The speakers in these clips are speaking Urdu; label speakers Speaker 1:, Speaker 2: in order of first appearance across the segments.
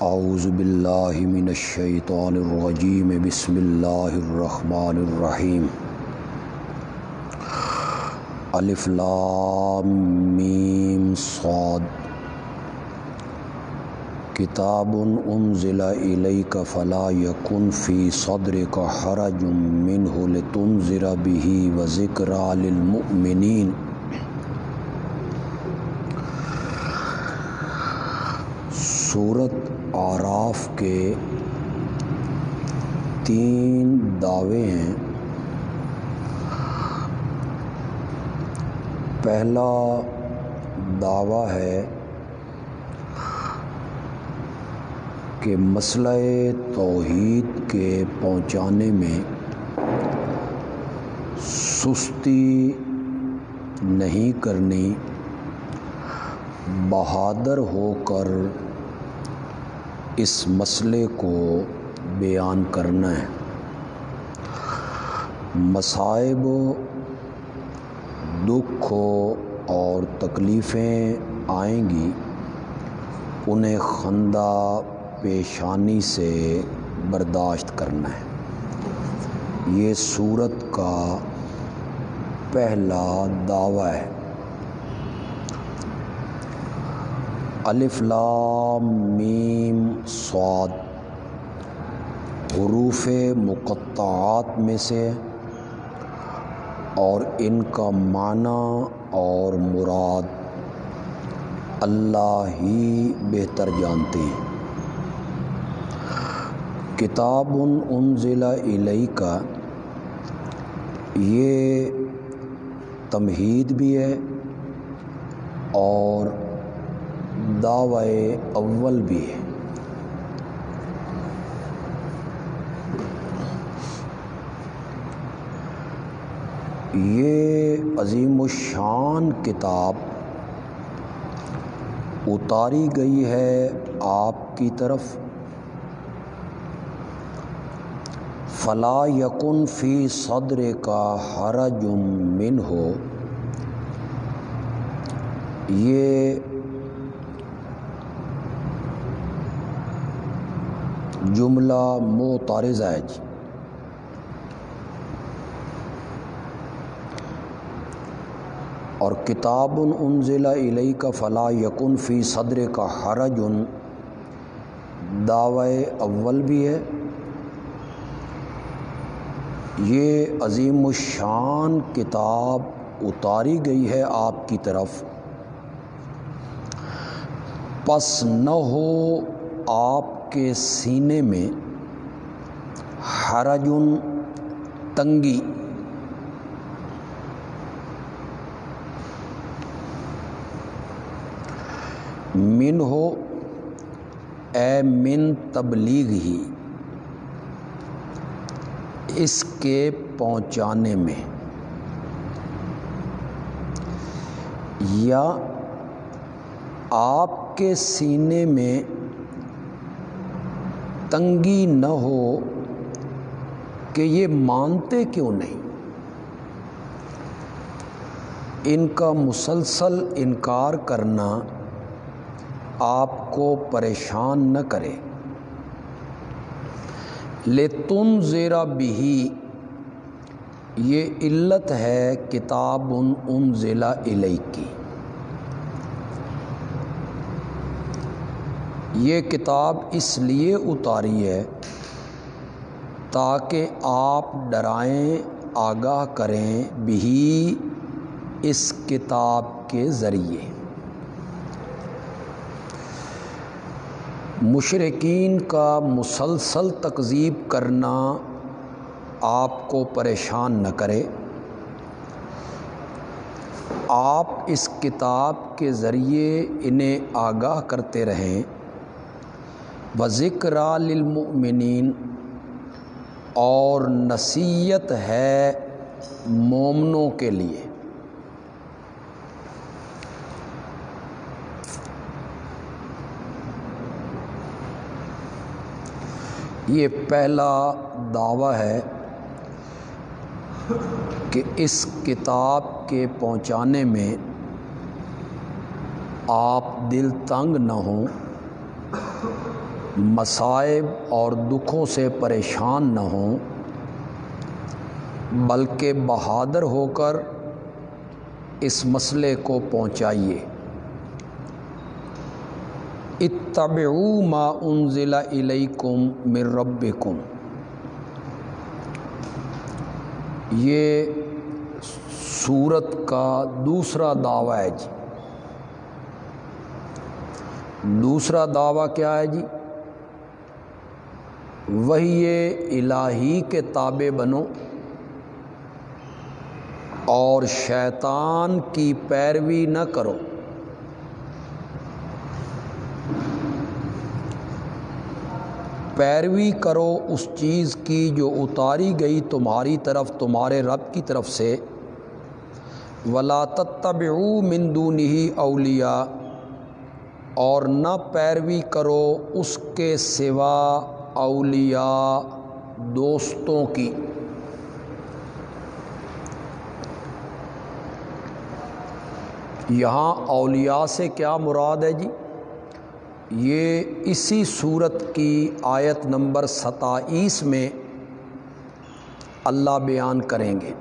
Speaker 1: اعوذ باللہ من الشیطان الرجیم بسم اللہ الرحمن الرحیم الف لام میم صاد. کتاب انزل الیک فلا یکن فی صدرک حرج منہ لتنذر به وذکرى للمؤمنین سورت آراف کے تین دعوے ہیں۔ پہلا دعویٰ ہے کہ مسئلہ توحید کے پہنچانے میں سستی نہیں کرنی، بہادر ہو کر اس مسئلے کو بیان کرنا ہے۔ مصائب، دکھ ہو اور تکلیفیں آئیں گی، انہیں خندہ پیشانی سے برداشت کرنا ہے۔ یہ صورت کا پہلا دعویٰ ہے۔ الف لام میم صاد۔ حروف مقطعات میں سے اور ان کا معنی اور مراد اللہ ہی بہتر جانتے ہیں۔ کتاب انزل علیہ کا یہ تمہید بھی ہے اور دعوی اول بھی ہے۔ یہ عظیم الشان کتاب اتاری گئی ہے آپ کی طرف۔ فلا یقن فی صدر کا حرج من ہو یہ جملہ موتارز ہے جی۔ اور کتاب انزل علیہ کا فلا یقن فی صدر کا حرج۔ دعوی اول بھی ہے۔ یہ عظیم الشان کتاب اتاری گئی ہے آپ کی طرف۔ پس نہ ہو آپ کے سینے میں حرجن تنگی۔ من ہو اے من تبلیغ ہی اس کے پہنچانے میں یا آپ کے سینے میں تنگی نہ ہو کہ یہ مانتے کیوں نہیں؟ ان کا مسلسل انکار کرنا آپ کو پریشان نہ کرے۔ لے تم زیرا بھی یہ علت ہے، کتاب ان ان ضلع علیہ کی یہ کتاب اس لیے اتاری ہے تاکہ آپ ڈرائیں، آگاہ کریں بھی اس کتاب کے ذریعے۔ مشرقین کا مسلسل تکذیب کرنا آپ کو پریشان نہ کرے۔ آپ اس کتاب کے ذریعے انہیں آگاہ کرتے رہیں۔ و ذکر للمؤمنین اور نصیحت ہے مومنوں کے لیے۔ یہ پہلا دعویٰ ہے کہ اس کتاب کے پہنچانے میں آپ دل تنگ نہ ہوں، مصائب اور دکھوں سے پریشان نہ ہوں، بلکہ بہادر ہو کر اس مسئلے کو پہنچائیے۔ اتبعو ما انزل الیکم من ربکم یہ صورت کا دوسرا دعویٰ ہے جی۔ دوسرا دعویٰ کیا ہے جی؟ وہی الہی کے تابع بنو اور شیطان کی پیروی نہ کرو۔ پیروی کرو اس چیز کی جو اتاری گئی تمہاری طرف، تمہارے رب کی طرف سے۔ ولا تتبعو من دونہی اولیاء اور نہ پیروی کرو اس کے سوا اولیاء، دوستوں کی۔ یہاں اولیاء سے کیا مراد ہے جی؟ یہ اسی صورت کی آیت نمبر ستائیس میں اللہ بیان کریں گے۔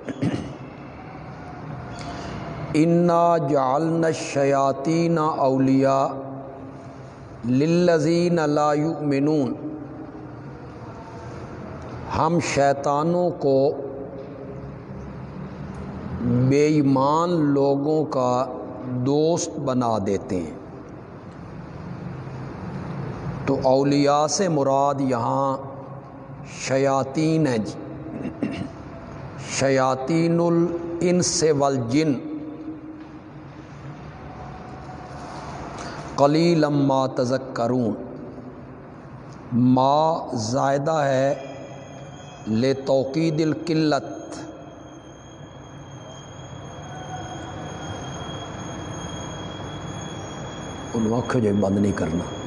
Speaker 1: انا جعلنا شیاطین اولیاء للذین لا یؤمنون ہم شیطانوں کو بے ایمان لوگوں کا دوست بنا دیتے ہیں۔ تو اولیاء سے مراد یہاں شیاطین ہیں جی۔ شیاطین الانس والجن۔ قلیل لما تذکرون۔ ما زائدہ ہے لے توقید القلت۔ ان وقت جو بند نہیں کرنا۔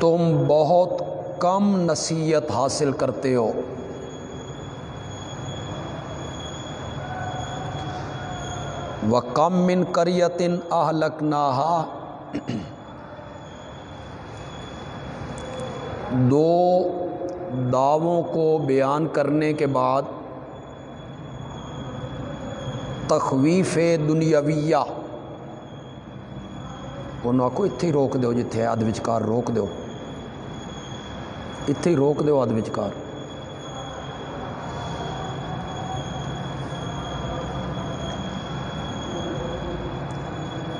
Speaker 1: تم بہت کم نصیحت حاصل کرتے ہو۔ و کم من کریتن اہلک نہا دو دعووں کو بیان کرنے کے بعد تخویف دنیاویہ۔ انہوں کو اتھی روک دو جتھے اد وچکار روک دو اتھی روک دو اد وچکار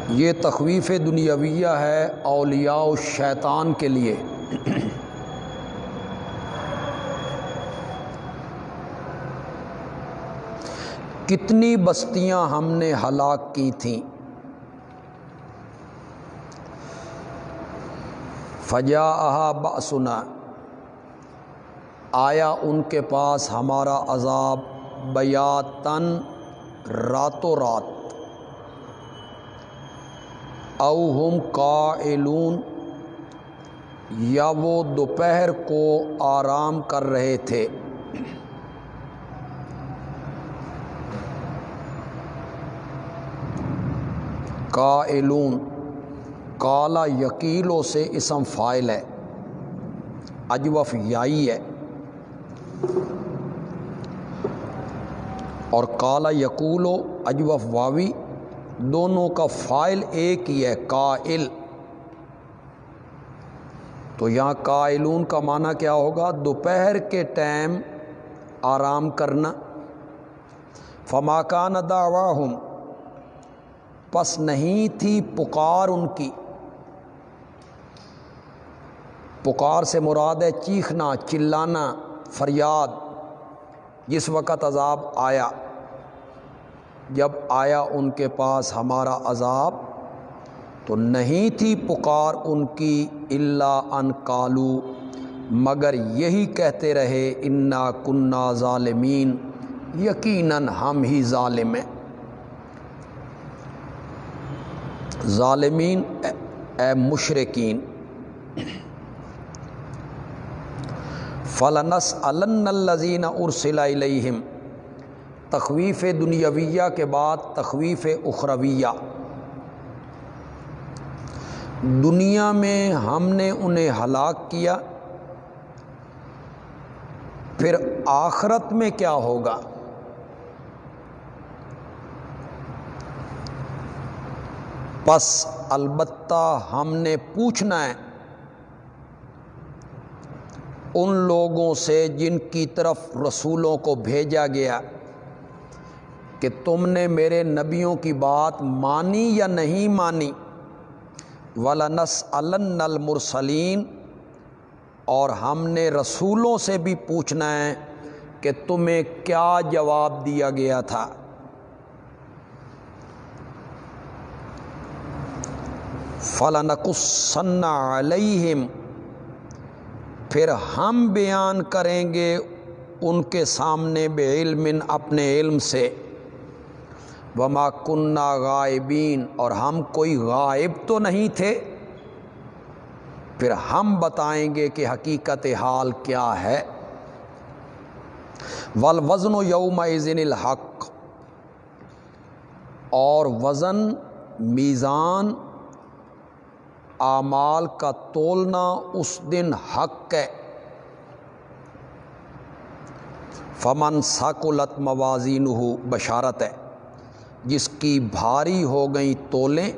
Speaker 1: یہ تخویف دنیاویہ ہے اولیاء و شیطان کے لیے کتنی بستیاں ہم نے ہلاک کی تھیں فجا احا باسنا آیا ان کے پاس ہمارا عذاب بیاتن راتوں رات۔ او ہم قائلون۔ یا وہ دوپہر کو آرام کر رہے تھے۔ قائلون۔ کالا یقیلوں سے اسم فائل ہے۔ اجوف یائی ہے۔ اور کالا یقول و اجوف واوی، دونوں کا فائل ایک ہی ہے، قائل۔ تو یہاں قائلون کا معنی کیا ہوگا؟ دوپہر کے ٹائم آرام کرنا۔ فماکان دعوا ہوں پس نہیں تھی پکار ان کی۔ پکار سے مراد ہے چیخنا، چلانا۔ فریاد، جس وقت عذاب آیا، جب آیا ان کے پاس ہمارا عذاب، تو نہیں تھی پکار ان کی اللہ ان کالو مگر یہی کہتے رہے، انا کنہ ظالمین، یقیناً ہم ہی ظالم ہیں. ظالمین، اے مشرقین فلنس الزین ارسل علیہم تخویف دنیاویہ کے بعد تخویف اخرویہ۔ دنیا میں ہم نے انہیں ہلاک کیا، پھر آخرت میں کیا ہوگا؟ پس البتہ ہم نے پوچھنا ہے ان لوگوں سے جن کی طرف رسولوں کو بھیجا گیا کہ تم نے میرے نبیوں کی بات مانی یا نہیں مانی ولنس الن المرسلین اور ہم نے رسولوں سے بھی پوچھنا ہے کہ تمہیں کیا جواب دیا گیا تھا۔ فلنقصن علیہم پھر ہم بیان کریں گے ان کے سامنے بے علم اپنے علم سے۔ وما کنہ غائبین اور ہم کوئی غائب تو نہیں تھے۔ پھر ہم بتائیں گے کہ حقیقت حال کیا ہے۔ ول وزن و یوم الحق، اور وزن، میزان اعمال کا تولنا اس دن حق ہے۔ فمن ساکلت موازین ہو بشارت ہے۔ جس کی بھاری ہو گئیں تولیں،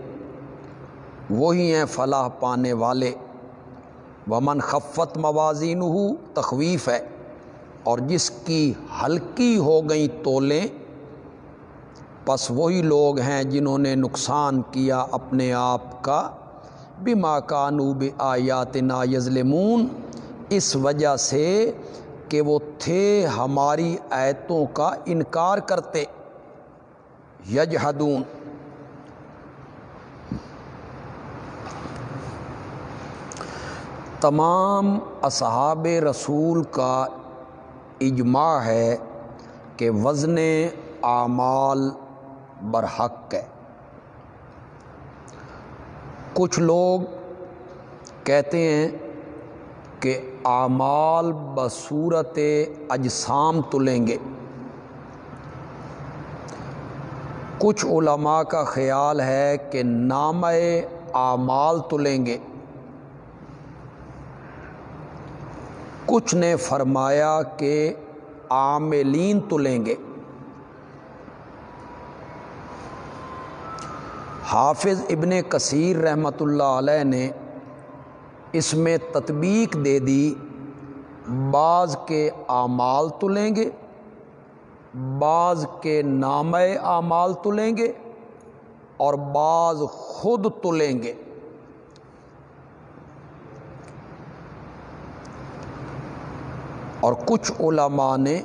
Speaker 1: وہی ہیں فلاح پانے والے۔ ومن خفت موازین ہو تخویف ہے۔ اور جس کی ہلکی ہو گئیں تولیں، پس وہی لوگ ہیں جنہوں نے نقصان کیا اپنے آپ کا۔ بما کانو ب آیات نا یزلمون اس وجہ سے کہ وہ تھے ہماری ایتوں کا انکار کرتے۔ یجہدون تمام اصحاب رسول کا اجماع ہے کہ وزن اعمال برحق ہے۔ کچھ لوگ کہتے ہیں کہ اعمال بصورت اجسام تلیں گے۔ کچھ علماء کا خیال ہے کہ نام اعمال تلیں گے۔ کچھ نے فرمایا کہ عاملین تلیں گے۔ حافظ ابن کثیر رحمۃ اللہ علیہ نے اس میں تطبیق دے دی، بعض کے اعمال تلیں گے، بعض کے نام اعمال تلیں گے اور بعض خود تلیں گے۔ اور کچھ علماء نے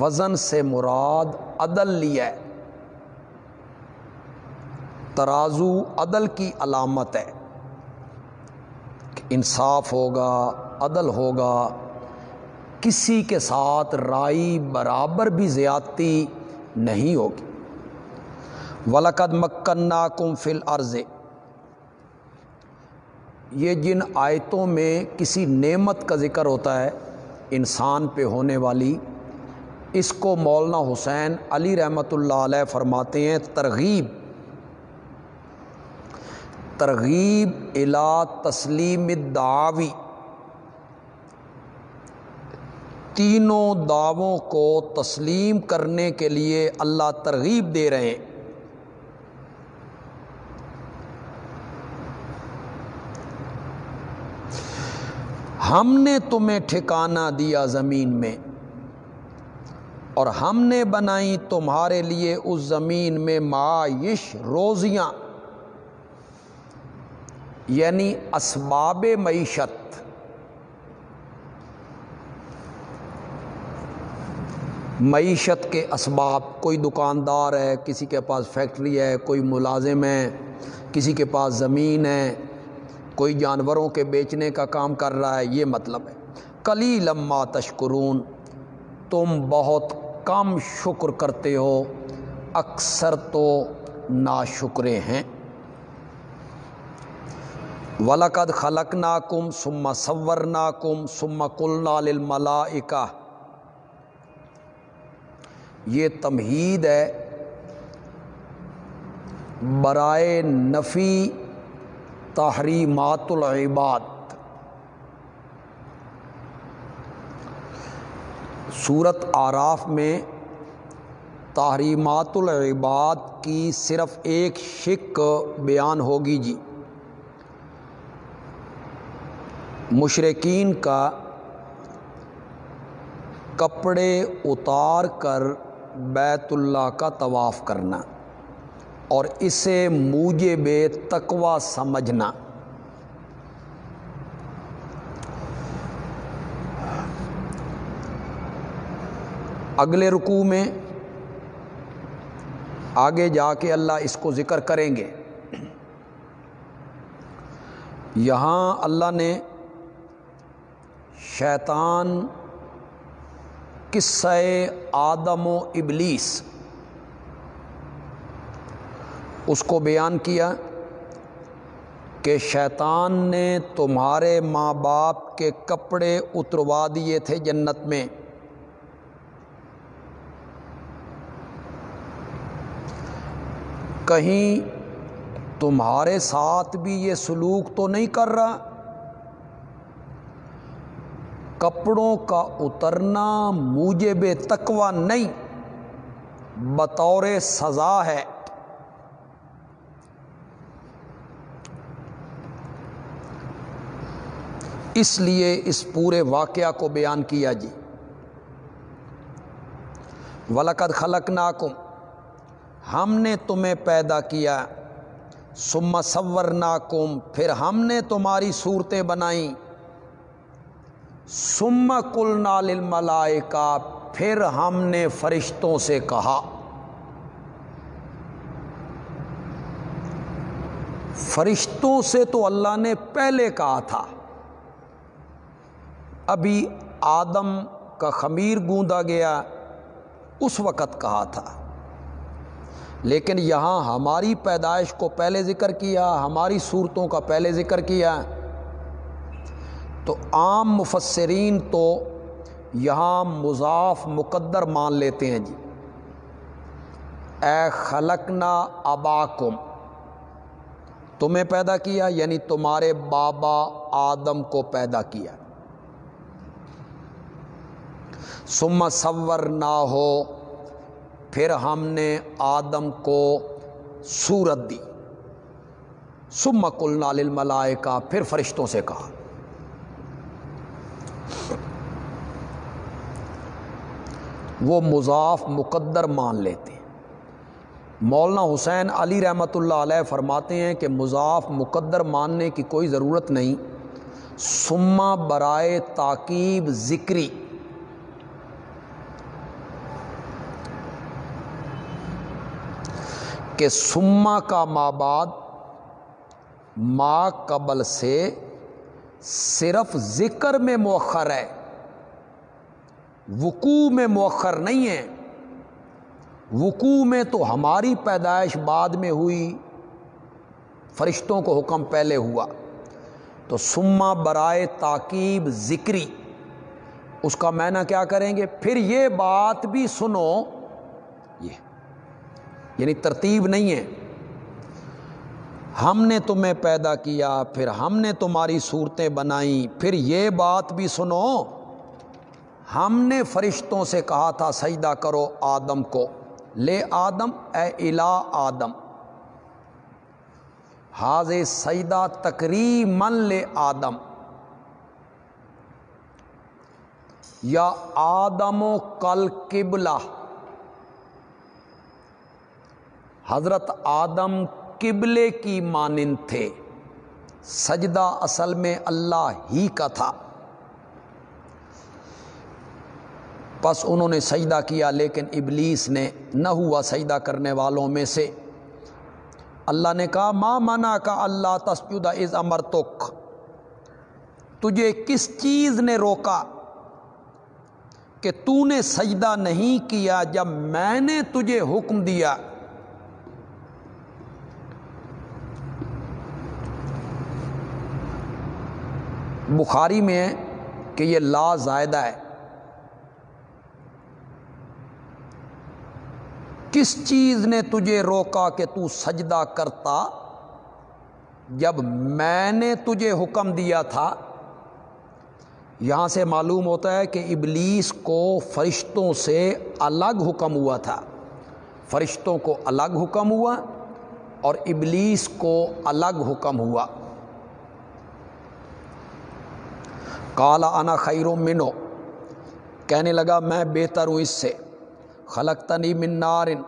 Speaker 1: وزن سے مراد عدل لیا ہے۔ ترازو عدل کی علامت ہے کہ انصاف ہوگا، عدل ہوگا، کسی کے ساتھ رائی برابر بھی زیادتی نہیں ہوگی۔ ولقد مکنا کم فل عرض یہ جن آیتوں میں کسی نعمت کا ذکر ہوتا ہے، انسان پہ ہونے والی، اس کو مولانا حسین علی رحمۃ اللہ علیہ فرماتے ہیں ترغیب۔ ترغیب الا تسلیم دعوی تینوں دعووں کو تسلیم کرنے کے لیے اللہ ترغیب دے رہے ہیں۔ ہم نے تمہیں ٹھکانہ دیا زمین میں اور ہم نے بنائی تمہارے لیے اس زمین میں معاش روزیاں۔ یعنی اسباب معیشت۔ معیشت کے اسباب، کوئی دکاندار ہے، کسی کے پاس فیکٹری ہے، کوئی ملازم ہے، کسی کے پاس زمین ہے، کوئی جانوروں کے بیچنے کا کام کر رہا ہے، یہ مطلب ہے۔ کلی لمہ تشکرون، تم بہت کم شکر کرتے ہو، اکثر تو ناشکرے ہیں۔ ولقد خلق نا کم سما صور نا کم سما کلنا یہ تمہید ہے۔ برائے نفی تحریمات العباد صورت آراف میں تحریمات العباد کی صرف ایک شک بیان ہوگی جی۔ مشرقین کا کپڑے اتار کر بیت اللہ کا طواف کرنا اور اسے موجے بے تقوا سمجھنا۔ اگلے رکوع میں آگے جا کے اللہ اس کو ذکر کریں گے۔ یہاں اللہ نے شیطان قصہ آدم و ابلیس۔ اس کو بیان کیا کہ شیطان نے تمہارے ماں باپ کے کپڑے اتروا دیے تھے جنت میں۔ کہیں تمہارے ساتھ بھی یہ سلوک تو نہیں کر رہا؟ کپڑوں کا اترنا موجے بے تکوا نہیں، بطور سزا ہے۔ اس لیے اس پورے واقعہ کو بیان کیا جی۔ ولقد خلق ناکم ہم نے تمہیں پیدا کیا سم صور ناکم پھر ہم نے تمہاری صورتیں بنائیں۔ سم کل نال کا پھر ہم نے فرشتوں سے کہا۔ فرشتوں سے تو اللہ نے پہلے کہا تھا۔ ابھی آدم کا خمیر گوندا گیا، اس وقت کہا تھا۔ لیکن یہاں ہماری پیدائش کو پہلے ذکر کیا، ہماری صورتوں کا پہلے ذکر کیا۔ تو عام مفسرین تو یہاں مضاف مقدر مان لیتے ہیں جی۔ اے خلقنا اباکم، تمہیں پیدا کیا یعنی تمہارے بابا آدم کو پیدا کیا۔ سم صور نہ ہو پھر ہم نے آدم کو صورت دی۔ سم کل نال ملائے کا پھر فرشتوں سے کہا۔ وہ مضاف مقدر مان لیتے ہیں۔ مولانا حسین علی رحمۃ اللہ علیہ فرماتے ہیں کہ مضاف مقدر ماننے کی کوئی ضرورت نہیں۔ سما برائے تاکیب ذکری۔ کہ سما کا ماباد ماں قبل سے صرف ذکر میں مؤخر ہے، وقوع میں مؤخر نہیں ہے۔ وقوع میں تو ہماری پیدائش بعد میں ہوئی، فرشتوں کو حکم پہلے ہوا۔ تو سما برائے تاکیب ذکری، اس کا معنی کیا کریں گے؟ پھر یہ بات بھی سنو، یہ یعنی ترتیب نہیں ہے۔ ہم نے تمہیں پیدا کیا، پھر ہم نے تمہاری صورتیں بنائیں۔ پھر یہ بات بھی سنو، ہم نے فرشتوں سے کہا تھا، سجدہ کرو آدم کو۔ لے آدم، اے الا آدم۔ حاض سجدہ تقری من لے آدم۔ یا آدم و کل قبلہ۔ حضرت آدم قبلے کی مانند تھے۔ سجدہ اصل میں اللہ ہی کا تھا۔ بس انہوں نے سجدہ کیا، لیکن ابلیس نے نہ ہوا سجدہ کرنے والوں میں سے۔ اللہ نے کہا ماں منا کا اللہ تسجدہ از امر تجھے کس چیز نے روکا کہ تو نے سجدہ نہیں کیا جب میں نے تجھے حکم دیا؟ بخاری میں ہے کہ یہ لا زائدہ ہے۔ کس چیز نے تجھے روکا کہ تو سجدہ کرتا؟ جب میں نے تجھے حکم دیا تھا۔ یہاں سے معلوم ہوتا ہے کہ ابلیس کو فرشتوں سے الگ حکم ہوا تھا۔ فرشتوں کو الگ حکم ہوا اور ابلیس کو الگ حکم ہوا۔ کالا انا خیر منو۔ کہنے لگا، میں بہتر ہوں اس سے۔ خلق تنی منارن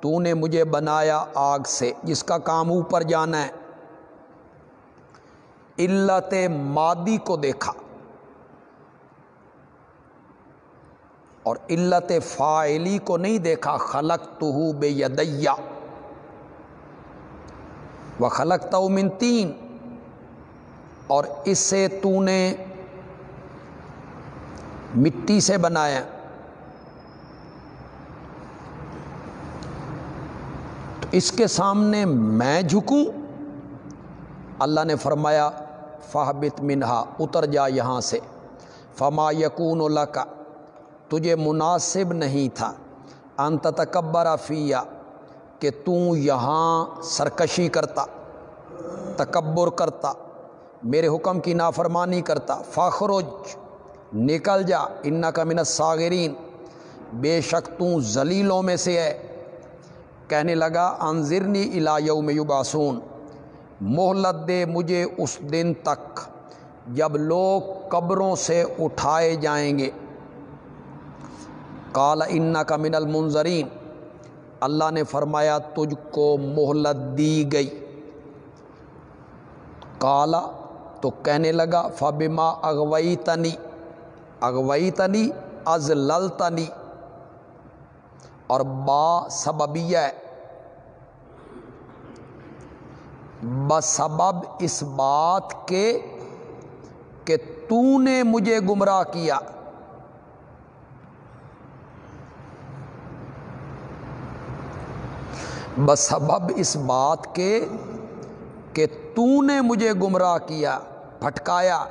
Speaker 1: تو نے مجھے بنایا آگ سے، جس کا کام اوپر جانا ہے۔ علت مادی کو دیکھا۔ اور علت فائلی کو نہیں دیکھا۔ خلق تو بے یدیا وہ خلق تو من تین۔ اور اس سے تو نے مٹی سے بنایا۔ تو اس کے سامنے میں جھکوں۔ اللہ نے فرمایا فہبت منہا، اتر جا یہاں سے۔ فما یقون اللہ کا تجھے مناسب نہیں تھا۔ انت تکبر فیا کہ تو یہاں سرکشی کرتا، تکبر کرتا، میرے حکم کی نافرمانی کرتا۔ فخرج نکل جا ان کا منت ساغرین بے شک تو ذلیلوں میں سے ہے۔ کہنے لگا انضرنی الا یوم یباسون مہلت دے مجھے اس دن تک، جب لوگ قبروں سے اٹھائے جائیں گے۔ کالا ان کا من المنظرین اللہ نے فرمایا، تجھ کو مہلت دی گئی۔ کالا تو کہنے لگا، فبما اغوئی تنی اغوئی تنی از لل تنی اور با سببیہ ہے۔ بسبب اس بات کے کہ تو نے مجھے گمراہ کیا۔ بسبب اس بات کے کہ تو نے مجھے گمراہ کیا، پھٹکایا۔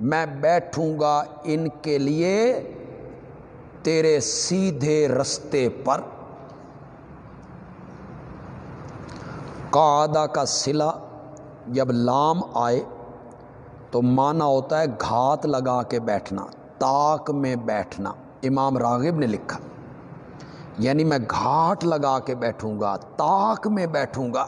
Speaker 1: میں بیٹھوں گا ان کے لیے تیرے سیدھے رستے پر۔ قاعدہ کا سلا جب لام آئے تو مانا ہوتا ہے گھات لگا کے بیٹھنا، تاک میں بیٹھنا، امام راغب نے لکھا۔ یعنی میں گھاٹ لگا کے بیٹھوں گا، تاک میں بیٹھوں گا۔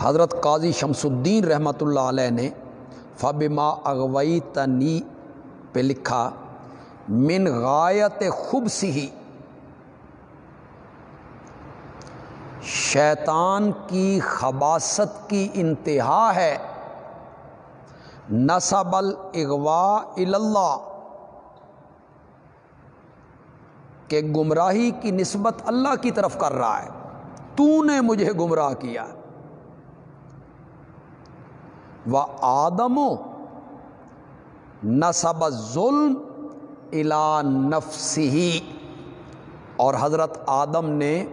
Speaker 1: حضرت قاضی شمس الدین رحمۃ اللہ علیہ نے فبما اغوئی تنی پہ لکھا، من غایت خوب سی شیطان کی خباست کی انتہا ہے، نصب الاغوا اللہ کہ گمراہی کی نسبت اللہ کی طرف کر رہا ہے، تو نے مجھے گمراہ کیا۔ وہ آدم نصب ظلم الا نفسی اور حضرت آدم نے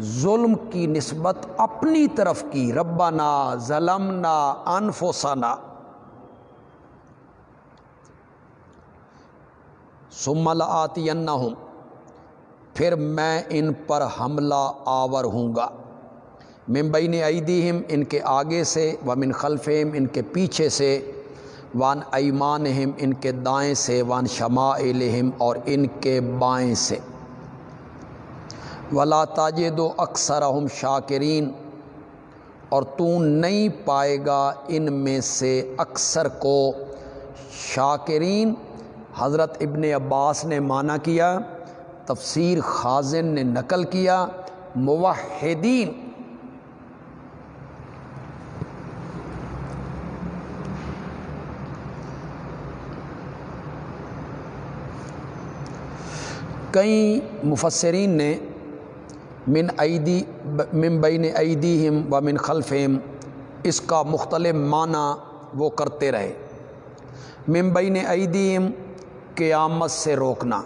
Speaker 1: ظلم کی نسبت اپنی طرف کی، ربنا ظلمنا انفسنا۔ سمل آتی ہوں پھر میں ان پر حملہ آور ہوں گا۔ ممبئی ایدیہم، ان کے آگے سے و من خلفہم، ان کے پیچھے سے، وان ایمانہم، ان کے دائیں سے، وان شمائلہم، اور ان کے بائیں سے۔ ولا تاجد و اکثر شاکرین، اور تو نہیں پائے گا ان میں سے اکثر کو۔ شاکرین، حضرت ابن عباس نے مانا کیا، تفسیر خازن نے نقل کیا، موحدین کئی مفسرین نے من ایدی من بین ایدیہم و من خلفہم اس کا مختلف معنی وہ کرتے رہے۔ من بین ایدیہم قیامت سے روکنا۔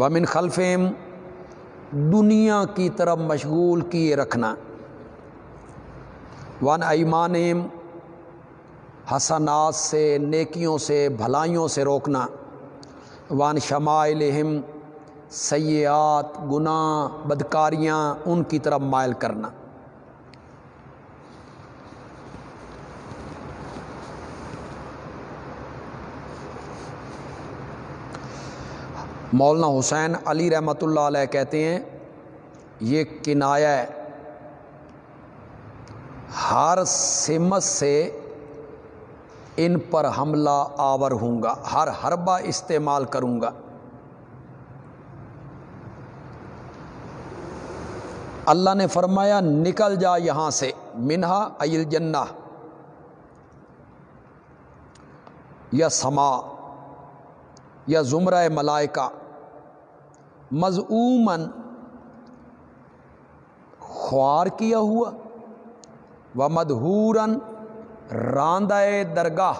Speaker 1: و من خلفہم دنیا کی طرف مشغول کیے رکھنا۔ ون ایمانیم حسنات سے، نیکیوں سے، بھلائیوں سے روکنا۔ وان شمائلہم سیاحت گناہ، بدکاریاں ان کی طرف مائل کرنا۔ مولانا حسین علی رحمۃ اللہ علیہ کہتے ہیں، یہ کنایا ہے۔ ہر سمت سے ان پر حملہ آور ہوں گا، ہر حربہ استعمال کروں گا۔ اللہ نے فرمایا، نکل جا یہاں سے، منہا ایل جنہ یا سما یا زمرہ ملائکہ۔ مضعومن خوار کیا ہوا۔ و مدہورن راندہ درگاہ۔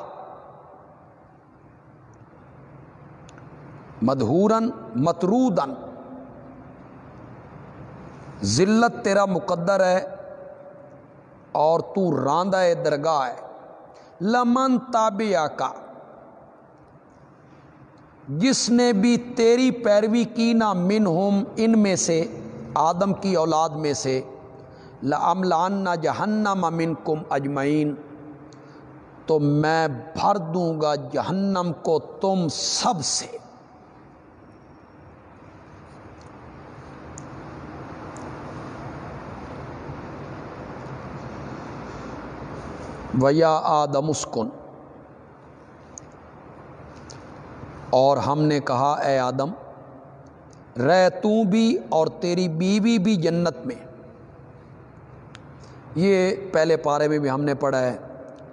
Speaker 1: مدہورن مترودن ذلت تیرا مقدر ہے اور تو راندہ درگاہ ہے۔ لمن تابعہ کا۔ جس نے بھی تیری پیروی کی نہ من ہم ان میں سے، آدم کی اولاد میں سے۔ لملان جہنم امن کم اجمعین۔ تو میں بھر دوں گا جہنم کو تم سب سے۔ ویا آدم اسکن اور ہم نے کہا، اے آدم، رہ تو بھی اور تیری بیوی بھی جنت میں۔ یہ پہلے پارے میں بھی ہم نے پڑھا ہے۔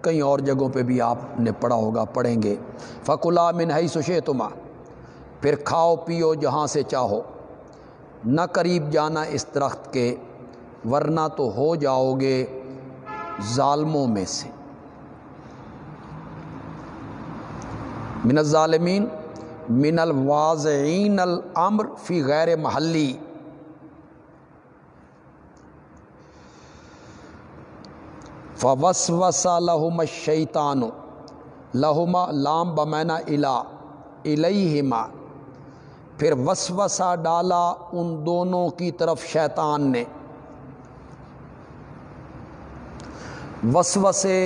Speaker 1: کئی اور جگہوں پہ بھی آپ نے پڑھا ہوگا، پڑھیں گے۔ فکلا من سشے تما پھر کھاؤ، پیو جہاں سے چاہو۔ نہ قریب جانا اس درخت کے، ورنہ تو ہو جاؤ گے ظالموں میں سے۔ من الظالمین من الواضعین الامر فی غیر محلی فوسوسا لہم شیطان لہما لام بمینا الا الہما پھر وسوسا ڈالا ان دونوں کی طرف شیطان نے۔ وسوسے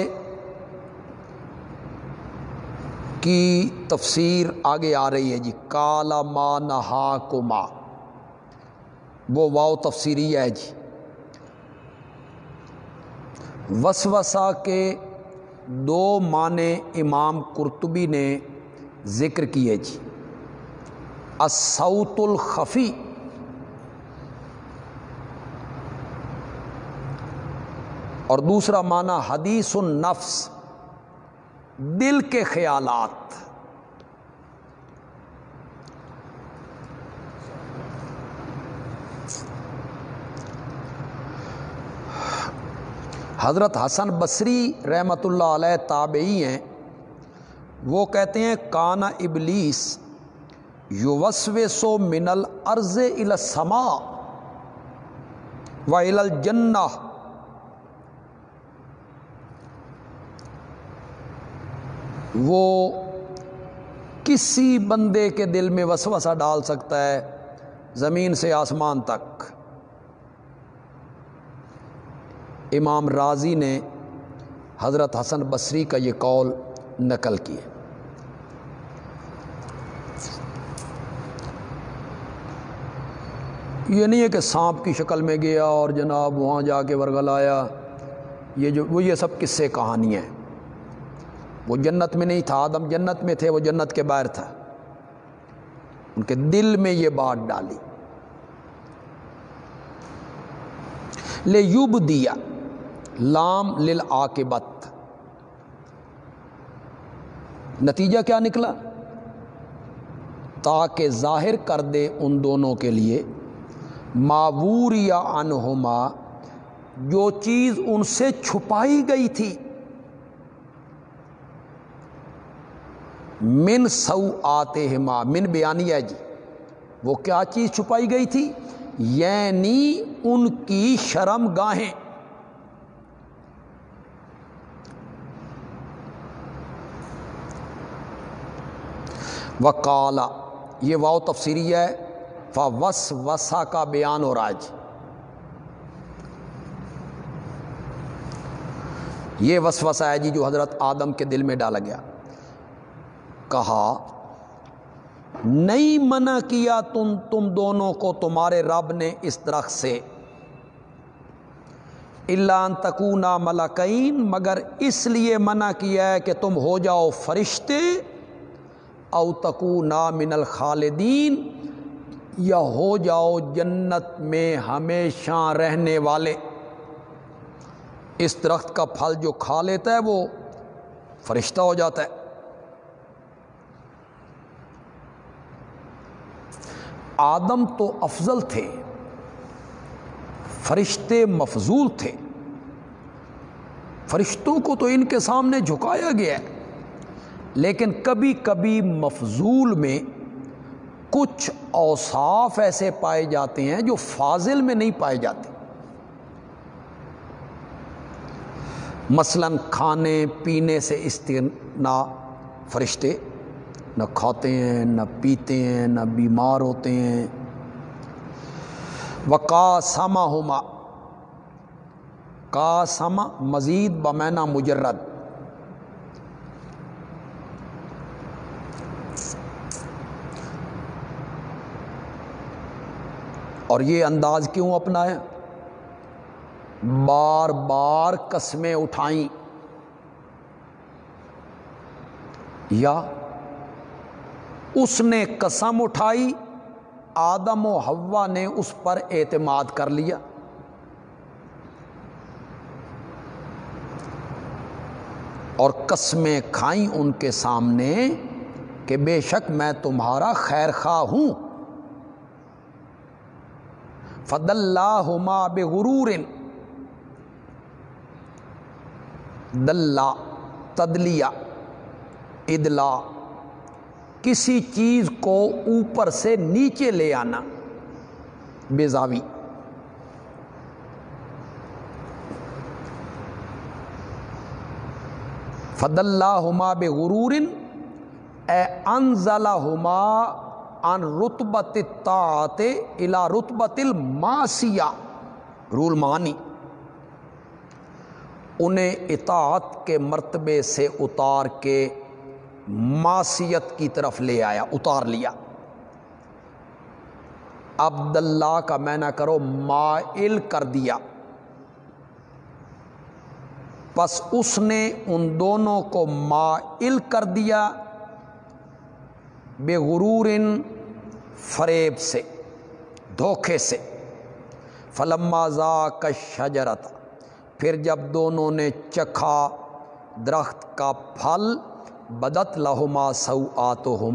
Speaker 1: کی تفسیر آگے آ رہی ہے جی کالا ما نہا کو ماں وہ واؤ تفسیری ہے جی۔ وسوسا کے دو معنی امام قرطبی نے ذکر کیے جی۔ اسعت الخفی۔ اور دوسرا معنی حدیث النفس، دل کے خیالات۔ حضرت حسن بصری رحمۃ اللہ علیہ تابعی ہیں۔ وہ کہتے ہیں کانا ابلیس یو وسو سو منل ارض السما و الجنہ۔ وہ کسی بندے کے دل میں وسوسہ ڈال سکتا ہے زمین سے آسمان تک۔ امام راضی نے حضرت حسن بصری کا یہ قول نقل کیے۔ یہ نہیں ہے کہ سانپ کی شکل میں گیا اور جناب وہاں جا کے ورگل آیا۔ یہ جو، وہ یہ سب قصے کہانیاں ہیں۔ وہ جنت میں نہیں تھا، آدم جنت میں تھے، وہ جنت کے باہر تھا۔ ان کے دل میں یہ بات ڈالی۔ لے یوب دیا۔ لام لل نتیجہ کیا نکلا؟ تاکہ ظاہر کر دے ان دونوں کے لیے معور یا انہما جو چیز ان سے چھپائی گئی تھی۔ من سو آتے ہما من بیانیہ جی وہ کیا چیز چھپائی گئی تھی؟ یعنی ان کی شرم گاہیں وکالا یہ واؤ تفسیری ہے وس وسا کا بیان اور آج جی۔ یہ وسوسا ہے جی جو حضرت آدم کے دل میں ڈالا گیا۔ کہا، نہیں منع کیا تم تم دونوں کو، تمہارے رب نے اس درخت سے۔ اللہ تکونا ملکین، مگر اس لیے منع کیا ہے کہ تم ہو جاؤ فرشتے۔ او تکونا من الخالدین، یا ہو جاؤ جنت میں ہمیشہ رہنے والے۔ اس درخت کا پھل جو کھا لیتا ہے وہ فرشتہ ہو جاتا ہے۔ آدم تو افضل تھے، فرشتے مفضول تھے۔ فرشتوں کو تو ان کے سامنے جھکایا گیا ہے۔ لیکن کبھی کبھی مفضول میں کچھ اوصاف ایسے پائے جاتے ہیں جو فاضل میں نہیں پائے جاتے۔ مثلا کھانے پینے سے استنا فرشتے نہ کھاتے ہیں، نہ پیتے ہیں، نہ بیمار ہوتے ہیں۔ وقا سما ہوما کا سما مزید بمینا مجرد۔ اور یہ انداز کیوں اپنا ہے بار بار قسمیں اٹھائیں۔ یا اس نے قسم اٹھائی، آدم و ہوا نے اس پر اعتماد کر لیا۔ اور قسمیں کھائیں ان کے سامنے کہ بے شک میں تمہارا خیر خواہ ہوں۔ فد اللہ بے غرور دلہ تدلیا ادلا، کسی چیز کو اوپر سے نیچے لے آنا بیزاوی فد اللہ ہما بے غرور اے انزلہ ہما ان رتبت طاعت الا رتبت الماسیہ رول مانی۔ انہیں اطاعت کے مرتبے سے اتار کے معصیت کی طرف لے آیا، اتار لیا۔ عبد اللہ کا میں نہ کرو، مائل کر دیا۔ بس اس نے ان دونوں کو مائل کر دیا۔ بے غرور فریب سے، دھوکے سے۔ فلما ذا کا شجرت پھر جب دونوں نے چکھا، درخت کا پھل بدت لہما سو آتو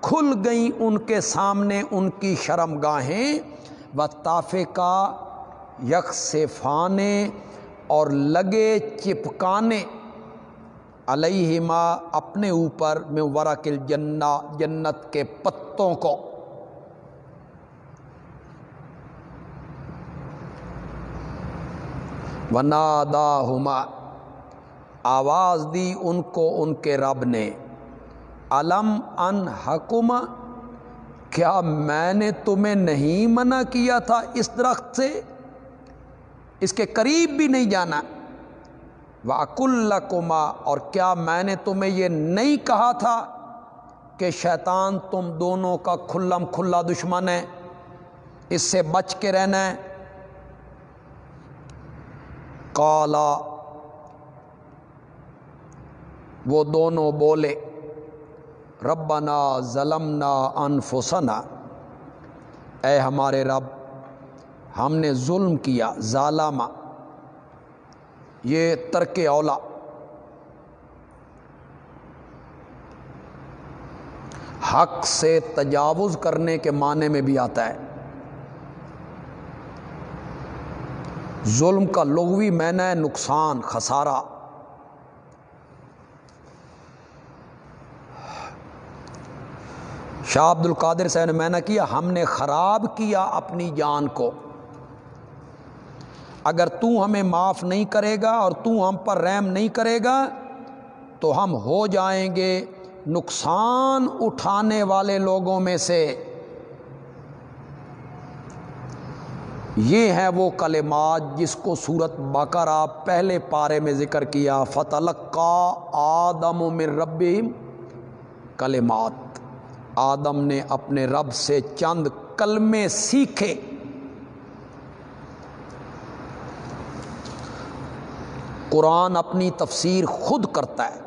Speaker 1: کھل گئیں ان کے سامنے ان کی شرم گاہیں و تافے کا یک سے فانے اور لگے چپکانے۔ علیہما، اپنے اوپر میں ورکل جنا جنت کے پتوں کو۔ ونادا آواز دی ان کو ان کے رب نے۔ علم ان حکم کیا میں نے تمہیں نہیں منع کیا تھا اس درخت سے؟ اس کے قریب بھی نہیں جانا۔ واقل کما اور کیا میں نے تمہیں یہ نہیں کہا تھا کہ شیطان تم دونوں کا کھلم کھلا دشمن ہے؟ اس سے بچ کے رہنا ہے۔ کالا وہ دونوں بولے، ربنا ظلمنا انفسنا۔ اے ہمارے رب، ہم نے ظلم کیا، ظالمہ۔ یہ ترک اولا۔ حق سے تجاوز کرنے کے معنی میں بھی آتا ہے۔ ظلم کا لغوی معنی نقصان، خسارہ۔ شاہ عبد القادر صاحب نے میں نے کیا، ہم نے خراب کیا اپنی جان کو۔ اگر تو ہمیں معاف نہیں کرے گا اور تو ہم پر رحم نہیں کرے گا، تو ہم ہو جائیں گے نقصان اٹھانے والے لوگوں میں سے۔ یہ ہے وہ کلمات جس کو صورت بقرہ پہلے پارے میں ذکر کیا۔ فتح کا آدم و مر رب کلمات۔ آدم نے اپنے رب سے چند کلمے سیکھے۔ قرآن اپنی تفسیر خود کرتا ہے۔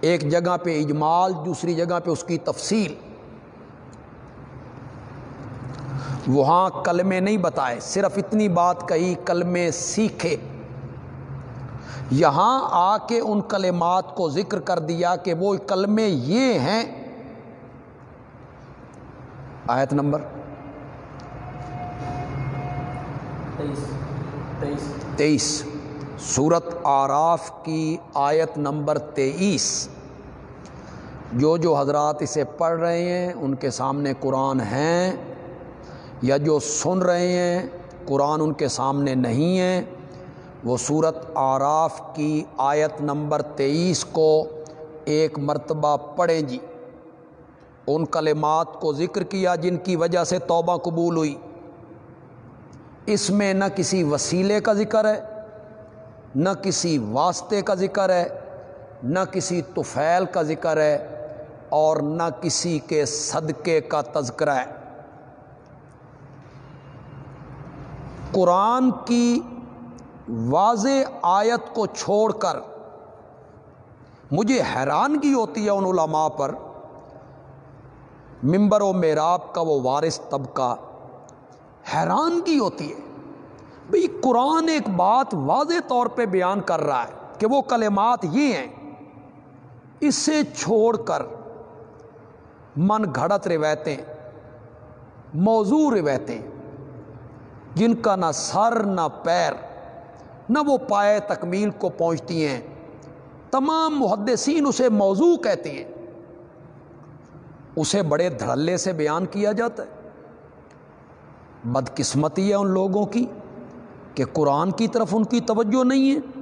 Speaker 1: ایک جگہ پہ اجمال دوسری جگہ پہ اس کی تفصیل۔ وہاں کلمے نہیں بتائے صرف اتنی بات کہی کلمے سیکھے۔ یہاں آ کے ان کلمات کو ذکر کر دیا کہ وہ کلمے یہ ہیں۔ آیت نمبر تیئیس۔ سورت آراف کی آیت نمبر تیئیس۔ جو جو حضرات اسے پڑھ رہے ہیں، ان کے سامنے قرآن ہیں، یا جو سن رہے ہیں، قرآن ان کے سامنے نہیں ہیں وہ صورت آراف کی آیت نمبر تیئیس کو ایک مرتبہ پڑھیں جی۔ ان کلمات کو ذکر کیا جن کی وجہ سے توبہ قبول ہوئی۔ اس میں نہ کسی وسیلے کا ذکر ہے نہ کسی واسطے کا ذکر ہے، نہ کسی توفیل کا ذکر ہے اور نہ کسی کے صدقے کا تذکرہ ہے۔ قرآن کی واضح آیت کو چھوڑ کر مجھے حیرانگی ہوتی ہے ان علماء پر۔ ممبر و میراب کا وہ وارث طبقہ حیرانگی ہوتی ہے۔ بھئی قرآن ایک بات واضح طور پہ بیان کر رہا ہے کہ وہ کلمات یہ ہیں، اسے چھوڑ کر من گھڑت روایتیں، موضوع روایتیں، جن کا نہ سر، نہ پیر، نہ وہ پائے تکمیل کو پہنچتی ہیں، تمام محدثین اسے موضوع کہتے ہیں۔ اسے بڑے دھڑلے سے بیان کیا جاتا ہے۔ بدقسمتی ہے ان لوگوں کی۔ کہ قرآن کی طرف ان کی توجہ نہیں ہے۔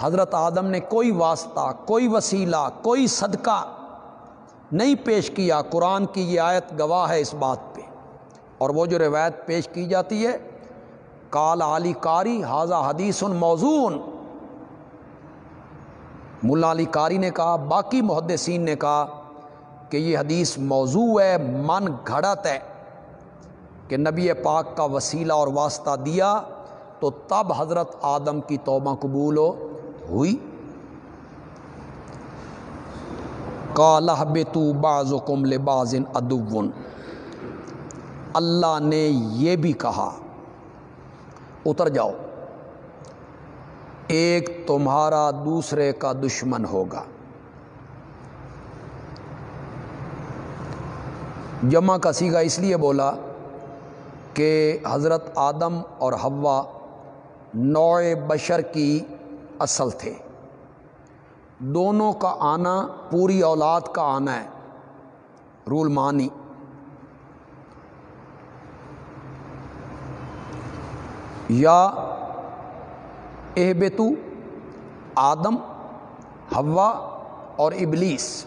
Speaker 1: حضرت آدم نے کوئی واسطہ، کوئی وسیلہ، کوئی صدقہ نہیں پیش کیا۔ قرآن کی یہ آیت گواہ ہے اس بات پہ۔ اور وہ جو روایت پیش کی جاتی ہے کال علی کاری حاضہ حدیث موضوع ملا علی کاری نے کہا، باقی محدثین نے کہا کہ یہ حدیث موضوع ہے، من گھڑت ہے کہ نبی پاک کا وسیلہ اور واسطہ دیا۔ تو تب حضرت آدم کی توبہ قبول ہو؟ ہوئی۔ کالہ بے باز و کم لباز ادون اللہ نے یہ بھی کہا، اتر جاؤ۔ ایک تمہارا دوسرے کا دشمن ہوگا۔ جمع کا سیگا اس لیے بولا کہ حضرت آدم اور ہوا نوع بشر کی اصل تھے۔ دونوں کا آنا پوری اولاد کا آنا ہے۔ رول مانی۔ یا اہبتو آدم ہوا اور ابلیس۔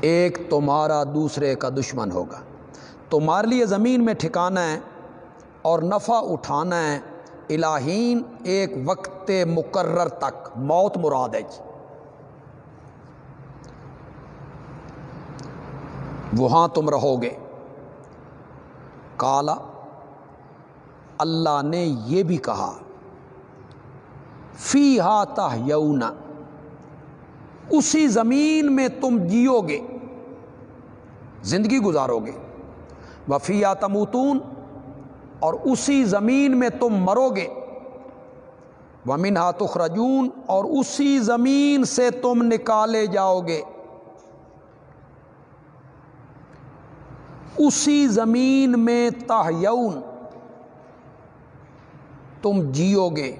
Speaker 1: ایک تمہارا دوسرے کا دشمن ہوگا۔ تمہارے لیے زمین میں ٹھکانا ہے۔ اور نفع اٹھانا ہے، الہین ایک وقت مقرر تک، موت مراد ہے جی۔ وہاں تم رہو گے۔ کالا اللہ نے یہ بھی کہا فی ہاتھ یونا اسی زمین میں تم جیو گے، زندگی گزارو گے۔ وفیہ تموتون اور اسی زمین میں تم مرو گے۔ ومن ہاتھ اور اسی زمین سے تم نکالے جاؤ گے۔ اسی زمین میں تہیون تم جیو گے۔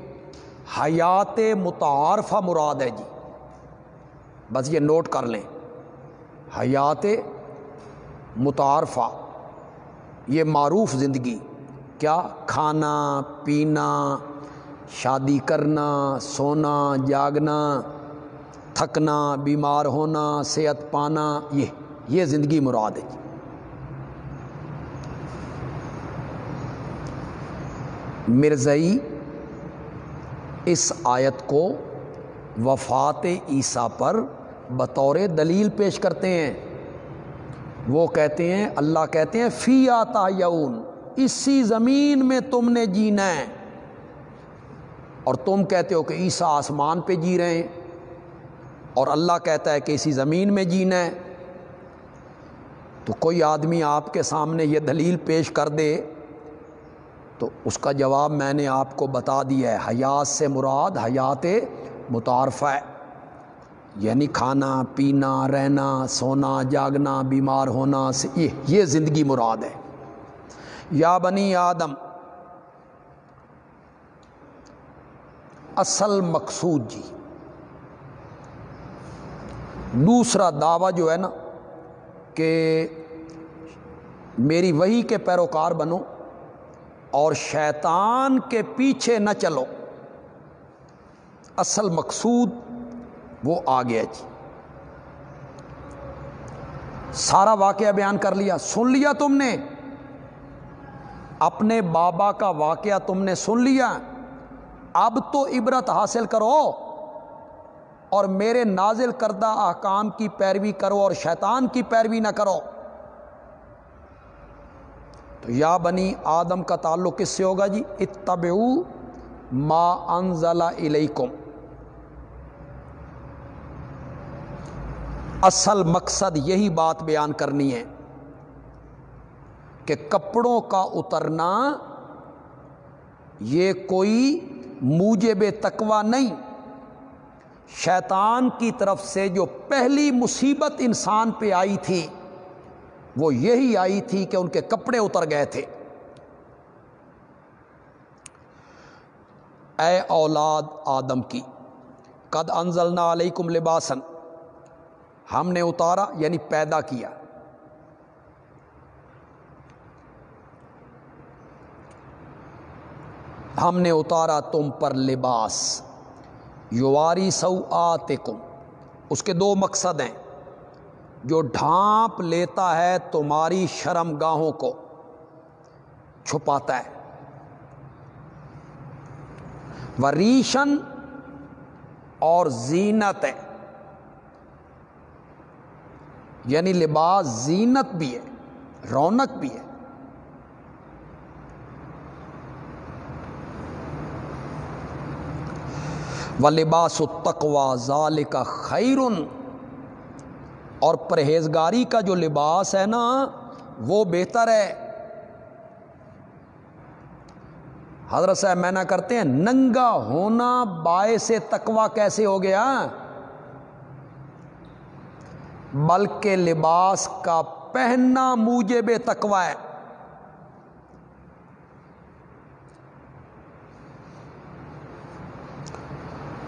Speaker 1: حیات متعارفہ مراد ہے جی۔ بس یہ نوٹ کر لیں۔ حیات متعارفہ، یہ معروف زندگی۔ کیا کھانا، پینا، شادی کرنا، سونا، جاگنا، تھکنا، بیمار ہونا، صحت پانا، یہ یہ زندگی مراد ہے جی۔ مرزئی اس آیت کو وفات عیسیٰ پر بطور دلیل پیش کرتے ہیں۔ وہ کہتے ہیں، اللہ کہتے ہیں، فی آتا یون اسی زمین میں تم نے جینا ہے۔ اور تم کہتے ہو کہ عیسیٰ آسمان پہ جی رہے ہیں۔ اور اللہ کہتا ہے کہ اسی زمین میں جینا ہے۔ تو کوئی آدمی آپ کے سامنے یہ دلیل پیش کر دے تو اس کا جواب میں نے آپ کو بتا دیا ہے۔ حیات سے مراد حیات متعارفہ ہے۔ یعنی کھانا، پینا، رہنا، سونا، جاگنا، بیمار ہونا، یہ یہ زندگی مراد ہے۔ یا بنی آدم، اصل مقصود جی۔ دوسرا دعویٰ جو ہے نا کہ میری وہی کے پیروکار بنو اور شیطان کے پیچھے نہ چلو۔ اصل مقصود وہ آ گیا جی۔ سارا واقعہ بیان کر لیا، سن لیا تم نے۔ اپنے بابا کا واقعہ تم نے سن لیا۔ اب تو عبرت حاصل کرو اور میرے نازل کردہ احکام کی پیروی کرو اور شیطان کی پیروی نہ کرو۔ تو یا بنی آدم کا تعلق کس سے ہوگا جی؟ اتبعو ما انزل الیکم۔ اصل مقصد یہی بات بیان کرنی ہے۔ کہ کپڑوں کا اترنا یہ کوئی موجب تقوا نہیں۔ شیطان کی طرف سے جو پہلی مصیبت انسان پہ آئی تھی، وہ یہی آئی تھی کہ ان کے کپڑے اتر گئے تھے۔ اے اولاد آدم کی، قد انزلنا علیکم لباسن ہم نے اتارا یعنی پیدا کیا۔ ہم نے اتارا تم پر لباس۔ یواری سو آتے اس کے دو مقصد ہیں۔ جو ڈھانپ لیتا ہے تمہاری شرم گاہوں کو۔ چھپاتا ہے۔ وریشن اور زینت ہے یعنی لباس زینت بھی ہے، رونق بھی ہے۔ و لباس و تقوا ظال کا خیرن اور پرہیزگاری کا جو لباس ہے نا، وہ بہتر ہے۔ حضرت صاحب، میں نہ کرتے ہیں، ننگا ہونا باعث تقوا کیسے ہو گیا؟ بلکہ لباس کا پہننا موجے بے تقوا ہے۔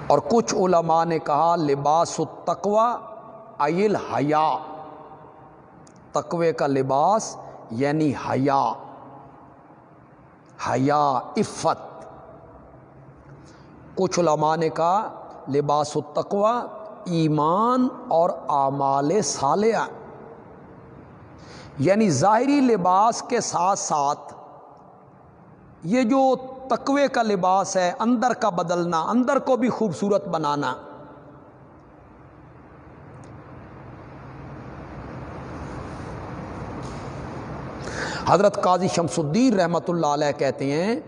Speaker 1: اور کچھ علماء نے کہا، لباس التقوا ایل حیا تقوے کا لباس یعنی حیا۔ حیا، عفت۔ کچھ علماء نے کہا، لباس التقوا ایمان اور اعمال صالحہ۔ یعنی ظاہری لباس کے ساتھ ساتھ یہ جو تقوے کا لباس ہے، اندر کا بدلنا، اندر کو بھی خوبصورت بنانا۔ حضرت قاضی شمس الدین رحمۃ اللہ علیہ کہتے ہیں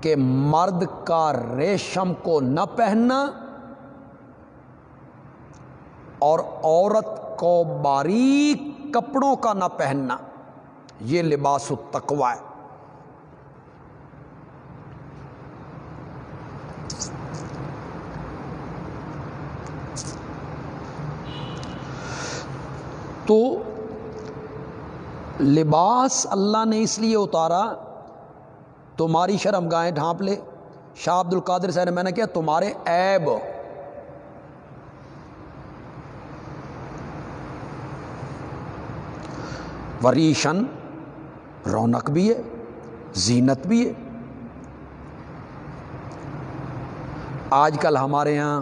Speaker 1: کہ مرد کا ریشم کو نہ پہننا اور عورت کو باریک کپڑوں کا نہ پہننا، یہ لباس التقوی ہے۔ تو لباس اللہ نے اس لیے اتارا تمہاری شرم گاہیں ڈھانپ لے۔ شاہ عبد القادر صاحب نے میں نے کیا تمہارے ایب وریشن رونق بھی ہے، زینت بھی ہے۔ آج کل ہمارے ہاں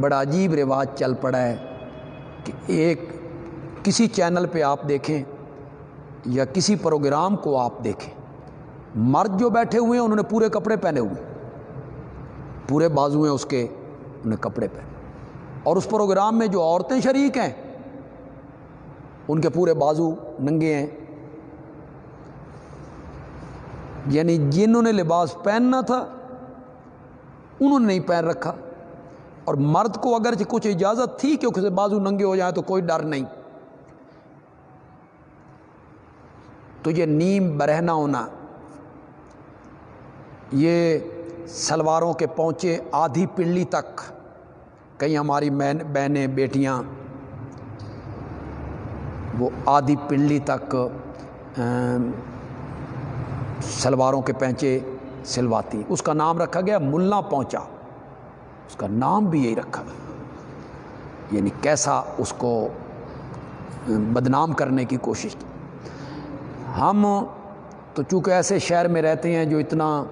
Speaker 1: بڑا عجیب رواج چل پڑا ہے۔ کہ ایک کسی چینل پہ آپ دیکھیں یا کسی پروگرام کو آپ دیکھیں۔ مرد جو بیٹھے ہوئے ہیں، انہوں نے پورے کپڑے پہنے ہوئے۔ پورے بازو ہیں اس کے انہیں کپڑے پہنے۔ اور اس پروگرام میں جو عورتیں شریک ہیں، ان کے پورے بازو ننگے ہیں۔ یعنی جنہوں نے لباس پہننا تھا، انہوں نے نہیں پہن رکھا۔ اور مرد کو اگر کچھ اجازت تھی کہ اسے بازو ننگے ہو جائیں تو کوئی ڈر نہیں۔ تو یہ نیم برہنا ہونا۔ یہ سلواروں کے پہنچے آدھی پنڈلی تک۔ کئی ہماری بہنیں، بیٹیاں۔ وہ آدھی پنڈلی تک سلواروں کے پہنچے سلواتی۔ اس کا نام رکھا گیا ملا پہنچا اس کا نام بھی یہی رکھا۔ گیا یعنی کیسا اس کو بدنام کرنے کی کوشش کی۔ ہم تو چونکہ ایسے شہر میں رہتے ہیں جو اتنا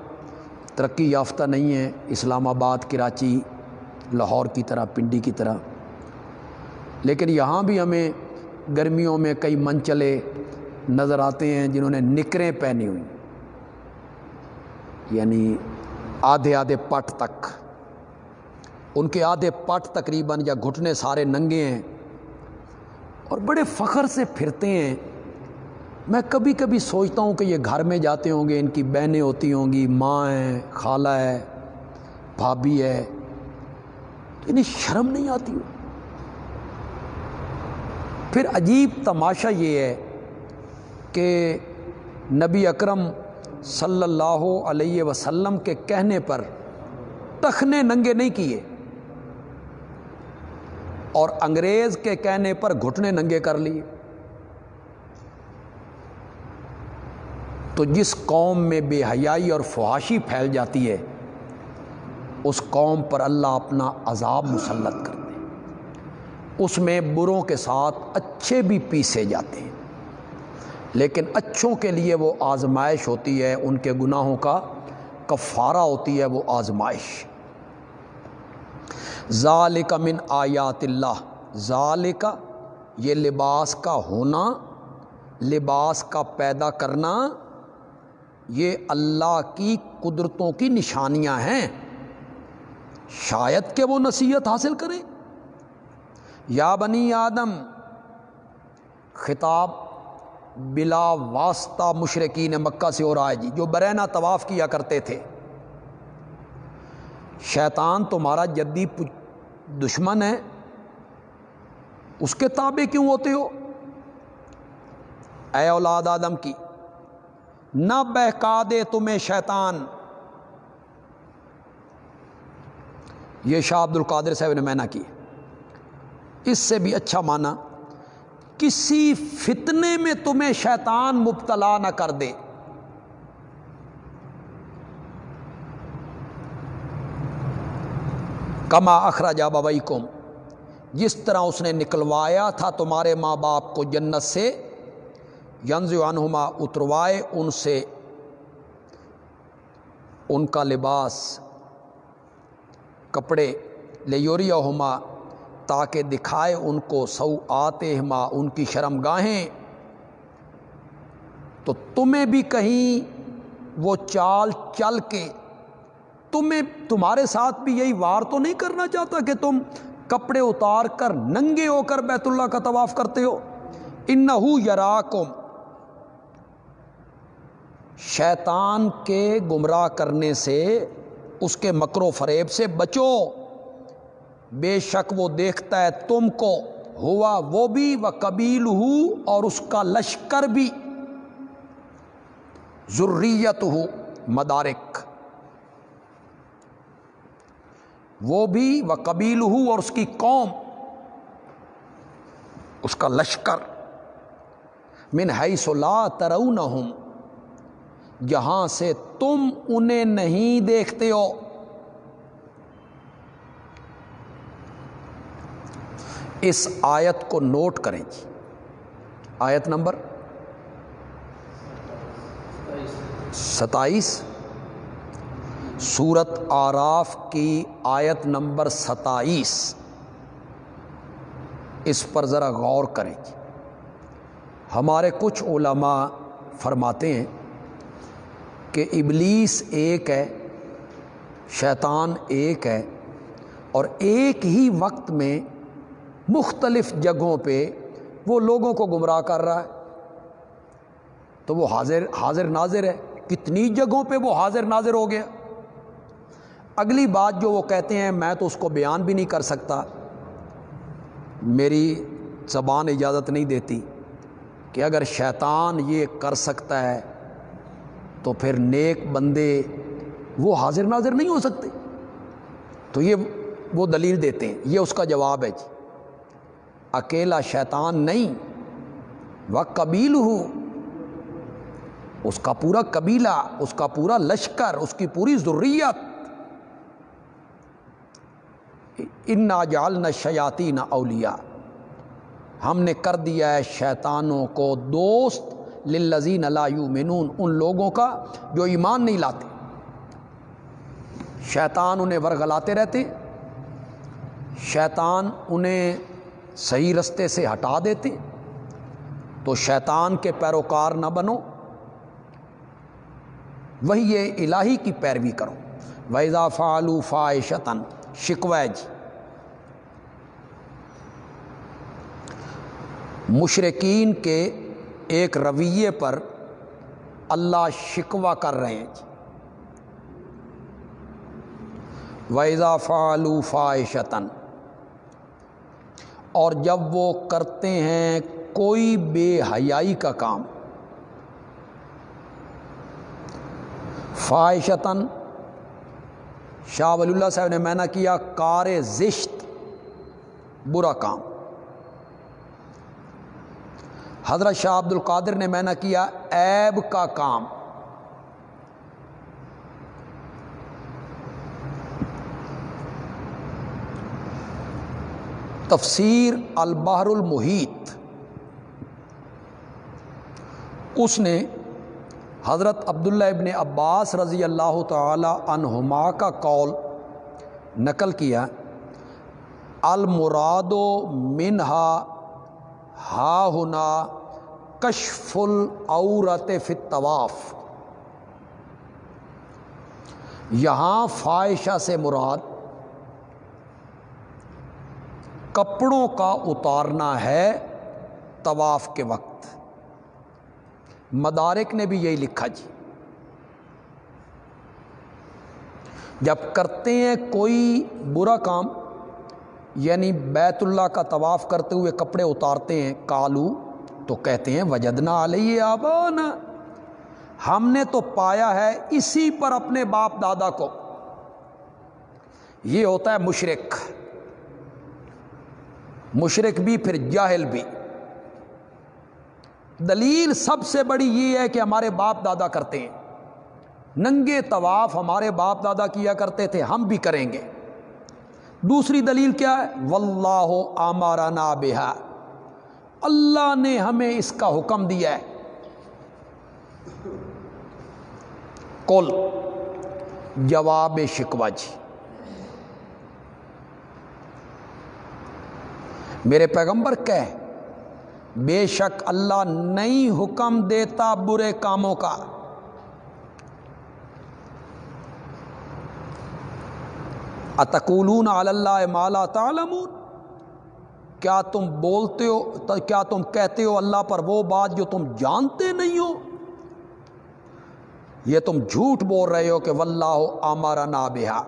Speaker 1: ترقی یافتہ نہیں ہے، اسلام آباد، کراچی، لاہور کی طرح، پنڈی کی طرح۔ لیکن یہاں بھی ہمیں گرمیوں میں کئی منچلے نظر آتے ہیں جنہوں نے نکریں پہنی ہوئی۔ یعنی آدھے آدھے پٹ تک۔ ان کے آدھے پٹ تقریباً یا گھٹنے سارے ننگے ہیں اور بڑے فخر سے پھرتے ہیں۔ میں کبھی کبھی سوچتا ہوں کہ یہ گھر میں جاتے ہوں گے، ان کی بہنیں ہوتی ہوں گی، ماں ہے، خالہ ہے، بھابھی ہے۔ انہیں شرم نہیں آتی۔ پھر عجیب تماشا یہ ہے کہ نبی اکرم صلی اللہ علیہ وسلم کے کہنے پر ٹخنے ننگے نہیں کیے۔ اور انگریز کے کہنے پر گھٹنے ننگے کر لیے۔ تو جس قوم میں بے حیائی اور فحاشی پھیل جاتی ہے، اس قوم پر اللہ اپنا عذاب مسلط کر دے اس میں بروں کے ساتھ اچھے بھی پیسے جاتے ہیں، لیکن اچھوں کے لیے وہ آزمائش ہوتی ہے، ان کے گناہوں کا کفارہ ہوتی ہے، وہ آزمائش۔ ذالک من آیات اللہ۔ ذالک یہ لباس کا ہونا، لباس کا پیدا کرنا، یہ اللہ کی قدرتوں کی نشانیاں ہیں۔ شاید کہ وہ نصیحت حاصل کریں۔ یا بنی آدم، خطاب بلا واسطہ مشرقین مکہ سے ہو رہا ہے جی جو برہنا طواف کیا کرتے تھے۔ شیطان تمہارا جدی دشمن ہے۔ اس کے تابع کیوں ہوتے ہو؟ اے اولاد آدم کی، نہ بہکا دے تمہیں شیطان۔ یہ شاہ عبد القادر صاحب نے مینا کی۔ اس سے بھی اچھا مانا، کسی فتنے میں تمہیں شیطان مبتلا نہ کر دے۔ کما اخراج بابئی کم جس طرح اس نے نکلوایا تھا تمہارے ماں باپ کو جنت سے ینز عنہما، اتروائے ان سے، ان کا لباس، کپڑے لیوریا ہما تاکہ دکھائے ان کو سو آتے ہما ان کی شرم گاہیں تو تمہیں بھی کہیں وہ چال چل کے تمہیں تمہارے ساتھ بھی یہی وار تو نہیں کرنا چاہتا کہ تم کپڑے اتار کر ننگے ہو کر بیت اللہ کا طواف کرتے ہو۔ ان یرا شیطان کے گمراہ کرنے سے اس کے مکر و فریب سے بچو۔ بے شک وہ دیکھتا ہے تم کو۔ ہوا وہ بھی وہ قبیل ہو اور اس کا لشکر بھی۔ ضروریت ہو مدارک۔ وہ بھی وہ قبیل ہو اور اس کی قوم، اس کا لشکر، من ہے سلا ترو نہ ہوں جہاں سے تم انہیں نہیں دیکھتے ہو۔ اس آیت کو نوٹ کریں جی۔ آیت نمبر ستائیس۔ سورت آراف کی آیت نمبر ستائیس۔ اس پر ذرا غور کریں جی۔ ہمارے کچھ علماء فرماتے ہیں کہ ابلیس ایک ہے، شیطان ایک ہے، اور ایک ہی وقت میں مختلف جگہوں پہ وہ لوگوں کو گمراہ کر رہا ہے۔ تو وہ حاضر حاضر ناظر ہے۔ کتنی جگہوں پہ وہ حاضر ناظر ہو گیا؟ اگلی بات جو وہ کہتے ہیں، میں تو اس کو بیان بھی نہیں کر سکتا۔ میری زبان اجازت نہیں دیتی کہ اگر شیطان یہ کر سکتا ہے تو پھر نیک بندے وہ حاضر ناظر نہیں ہو سکتے۔ تو یہ وہ دلیل دیتے ہیں۔ یہ اس کا جواب ہے جی۔ اکیلا شیطان نہیں، وہ قبیل ہوں اس کا پورا قبیلہ، اس کا پورا لشکر، اس کی پوری ضروریت ان جال نہ شیاتی نہ اولیا ہم نے کر دیا ہے شیطانوں کو دوست، للذین لا یؤمنون ان لوگوں کا جو ایمان نہیں لاتے۔ شیطان انہیں ورغلاتے رہتے۔ شیطان انہیں صحیح رستے سے ہٹا دیتے۔ تو شیطان کے پیروکار نہ بنو۔ وہی یہ الہی کی پیروی کرو۔ ویزا فعلو فائشتن شکویج جی۔ مشرقین کے ایک رویے پر اللہ شکوہ کر رہے ہیں جی۔ ویزا فعلو فائشتن اور جب وہ کرتے ہیں کوئی بے حیائی کا کام۔ فائشتاً شاہ ولی اللہ صاحب نے میں نے کیا، کار زشت، برا کام۔ حضرت شاہ عبد القادر نے میں نے کیا، عیب کا کام۔ تفسیر البحر المحیط۔ اس نے حضرت عبداللہ ابن عباس رضی اللہ تعالی عنہما کا قول نقل کیا المراد و منہا ہا ہنا کشف العورت فی طواف یہاں فائشہ سے مراد کپڑوں کا اتارنا ہے طواف کے وقت۔ مدارک نے بھی یہی لکھا جی۔ جب کرتے ہیں کوئی برا کام یعنی بیت اللہ کا طواف کرتے ہوئے کپڑے اتارتے ہیں کالو، تو کہتے ہیں، وجدنا علیہ آبانا۔ ہم نے تو پایا ہے اسی پر اپنے باپ دادا کو۔ یہ ہوتا ہے مشرق مشرق بھی، پھر جاہل بھی۔ دلیل سب سے بڑی یہ ہے کہ ہمارے باپ دادا کرتے ہیں۔ ننگے طواف ہمارے باپ دادا کیا کرتے تھے، ہم بھی کریں گے۔ دوسری دلیل کیا ہے؟ واللہ آمارا اللہ نے ہمیں اس کا حکم دیا ہے۔ کل جواب شکوا جی۔ میرے پیغمبر کہ بے شک اللہ نہیں حکم دیتا برے کاموں کا۔ اتقولون اللہ مالا تعلمون؟ کیا تم بولتے ہو، کیا تم کہتے ہو اللہ پر وہ بات جو تم جانتے نہیں ہو؟ یہ تم جھوٹ بول رہے ہو کہ واللہ آمارا نابہ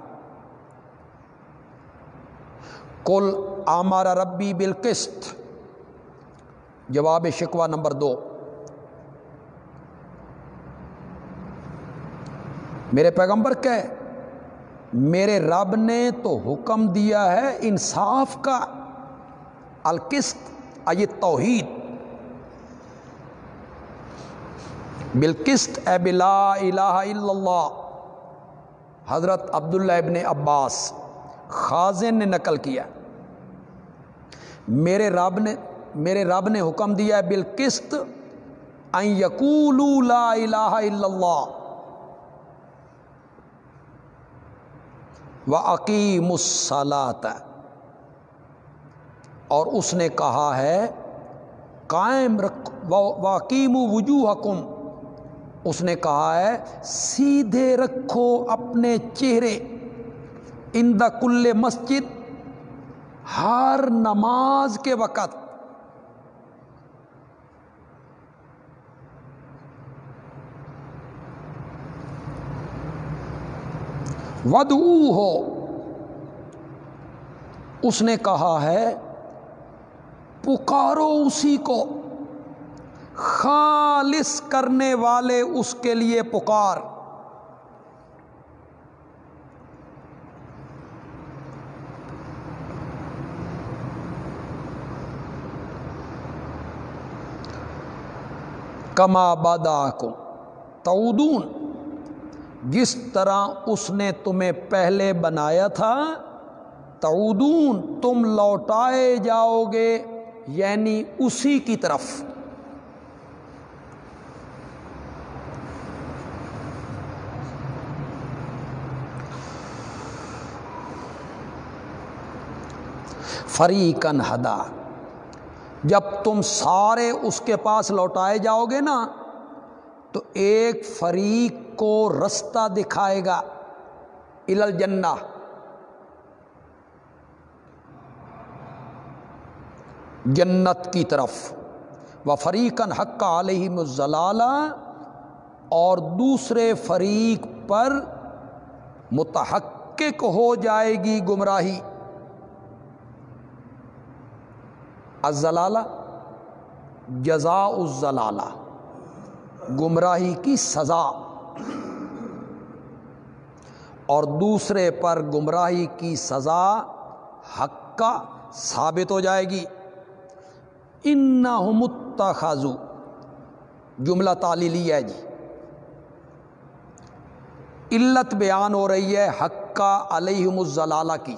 Speaker 1: کل آمارا ربی بالقسط۔ جواب شکوہ نمبر دو۔ میرے پیغمبر کہ میرے رب نے تو حکم دیا ہے انصاف کا۔ القسط آئی توحید۔ بالقسط، اے بلا الہ الا اللہ۔ حضرت عبداللہ ابن عباس، خازن نے نقل کیا۔ میرے رب نے میرے رب نے حکم دیا ہے بالقسط یقول لا الہ الا اللہ و عقیم الصلاط اور اس نے کہا ہے، قائم رکھ واقیم وجوہ حکم اس نے کہا ہے، سیدھے رکھو اپنے چہرے۔ ان دا کل مسجد، ہر نماز کے وقت ودعو ہو اس نے کہا ہے، پکارو اسی کو۔ خالص کرنے والے اس کے لیے پکار۔ کما بادا کو تودون جس طرح اس نے تمہیں پہلے بنایا تھا، تعودون، تم لوٹائے جاؤ گے یعنی اسی کی طرف۔ فریقن ہدا۔ جب تم سارے اس کے پاس لوٹائے جاؤ گے نا تو ایک فریق کو رستہ دکھائے گا الجنہ جنت کی طرف۔ و فریقن حق علیہ مزلالہ اور دوسرے فریق پر متحقق ہو جائے گی گمراہی۔ ازلالہ جزا الزلالہ گمراہی کی سزا۔ اور دوسرے پر گمراہی کی سزا حق کا ثابت ہو جائے گی۔ ان متخذو جملہ تعلیلی ہے جی۔ علت بیان ہو رہی ہے حق کا علیہم الزلالہ کی۔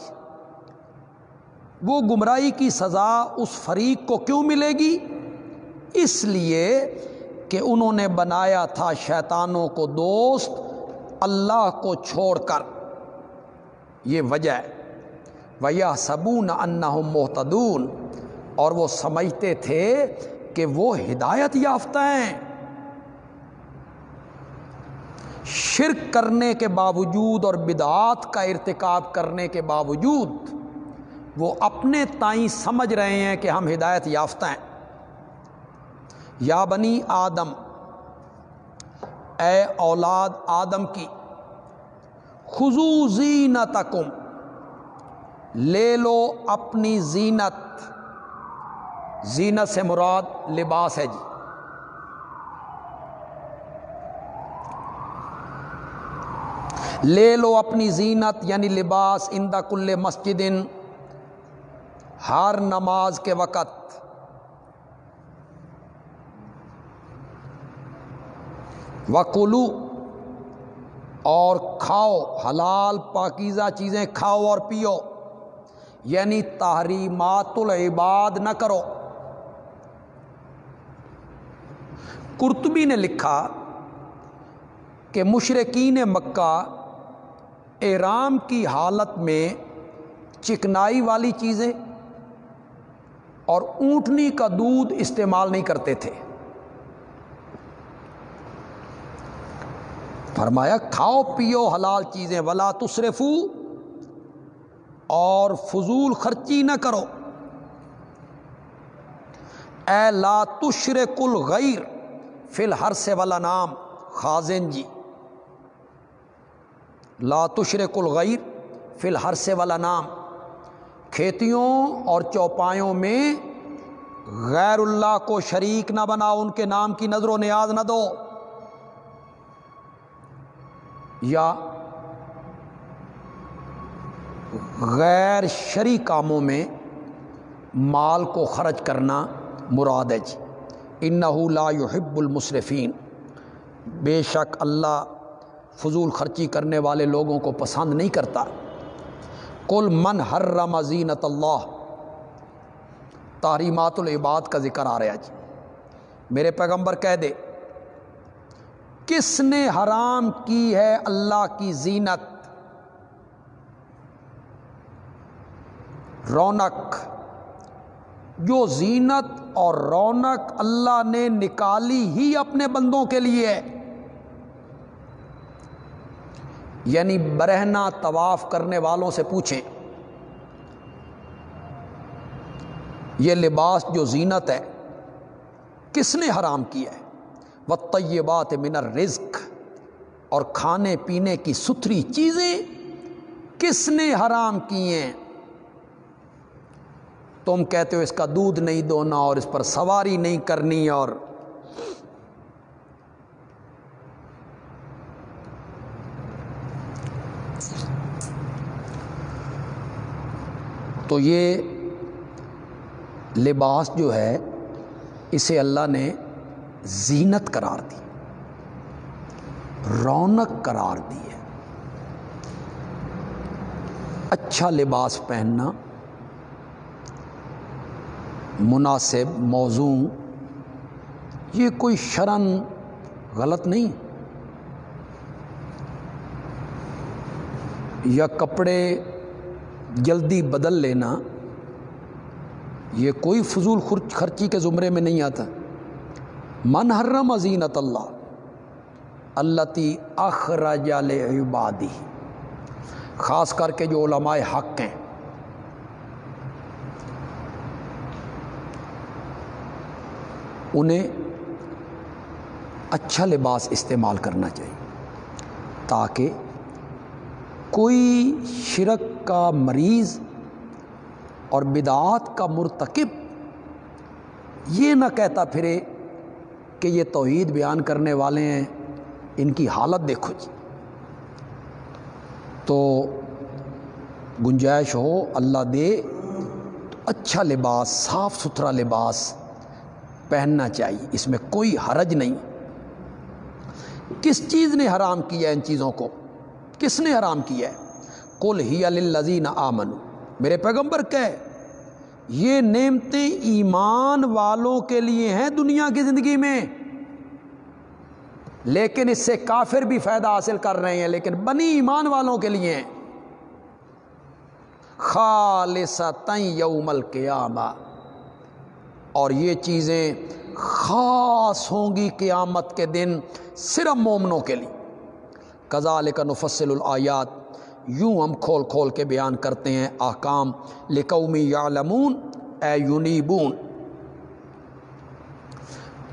Speaker 1: وہ گمراہی کی سزا اس فریق کو کیوں ملے گی؟ اس لیے کہ انہوں نے بنایا تھا شیطانوں کو دوست، اللہ کو چھوڑ کر۔ یہ وجہ ہے۔ ویا صبون انّا محتدون اور وہ سمجھتے تھے کہ وہ ہدایت یافتہ ہیں۔ شرک کرنے کے باوجود اور بدعات کا ارتکاب کرنے کے باوجود وہ اپنے تائیں سمجھ رہے ہیں کہ ہم ہدایت یافتہ ہیں۔ یا بنی آدم، اے اولاد آدم کی خزو زینتکم، لے لو اپنی زینت۔ زینت سے مراد لباس ہے جی۔ لے لو اپنی زینت یعنی لباس اندا کل مسجد ہر نماز کے وقت۔ وکلو اور کھاؤ، حلال پاکیزہ چیزیں کھاؤ اور پیو۔ یعنی تحریمات العباد نہ کرو۔ کرتبی نے لکھا کہ مشرقین مکہ احرام کی حالت میں چکنائی والی چیزیں اور اونٹنی کا دودھ استعمال نہیں کرتے تھے۔ فرمایا، کھاؤ، پیو، حلال چیزیں، ولا تصرفو اور فضول خرچی نہ کرو۔ اے لا تشرک الغیر، فی الحر سے والا نام، خازن جی۔ لا تشرک الغیر، فی الحر سے والا نام۔ کھیتیوں اور چوپایوں میں غیر اللہ کو شریک نہ بناؤ، ان کے نام کی نظر و نیاز نہ دو۔ یا غیر شری کاموں میں مال کو خرچ کرنا مراد ہے جی۔ ان کس نے حرام کی ہے اللہ کی زینت؟ رونق۔ جو زینت اور رونق اللہ نے نکالی ہی اپنے بندوں کے لیے۔ یعنی برہنا طواف کرنے والوں سے پوچھیں۔ یہ لباس جو زینت ہے، کس نے حرام کیا ہے؟ وہ طیبات من رزق اور کھانے پینے کی ستھری چیزیں کس نے حرام کی ہیں؟ تم کہتے ہو اس کا دودھ نہیں دونا اور اس پر سواری نہیں کرنی اور تو یہ لباس جو ہے، اسے اللہ نے زینت قرار دی، رونق قرار دی ہے۔ اچھا لباس پہننا، مناسب موضوع، یہ کوئی شرن غلط نہیں۔ یا کپڑے جلدی بدل لینا، یہ کوئی فضول خرچی کے زمرے میں نہیں آتا۔ من حرم عظینت اللہ اللہ تی اخراج عبادی خاص کر کے جو علماء حق ہیں۔ انہیں اچھا لباس استعمال کرنا چاہیے، تاکہ کوئی شرک کا مریض اور بدعات کا مرتکب یہ نہ کہتا پھرے کہ یہ توحید بیان کرنے والے ہیں، ان کی حالت دیکھو جی۔ تو گنجائش ہو، اللہ دے، تو اچھا لباس، صاف ستھرا لباس پہننا چاہیے، اس میں کوئی حرج نہیں۔ کس چیز نے حرام کیا ان چیزوں کو؟ کس نے حرام کیا ہے؟ کل ہی الزین آمن میرے پیغمبر کہ یہ نعمتیں ایمان والوں کے لیے ہیں دنیا کی زندگی میں۔ لیکن اس سے کافر بھی فائدہ حاصل کر رہے ہیں، لیکن بنی ایمان والوں کے لیے۔ خالص یوم القیامہ۔ اور یہ چیزیں خاص ہوں گی قیامت کے دن صرف مومنوں کے لیے۔ کزا کا نفصل الآیات۔ یوں ہم کھول کھول کے بیان کرتے ہیں احکام لقومی یعلمون، اے یونیبون۔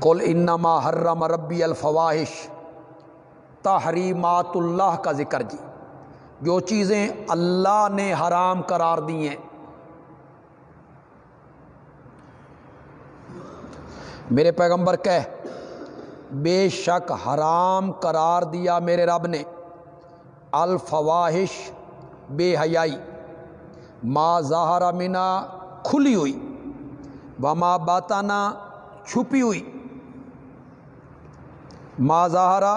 Speaker 1: کل انما حرم ربی الفواہش تحریمات اللہ کا ذکر جی۔ جو چیزیں اللہ نے حرام قرار دی ہیں۔ میرے پیغمبر کہہ، بے شک حرام قرار دیا میرے رب نے۔ الفواہش بے حیائی۔ ما ظاہرہ منا کھلی ہوئی، وما باتانہ چھپی ہوئی۔ ما ظاہرہ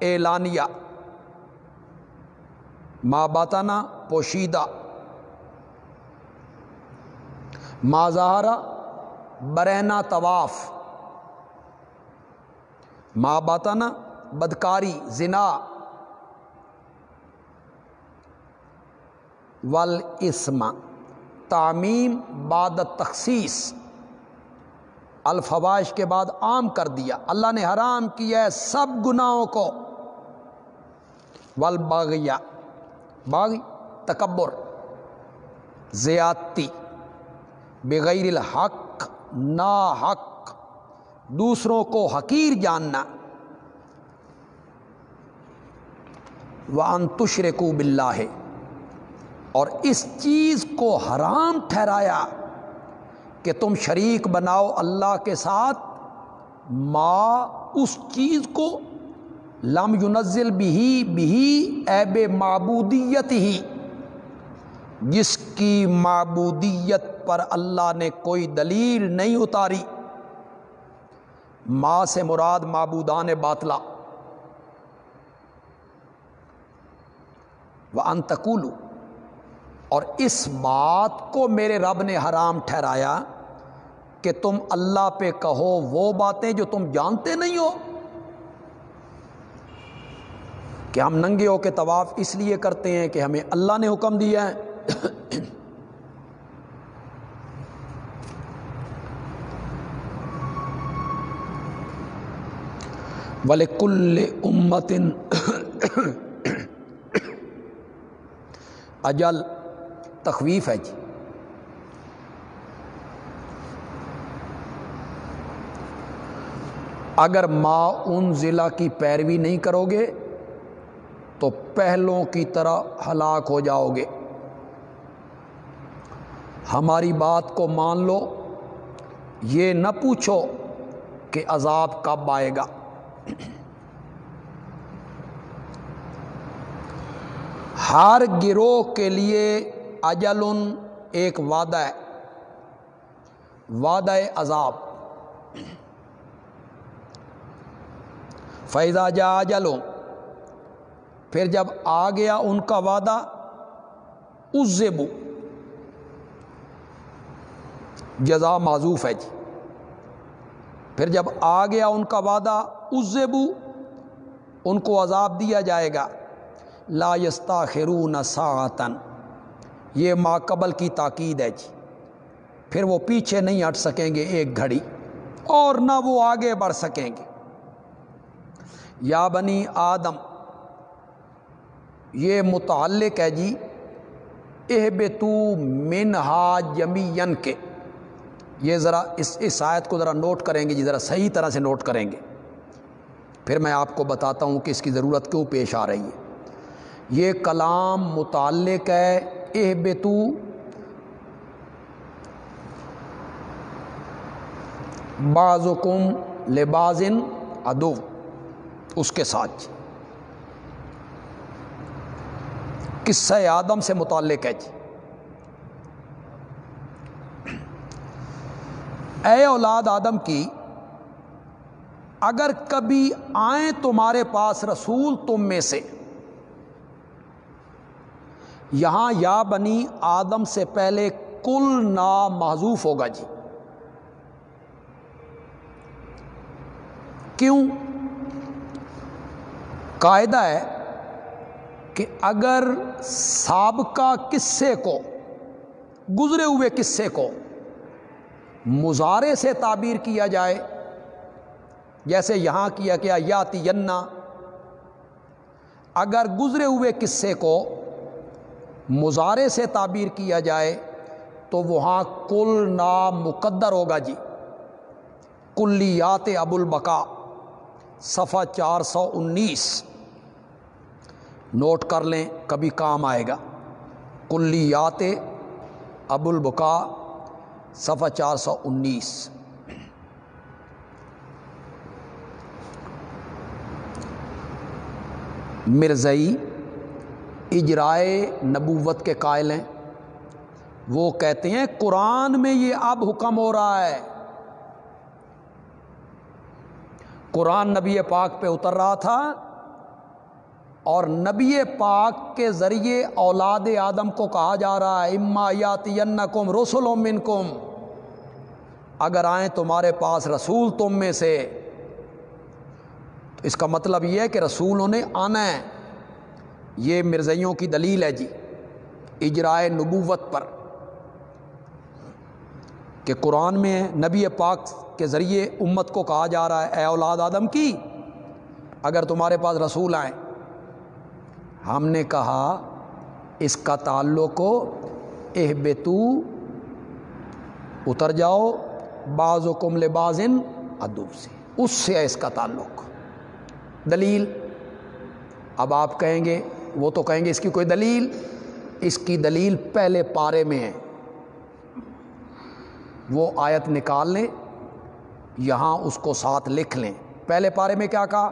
Speaker 1: اعلانیہ۔ ما باتانہ پوشیدہ۔ ما ظاہرہ برہنا طواف۔ ماں باتانہ بدکاری، زنا۔ ولاسم تعمیم بعد تخصیص الفواش کے بعد عام کر دیا۔ اللہ نے حرام کیا ہے سب گناہوں کو۔ ول باغی تکبر، زیادتی، بغیر الحق نا حق دوسروں کو حقیر جاننا۔ وہ انتشرکو بلّہ ہے اور اس چیز کو حرام ٹھہرایا کہ تم شریک بناؤ اللہ کے ساتھ، ما اس چیز کو لم ينزل بھی بھی ایب معبودیت ہی، جس کی معبودیت پر اللہ نے کوئی دلیل نہیں اتاری۔ ماں سے مراد معبودان باطلا۔ وہ انتقولو اور اس بات کو میرے رب نے حرام ٹھہرایا کہ تم اللہ پہ کہو وہ باتیں جو تم جانتے نہیں ہو۔ کہ ہم ننگے ہو کے طواف اس لیے کرتے ہیں کہ ہمیں اللہ نے حکم دیا ہے۔ ول کل امتن اجل تخویف ہے جی۔ اگر ما ان ضلع کی پیروی نہیں کرو گے تو پہلوں کی طرح ہلاک ہو جاؤ گے ہماری بات کو مان لو، یہ نہ پوچھو کہ عذاب کب آئے گا۔ ہر گروہ کے لیے اجل ایک وعدہ ہے۔ وعدہ عذاب۔ فیضا جا اجلوں پھر جب آ گیا ان کا وعدہ ازبو جزا معذوف ہے جی۔ پھر جب آ گیا ان کا وعدہ ازبو ان کو عذاب دیا جائے گا۔ لا یستا خرون ساعتن یہ ماقبل کی تاکید ہے جی۔ پھر وہ پیچھے نہیں ہٹ سکیں گے ایک گھڑی، اور نہ وہ آگے بڑھ سکیں گے۔ یا بنی آدم، یہ متعلق ہے جی اہ بتو منہا جمین کے۔ یہ ذرا اس اس آیت کو ذرا نوٹ کریں گے جی ذرا صحیح طرح سے نوٹ کریں گے۔ پھر میں آپ کو بتاتا ہوں کہ اس کی ضرورت کیوں پیش آ رہی ہے۔ یہ کلام متعلق ہے اہ بتو بعض کم لبازن ادو اس کے ساتھ۔ قصہ آدم سے متعلق ہے جی۔ اے اولاد آدم کی، اگر کبھی آئیں تمہارے پاس رسول تم میں سے یہاں یا بنی آدم سے پہلے کل نا محضوف ہوگا جی۔ کیوں؟ قاعدہ ہے کہ اگر سابقہ قصے کو، گزرے ہوئے قصے کو مظاہرے سے تعبیر کیا جائے، جیسے یہاں کیا کیا یا تینا اگر گزرے ہوئے قصے کو مظاہرے سے تعبیر کیا جائے تو وہاں کل نام مقدر ہوگا جی۔ کلیات ابو البقا صفحہ چار سو انیس۔ نوٹ کر لیں، کبھی کام آئے گا۔ کلیات ابو البقا صفحہ چار سو انیس۔ مرزئی اجرائے نبوت کے قائل ہیں۔ وہ کہتے ہیں، قرآن میں یہ اب حکم ہو رہا ہے۔ قرآن نبی پاک پہ اتر رہا تھا اور نبی پاک کے ذریعے اولاد آدم کو کہا جا رہا ہے، اما یاتی کم رسول کم اگر آئیں تمہارے پاس رسول تم میں سے، تو اس کا مطلب یہ ہے کہ رسولوں نے آنا ہے۔ یہ مرزیوں کی دلیل ہے جی اجرائے نبوت پر، کہ قرآن میں نبی پاک کے ذریعے امت کو کہا جا رہا ہے، اے اولاد آدم کی، اگر تمہارے پاس رسول آئیں۔ ہم نے کہا، اس کا تعلق ہو اہ بتو اتر جاؤ بعض و کم لبازن ادب سے۔ اس سے ہے اس کا تعلق۔ دلیل، اب آپ کہیں گے وہ تو کہیں گے اس کی کوئی دلیل؟ اس کی دلیل پہلے پارے میں ہے۔ وہ آیت نکال لیں، یہاں اس کو ساتھ لکھ لیں۔ پہلے پارے میں کیا کہا؟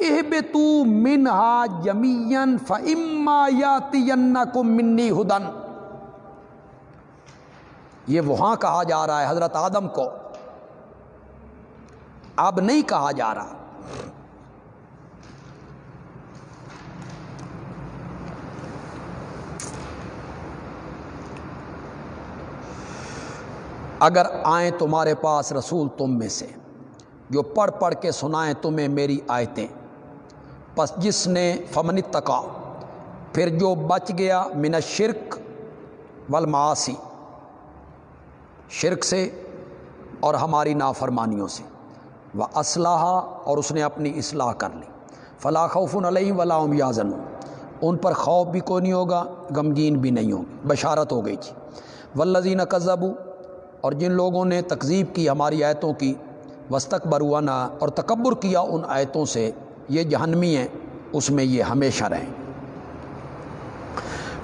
Speaker 1: اہبتو منہا جمین فما یاتی کو منی ہدن۔ یہ وہاں کہا جا رہا ہے، حضرت آدم کو۔ اب نہیں کہا جا رہا۔ اگر آئیں تمہارے پاس رسول تم میں سے، جو پڑھ پڑھ کے سنائیں تمہیں میری آیتیں۔ پس جس نے فمن تکا پھر جو بچ گیا من شرک والمعاصی۔ شرک سے اور ہماری نافرمانیوں سے۔ وہ اسلحہ اور اس نے اپنی اصلاح کر لی۔ فلاں خوف علیہ ولاؤم یازن ان پر خوف بھی کوئی نہیں ہوگا، غمگین بھی نہیں ہوگی، بشارت ہو گئی جی ولزین قذبو اور جن لوگوں نے تکذیب کی ہماری آیتوں کی وسطک بروانا اور تکبر کیا ان آیتوں سے، یہ جہنمی ہیں، اس میں یہ ہمیشہ رہیں۔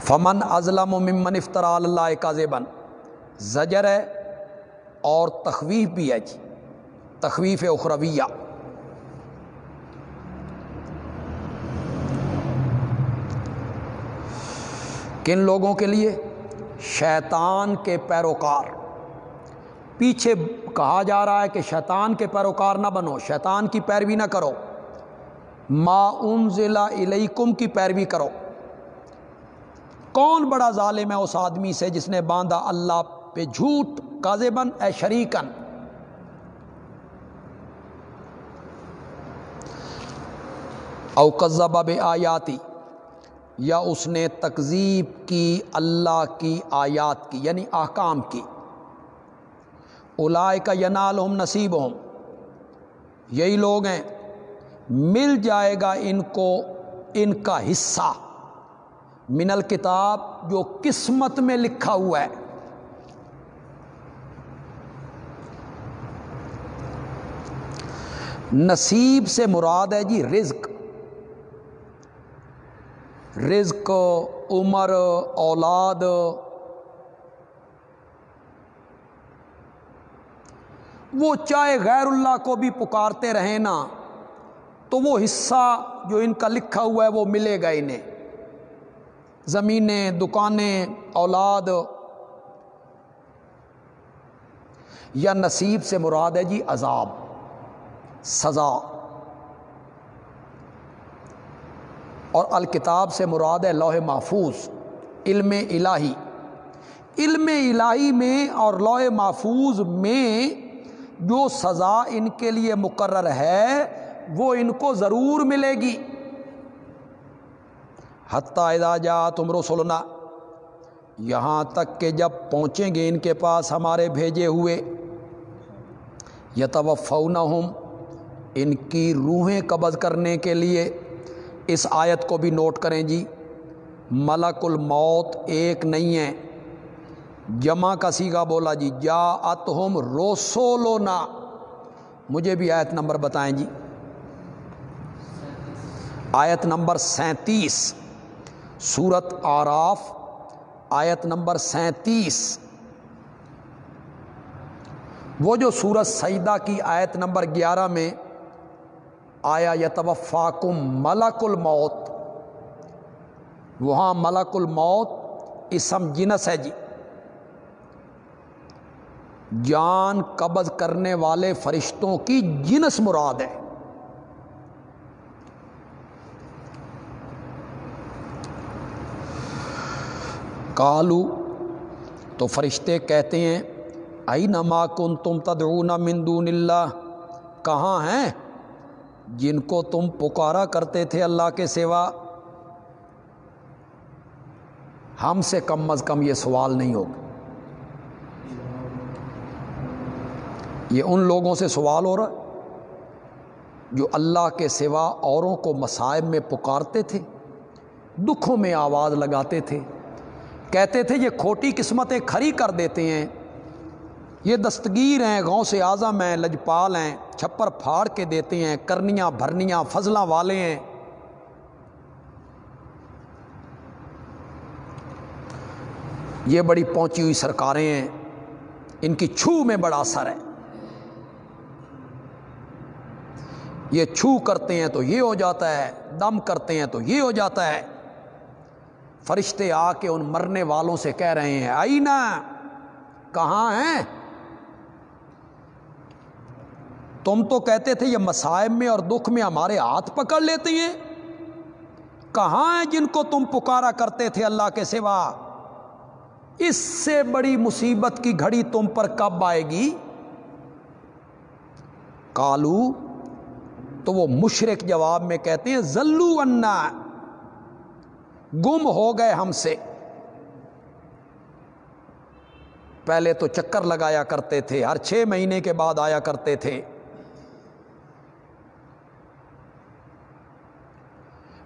Speaker 1: فمن ازلم و ممن افطرا اللہ کا زجر ہے اور تخویف بھی ہے جی تخویف اخرویہ۔ کن لوگوں کے لیے؟ شیطان کے پیروکار۔ پیچھے کہا جا رہا ہے کہ شیطان کے پیروکار نہ بنو، شیطان کی پیروی نہ کرو۔ ما ضلع علیکم کی پیروی کرو۔ کون بڑا ظالم ہے اس آدمی سے جس نے باندھا اللہ پہ جھوٹ؟ کازبن اے شریکن او بب آیاتی یا اس نے تکذیب کی، اللہ کی آیات کی یعنی احکام کی۔ الائے کا ینال ہم نصیب ہوں یہی لوگ ہیں۔ مل جائے گا ان کو ان کا حصہ۔ من الکتاب جو قسمت میں لکھا ہوا ہے۔ نصیب سے مراد ہے جی رزق۔ رزق، عمر، اولاد وہ چاہے غیر اللہ کو بھی پکارتے رہیں نا، تو وہ حصہ جو ان کا لکھا ہوا ہے وہ ملے گا انہیں۔ زمینیں، دکانیں، اولاد۔ یا نصیب سے مراد ہے جی عذاب، سزا۔ اور الکتاب سے مراد ہے لوح محفوظ، علم الہی۔ علم الہی میں اور لوح محفوظ میں جو سزا ان کے لیے مقرر ہے، وہ ان کو ضرور ملے گی۔ حتیٰ ادا جا تم رسولنا یہاں تک کہ جب پہنچیں گے ان کے پاس ہمارے بھیجے ہوئے یا ہم ان کی روحیں قبض کرنے کے لیے۔ اس آیت کو بھی نوٹ کریں جی ملک الموت ایک نہیں ہے۔ جمع کا سیگا بولا جی جا ات ہم روسولونا مجھے بھی آیت نمبر بتائیں جی۔ آیت نمبر سینتیس۔ سورت آراف۔ آیت نمبر سینتیس۔ وہ جو سورت سیدہ کی آیت نمبر گیارہ میں آیا، یتوفاکم ملک الموت۔ وہاں ملک الموت اسم جنس ہے جی۔ جان قبض کرنے والے فرشتوں کی جنس مراد ہے۔ کالو تو فرشتے کہتے ہیں آئی نما کن تم تدعون من دون اللہ؟ کہاں ہیں؟ جن کو تم پکارا کرتے تھے اللہ کے سوا؟ ہم سے کم از کم یہ سوال نہیں ہوگا۔ یہ ان لوگوں سے سوال ہو رہا جو اللہ کے سوا اوروں کو مصائب میں پکارتے تھے، دکھوں میں آواز لگاتے تھے، کہتے تھے یہ کھوٹی قسمتیں کھری کر دیتے ہیں، یہ دستگیر ہیں گاؤں سے اعظم ہیں، لجپال ہیں، چھپر پھاڑ کے دیتے ہیں، کرنیاں بھرنیاں فضلاں والے ہیں۔ یہ بڑی پہنچی ہوئی سرکاریں ہیں، ان کی چھو میں بڑا اثر ہے۔ یہ چھو کرتے ہیں تو یہ ہو جاتا ہے، دم کرتے ہیں تو یہ ہو جاتا ہے۔ فرشتے آ کے ان مرنے والوں سے کہہ رہے ہیں آئی نا کہاں ہیں؟ تم تو کہتے تھے یہ مسائب میں اور دکھ میں ہمارے ہاتھ پکڑ لیتے ہیں۔ کہاں ہیں جن کو تم پکارا کرتے تھے اللہ کے سوا؟ اس سے بڑی مصیبت کی گھڑی تم پر کب آئے گی؟ کالو تو وہ مشرق جواب میں کہتے ہیں زلو انا گم ہو گئے ہم سے۔ پہلے تو چکر لگایا کرتے تھے، ہر چھ مہینے کے بعد آیا کرتے تھے۔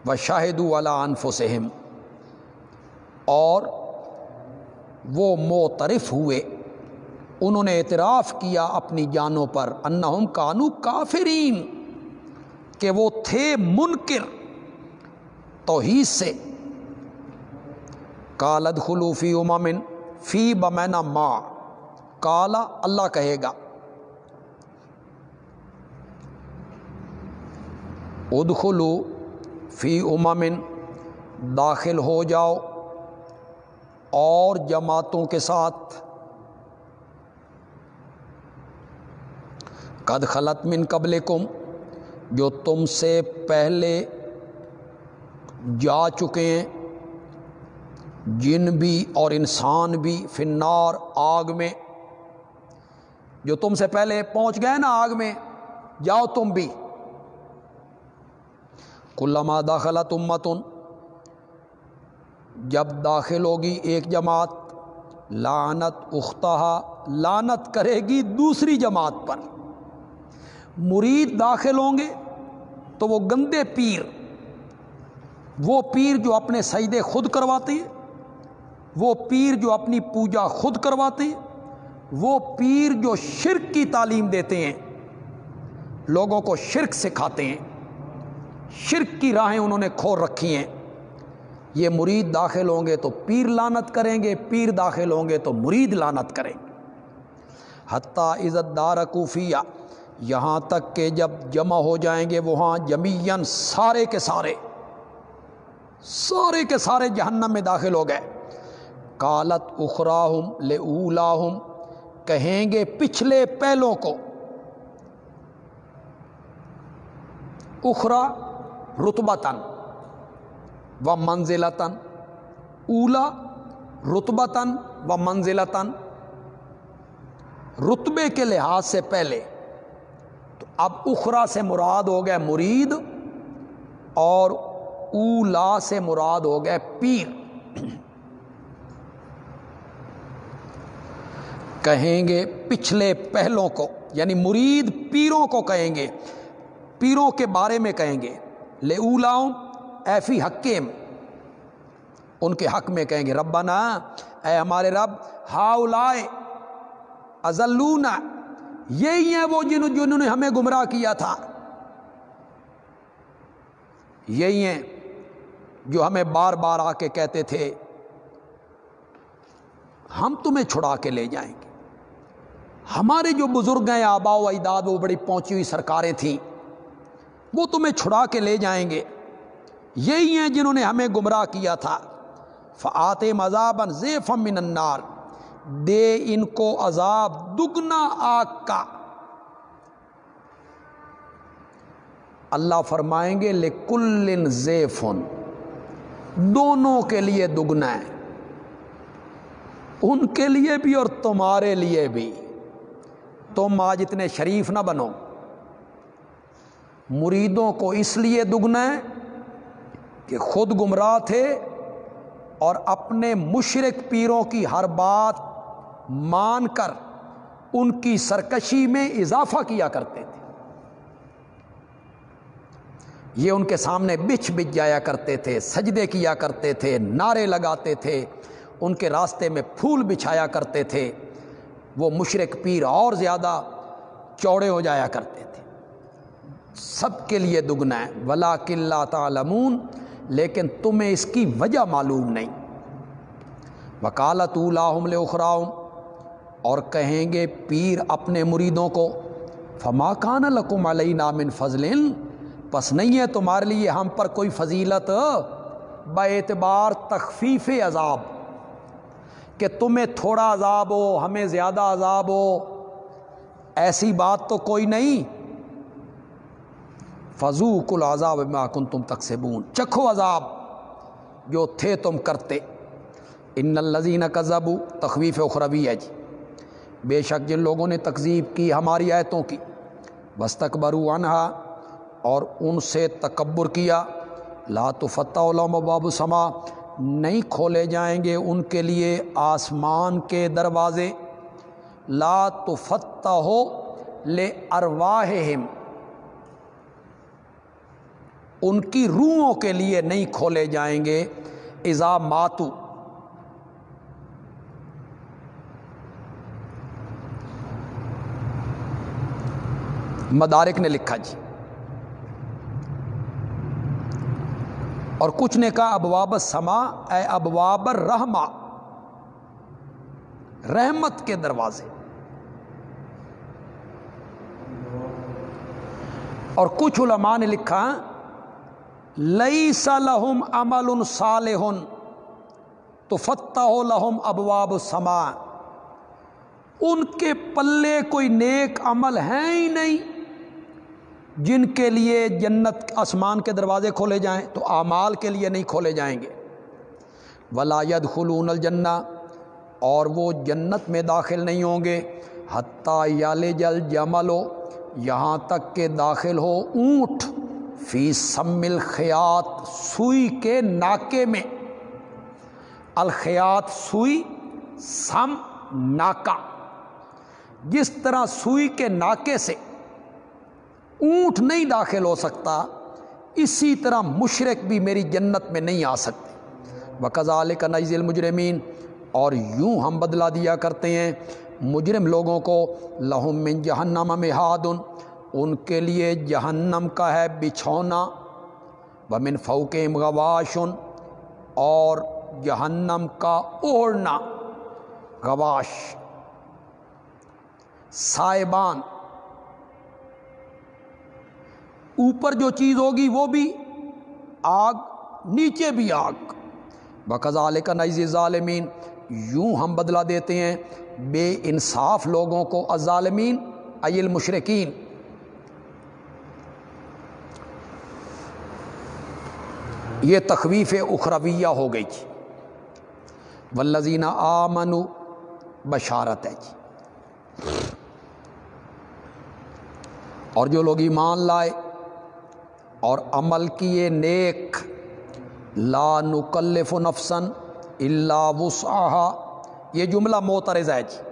Speaker 1: وہ شاہد والا انفسہم اور وہ موترف ہوئے۔ انہوں نے اعتراف کیا اپنی جانوں پر، انہم کانو کافرین۔ کہ وہ تھے منکر توحید سے۔ کالد خلوفی امامن فی بمینا ماں کالا اللہ کہے گا ادخلو فی امامن داخل ہو جاؤ اور جماعتوں کے ساتھ۔ قد خلط من قبل کم جو تم سے پہلے جا چکے ہیں، جن بھی اور انسان بھی فنار آگ میں، جو تم سے پہلے پہنچ گئے نا آگ میں، جاؤ تم بھی۔ کلما داخلہ تمتن جب داخل ہوگی ایک جماعت لانت اختہا لانت کرے گی دوسری جماعت پر۔ مرید داخل ہوں گے تو وہ گندے پیر، وہ پیر جو اپنے سجدے خود کرواتے ہیں، وہ پیر جو اپنی پوجا خود کرواتے ہیں، وہ پیر جو شرک کی تعلیم دیتے ہیں، لوگوں کو شرک سکھاتے ہیں، شرک کی راہیں انہوں نے کھور رکھی ہیں۔ یہ مرید داخل ہوں گے تو پیر لانت کریں گے، پیر داخل ہوں گے تو مرید لانت کریں۔ گے حتیٰ عزت دار کوفیہ یہاں تک کہ جب جمع ہو جائیں گے وہاں جمین سارے کے سارے سارے کے سارے جہنم میں داخل ہو گئے۔ کالت اخراہم لے کہیں گے پچھلے پہلوں کو۔ اخرا رتبتاً و منزلتاً، اولا رتبتاً و منزلتاً۔ رتبے کے لحاظ سے پہلے اب اخرا سے مراد ہو گئے مرید اور اولا سے مراد ہو گئے پیر۔ کہیں گے پچھلے پہلوں کو یعنی مرید پیروں کو کہیں گے۔ پیروں کے بارے میں کہیں گے۔ لے اولاؤں ایفی حکیم ان کے حق میں کہیں گے، ربنا، اے ہمارے رب ہاؤ لائے ازلونا یہی ہیں وہ جن جنہوں نے ہمیں گمراہ کیا تھا۔ یہی ہیں جو ہمیں بار بار آ کے کہتے تھے، ہم تمہیں چھڑا کے لے جائیں گے۔ ہمارے جو بزرگ ہیں، آبا و اجداد، وہ بڑی پہنچی ہوئی سرکاریں تھیں، وہ تمہیں چھڑا کے لے جائیں گے۔ یہی ہیں جنہوں نے ہمیں گمراہ کیا تھا۔ فعت مذابن زیف من النار۔ دے ان کو عذاب، دگنا آگ کا۔ اللہ فرمائیں گے لکل زیفن۔ دونوں کے لیے دگنا ہے۔ ان کے لیے بھی اور تمہارے لیے بھی۔ تم آج اتنے شریف نہ بنو۔ مریدوں کو اس لیے دگنا ہے کہ خود گمراہ تھے اور اپنے مشرق پیروں کی ہر بات مان کر ان کی سرکشی میں اضافہ کیا کرتے تھے۔ یہ ان کے سامنے بچھ بچ جایا کرتے تھے، سجدے کیا کرتے تھے، نعرے لگاتے تھے، ان کے راستے میں پھول بچھایا کرتے تھے۔ وہ مشرق پیر اور زیادہ چوڑے ہو جایا کرتے تھے۔ سب کے لیے دگنا ہے۔ ولا کلّہ تعلمون، لیکن تمہیں اس کی وجہ معلوم نہیں۔ وکالت اولاحم اخراؤم اور کہیں گے پیر اپنے مریدوں کو، فما کان لکم علیہ نامن فضل، پس نہیں ہے تمہارے لیے ہم پر کوئی فضیلت با اعتبار تخفیف عذاب، کہ تمہیں تھوڑا عذاب ہو، ہمیں زیادہ عذاب ہو، ایسی بات تو کوئی نہیں۔ فضو کل عذاب کن تم تک سے بون چکھو عذاب جو تھے تم کرتے۔ ان الزین کذب تخویف اخروی ہے جی۔ بے شک جن لوگوں نے تکذیب کی، ہماری آیتوں کی۔ بس تکبرو انہا اور ان سے تکبر کیا۔ لا فتح علوم باب سما نہیں کھولے جائیں گے ان کے لیے آسمان کے دروازے۔ لا فتح ہو لے ارواہم ان کی روحوں کے لیے نہیں کھولے جائیں گے۔ ازا ماتو مدارک نے لکھا جی۔ اور کچھ نے کہا، ابواب سما اے ابواب رحما رحمت کے دروازے۔ اور کچھ علماء نے لکھا لئی لہم امل صالح تو فتح لہم ابواب سما ان کے پلے کوئی نیک عمل ہیں ہی نہیں۔ جن کے لیے جنت آسمان کے دروازے کھولے جائیں تو اعمال کے لیے نہیں کھولے جائیں گے۔ ولاد خلون الجنا اور وہ جنت میں داخل نہیں ہوں گے۔ حتیٰ یال جل جمل ہو یہاں تک کہ داخل ہو اونٹ۔ فی سم الخیات سوئی کے ناکے میں۔ الخیات سوئی، سم ناکا جس طرح سوئی کے ناکے سے اونٹ نہیں داخل ہو سکتا، اسی طرح مشرق بھی میری جنت میں نہیں آ سکتے۔ بقضال کا نئیز المجرمین، اور یوں ہم بدلا دیا کرتے ہیں۔ مجرم لوگوں کو لہم من جہنم میں ہادن ان کے لیے جہنم کا ہے بچھونا۔ بمن فوق غواشن اور جہنم کا اوڑھنا۔ غواش، سائبان اوپر جو چیز ہوگی وہ بھی آگ، نیچے بھی آگ۔ بقضال کا نئیز ظالمین یوں ہم بدلا دیتے ہیں، بے انصاف لوگوں کو ظالمین ایل مشرقین یہ تخویف اخرویہ ہو گئی جی۔ ولزینہ آمنو بشارت ہے جی۔ اور جو لوگ ایمان لائے اور عمل کیے نیک، لا نکلف نفسن اللہ وسعہ یہ جملہ موترز ہے جی۔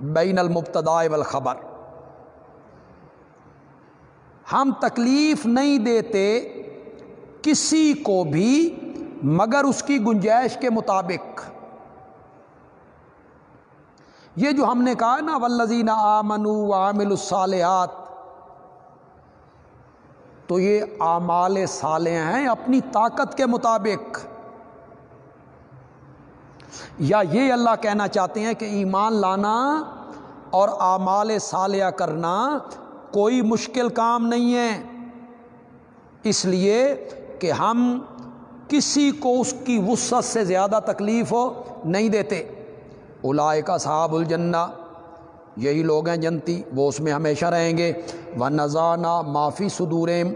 Speaker 1: بین المبتدا والخبر۔ ہم تکلیف نہیں دیتے کسی کو بھی، مگر اس کی گنجائش کے مطابق۔ یہ جو ہم نے کہا نا ولزین آمنو عامل الصالحات تو یہ اعمال صالح ہیں اپنی طاقت کے مطابق؟ یا یہ اللہ کہنا چاہتے ہیں کہ ایمان لانا اور اعمال صالحہ کرنا کوئی مشکل کام نہیں ہے۔ اس لیے کہ ہم کسی کو اس کی وسعت سے زیادہ تکلیف ہو نہیں دیتے۔ الائے کا صحاب الجنہ۔ یہی لوگ ہیں جنتی، وہ اس میں ہمیشہ رہیں گے۔ و نذانہ معافی صدوریم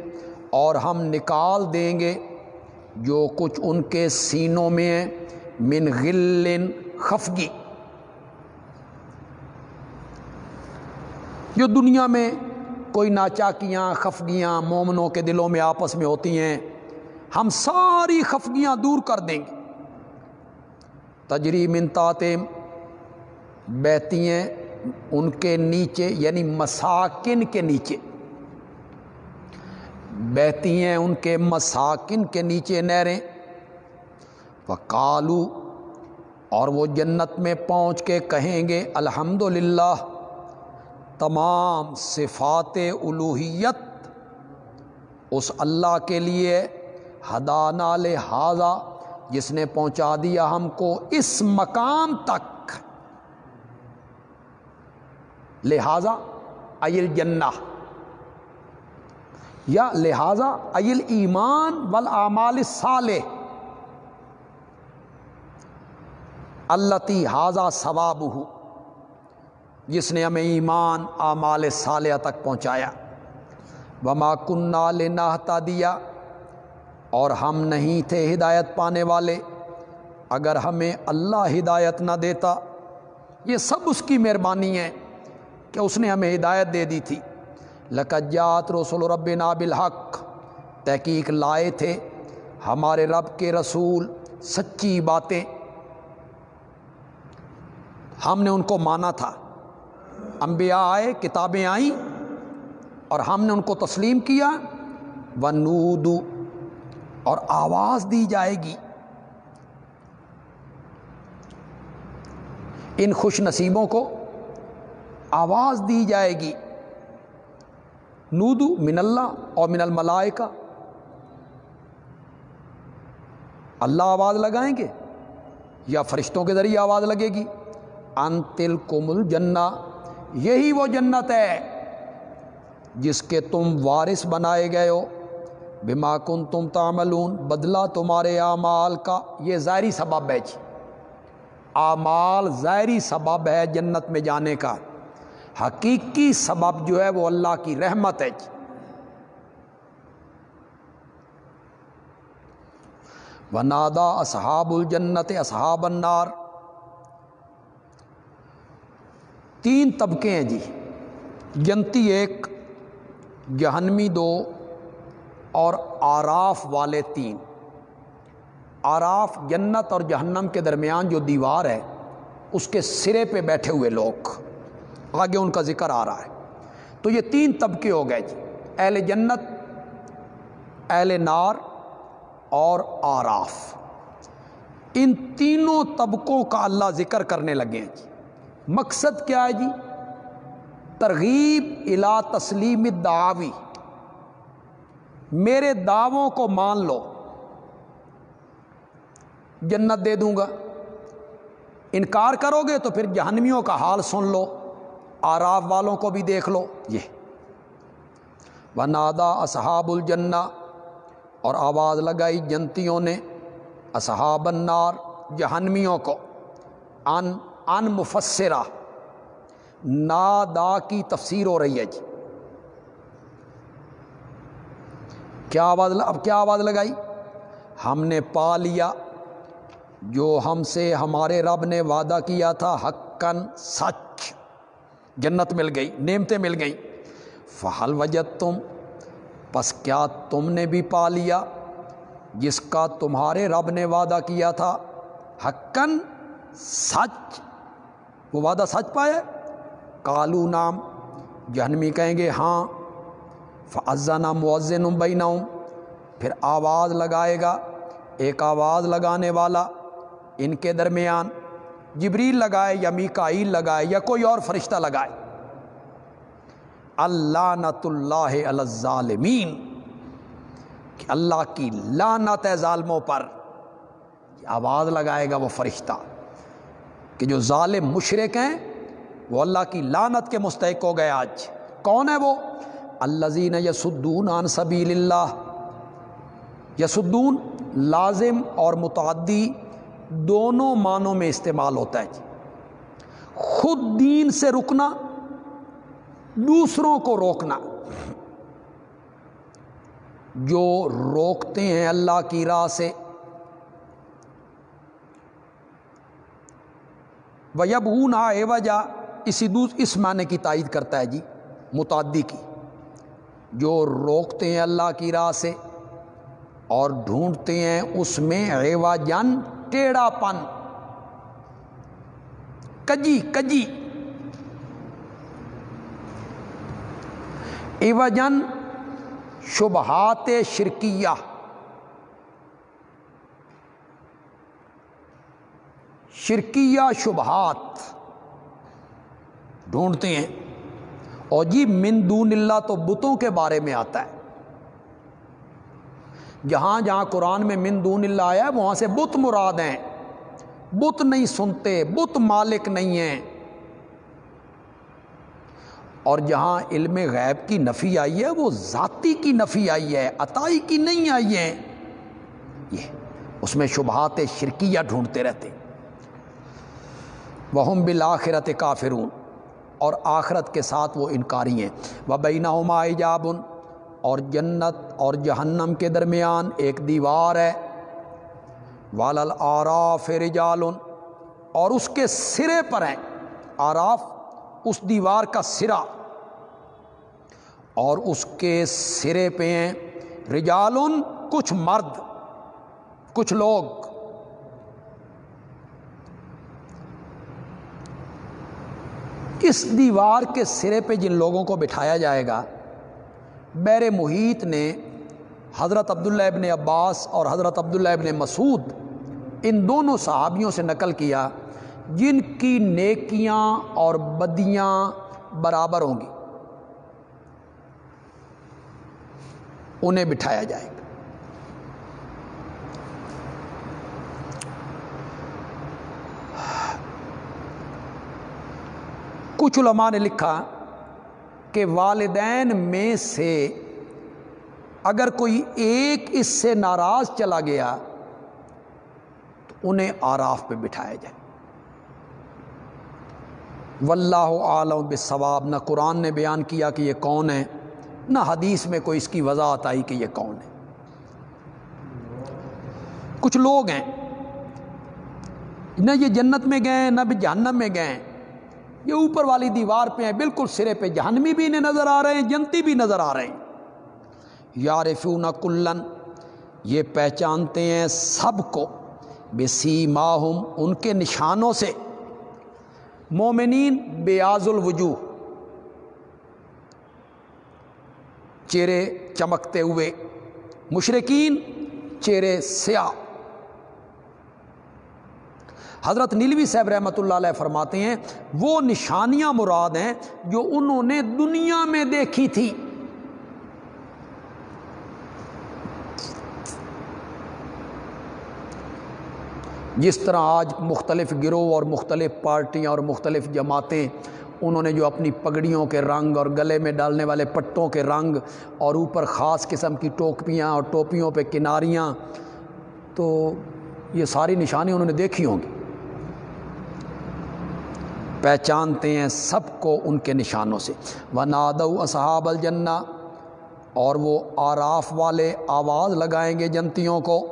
Speaker 1: اور ہم نکال دیں گے جو کچھ ان کے سینوں میں من غل خفگی جو دنیا میں کوئی ناچاکیاں، خفگیاں مومنوں کے دلوں میں آپس میں ہوتی ہیں، ہم ساری خفگیاں دور کر دیں گے۔ تجری منتاتم بہتی ہیں ان کے نیچے یعنی مساکن کے نیچے بہتی ہیں ان کے مساکن کے نیچے نہریں وہ کالو اور وہ جنت میں پہنچ کے کہیں گے الحمد تمام صفات الوحیت اس اللہ کے لیے ہدانہ لہذا، جس نے پہنچا دیا ہم کو اس مقام تک۔ لہذا ایل جنہ یا لہذا ایل ایمان والآمال صالح اللہ حاضہ ثواب ہو جس نے ہمیں ایمان اعمال صالحہ تک پہنچایا۔ وما کنہ لناہتا دیا اور ہم نہیں تھے ہدایت پانے والے۔ اگر ہمیں اللہ ہدایت نہ دیتا، یہ سب اس کی مہربانی ہے۔ کہ اس نے ہمیں ہدایت دے دی تھی۔ لکجات رسول رب نابل حق تحقیق لائے تھے۔ ہمارے رب کے رسول سچی باتیں ہم نے ان کو مانا تھا۔ انبیاء آئے، کتابیں آئیں اور ہم نے ان کو تسلیم کیا۔ و اور آواز دی جائے گی۔ ان خوش نصیبوں کو آواز دی جائے گی۔ نودو من اللہ اور من الملائکہ اللہ آواز لگائیں گے یا فرشتوں کے ذریعے آواز لگے گی؟ ان تل کومل جنا یہی وہ جنت ہے جس کے تم وارث بنائے گئے ہو۔ بما کن تم تعملون، بدلہ تمہارے اعمال کا یہ ظاہری سبب ہے جی۔ اعمال ظاہری سبب ہے جنت میں جانے کا۔ حقیقی سبب جو ہے وہ اللہ کی رحمت ہے جی۔ ونادا اصحاب الجنت اصحاب النار۔ تین طبقے ہیں جی۔ جنتی ایک، جہنمی دو، اور آراف والے تین۔ آراف جنت اور جہنم کے درمیان جو دیوار ہے، اس کے سرے پہ بیٹھے ہوئے لوگ۔ آگے ان کا ذکر آ رہا ہے۔ تو یہ تین طبقے ہو گئے جی۔ اہل جنت، اہل نار اور آراف۔ ان تینوں طبقوں کا اللہ ذکر کرنے لگے ہیں جی۔ مقصد کیا ہے جی؟ ترغیب الا تسلیم دعوی میرے دعووں کو مان لو۔ جنت دے دوں گا۔ انکار کرو گے تو پھر جہنمیوں کا حال سن لو۔ آراف والوں کو بھی دیکھ لو۔ یہ۔ و نادا اصحاب الجنہ اور آواز لگائی جنتیوں نے اصحاب النار، جہنمیوں کو۔ ان ان مفسرہ۔ نادا کی تفسیر ہو رہی ہے جی۔ کیا آواز اب کیا آواز لگائی؟ ہم نے پا لیا۔ جو ہم سے ہمارے رب نے وعدہ کیا تھا حقن سچ۔ جنت مل گئی، نعمتیں مل گئیں۔ فہل وجد تم پس کیا تم نے بھی پا لیا؟ جس کا تمہارے رب نے وعدہ کیا تھا۔ حقن سچ، وہ وعدہ سچ پایا کالو نام جہنمی کہیں گے ہاں۔ فضا نام معذن بین پھر آواز لگائے گا، ایک آواز لگانے والا ان کے درمیان۔ جبریل لگائے یا میکائیل لگائے یا کوئی اور فرشتہ لگائے۔ اللہ نت اللہ الظالمین۔ کہ اللہ کی لانت ہے ظالموں پر۔ آواز لگائے گا وہ فرشتہ۔ کہ جو ظالم مشرق ہیں، وہ اللہ کی لانت کے مستحق ہو گئے آج۔ کون ہے وہ؟ الزین یسدون عن سبیل اللہ۔ یسدون لازم اور متعدی۔ دونوں معنوں میں استعمال ہوتا ہے جی۔ خود دین سے رکنا، دوسروں کو روکنا۔ جو روکتے ہیں اللہ کی راہ سے۔ ویب نہ اے وجہ اسی دوس، اس معنی کی تائید کرتا ہے جی متعدی کی۔ جو روکتے ہیں اللہ کی راہ سے اور ڈھونڈتے ہیں اس میں ایوا جن ٹیڑھا پن کجی۔ کجی ایوجن شبہات شرکیہ۔ شرکیہ شبہات۔ ڈھونڈتے ہیں۔ اور جی من دون اللہ تو بتوں کے بارے میں آتا ہے۔ جہاں جہاں قرآن میں من دون اللہ آیا ہے، وہاں سے بت مراد ہیں۔ بت نہیں سنتے، بت مالک نہیں ہیں۔ اور جہاں علم غیب کی نفی آئی ہے، وہ ذاتی کی نفی آئی ہے، عطائی کی نہیں آئی ہے یہ اس میں شبہات شرکیہ ڈھونڈتے رہتے۔ وہ بالآخرت کافرون۔ اور آخرت کے ساتھ وہ انکاری ہیں۔ وہ بینا ہما ایجابن اور جنت اور جہنم کے درمیان ایک دیوار ہے۔ والل آراف رجالن اور اس کے سرے پر ہیں۔ آراف اس دیوار کا سرا۔ اور اس کے سرے پہ ہیں۔ رجالن کچھ مرد، کچھ لوگ۔ اس دیوار کے سرے پہ جن لوگوں کو بٹھایا جائے گا بیر محیط نے حضرت عبداللہ ابن عباس اور حضرت عبداللہ ابن مسعود ان دونوں صحابیوں سے نقل کیا جن کی نیکیاں اور بدیاں برابر ہوں گی۔ انہیں بٹھایا جائے گا۔ کچھ علماء نے لکھا کہ والدین میں سے اگر کوئی ایک اس سے ناراض چلا گیا تو انہیں آراف پہ بٹھایا جائے۔ واللہ عالم بثواب، نہ قرآن نے بیان کیا کہ یہ کون ہے نہ حدیث میں کوئی اس کی وضاحت آئی کہ یہ کون ہے کچھ لوگ ہیں، نہ یہ جنت میں گئے، نہ بھی جہنم میں گئے۔ یہ اوپر والی دیوار پہ ہیں، بالکل سرے پہ جہنمی بھی انہیں نظر آ رہے ہیں، جنتی بھی نظر آ رہے ہیں۔ یار فون کلن، یہ پہچانتے ہیں سب کو بے سی ماہم ان کے نشانوں سے۔ مومنین، بیاض الوجوہ۔ چہرے چمکتے ہوئے۔ مشرقین چہرے سیاہ۔ حضرت نیلوی صاحب رحمۃ اللہ علیہ فرماتے ہیں، وہ نشانیاں مراد ہیں جو انہوں نے دنیا میں دیکھی تھی۔ جس طرح آج مختلف گروہ اور مختلف پارٹیاں اور مختلف جماعتیں انہوں نے جو اپنی پگڑیوں کے رنگ اور گلے میں ڈالنے والے پٹوں کے رنگ اور اوپر خاص قسم کی ٹوپیاں اور ٹوپیوں پہ کناریاں، تو یہ ساری نشانی انہوں نے دیکھی ہوں گی۔ پہچانتے ہیں سب کو ان کے نشانوں سے۔ وہ نادو اصحاب الجنہ اور وہ آراف والے آواز لگائیں گے جنتیوں کو۔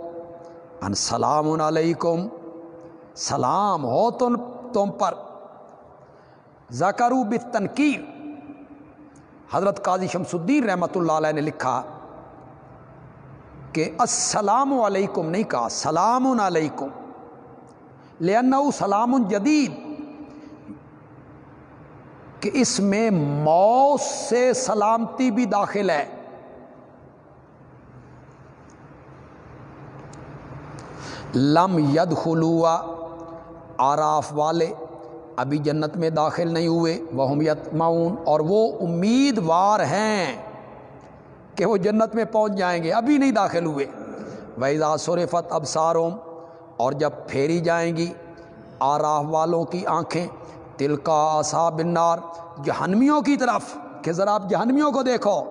Speaker 1: ان سلام علیکم، سلام ہو تم تم پر۔ زکرو بتنقیر حضرت قاضی شمس الدین رحمۃ اللہ علیہ نے لکھا کہ السلام علیکم نہیں کہا، سلام علیکم لن سلام جدید۔ کہ اس میں موت سے سلامتی بھی داخل ہے۔ لم ید خلوا آراف والے ابھی جنت میں داخل نہیں ہوئے وہ یت معاون اور وہ امیدوار ہیں کہ وہ جنت میں پہنچ جائیں گے، ابھی نہیں داخل ہوئے۔ ویزا سرفت ابساروم اور جب پھیری جائیں گی آراف والوں کی آنکھیں تل کا آصاب بنار جہنمیوں کی طرف، کہ ذرا آپ جہنمیوں کو دیکھو۔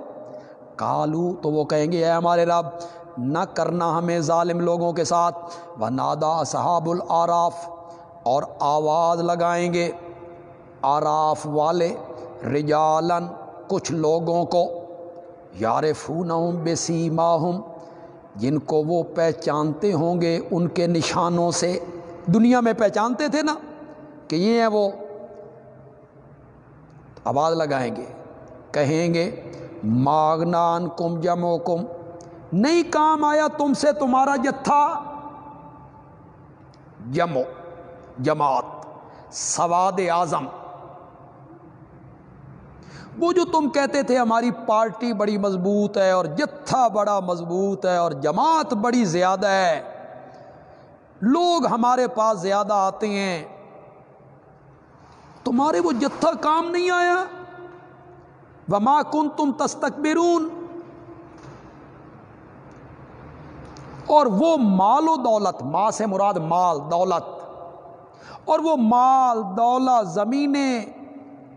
Speaker 1: کالو تو وہ کہیں گے، اے ہمارے رب، نہ کرنا ہمیں ظالم لوگوں کے ساتھ وہ نادا صحاب العراف، اور آواز لگائیں گے آراف والے رجالن، کچھ لوگوں کو۔ یار فون بے سیماہم جن کو وہ پہچانتے ہوں گے ان کے نشانوں سے۔ دنیا میں پہچانتے تھے نا، کہ یہ ہیں وہ۔ آواز لگائیں گے۔ کہیں گے، ماگنان کم جمو کم۔ نہیں کام آیا تم سے، تمہارا جتھا جمو جماعت، سواد اعظم۔ وہ جو تم کہتے تھے، ہماری پارٹی بڑی مضبوط ہے اور جتھا بڑا مضبوط ہے اور جماعت بڑی زیادہ ہے۔ لوگ ہمارے پاس زیادہ آتے ہیں۔ تمہارے وہ جتھا کام نہیں آیا۔ وما کن تم تستکبرون اور وہ مال و دولت، ماں سے مراد مال، دولت۔ اور وہ مال، دولت، زمینیں۔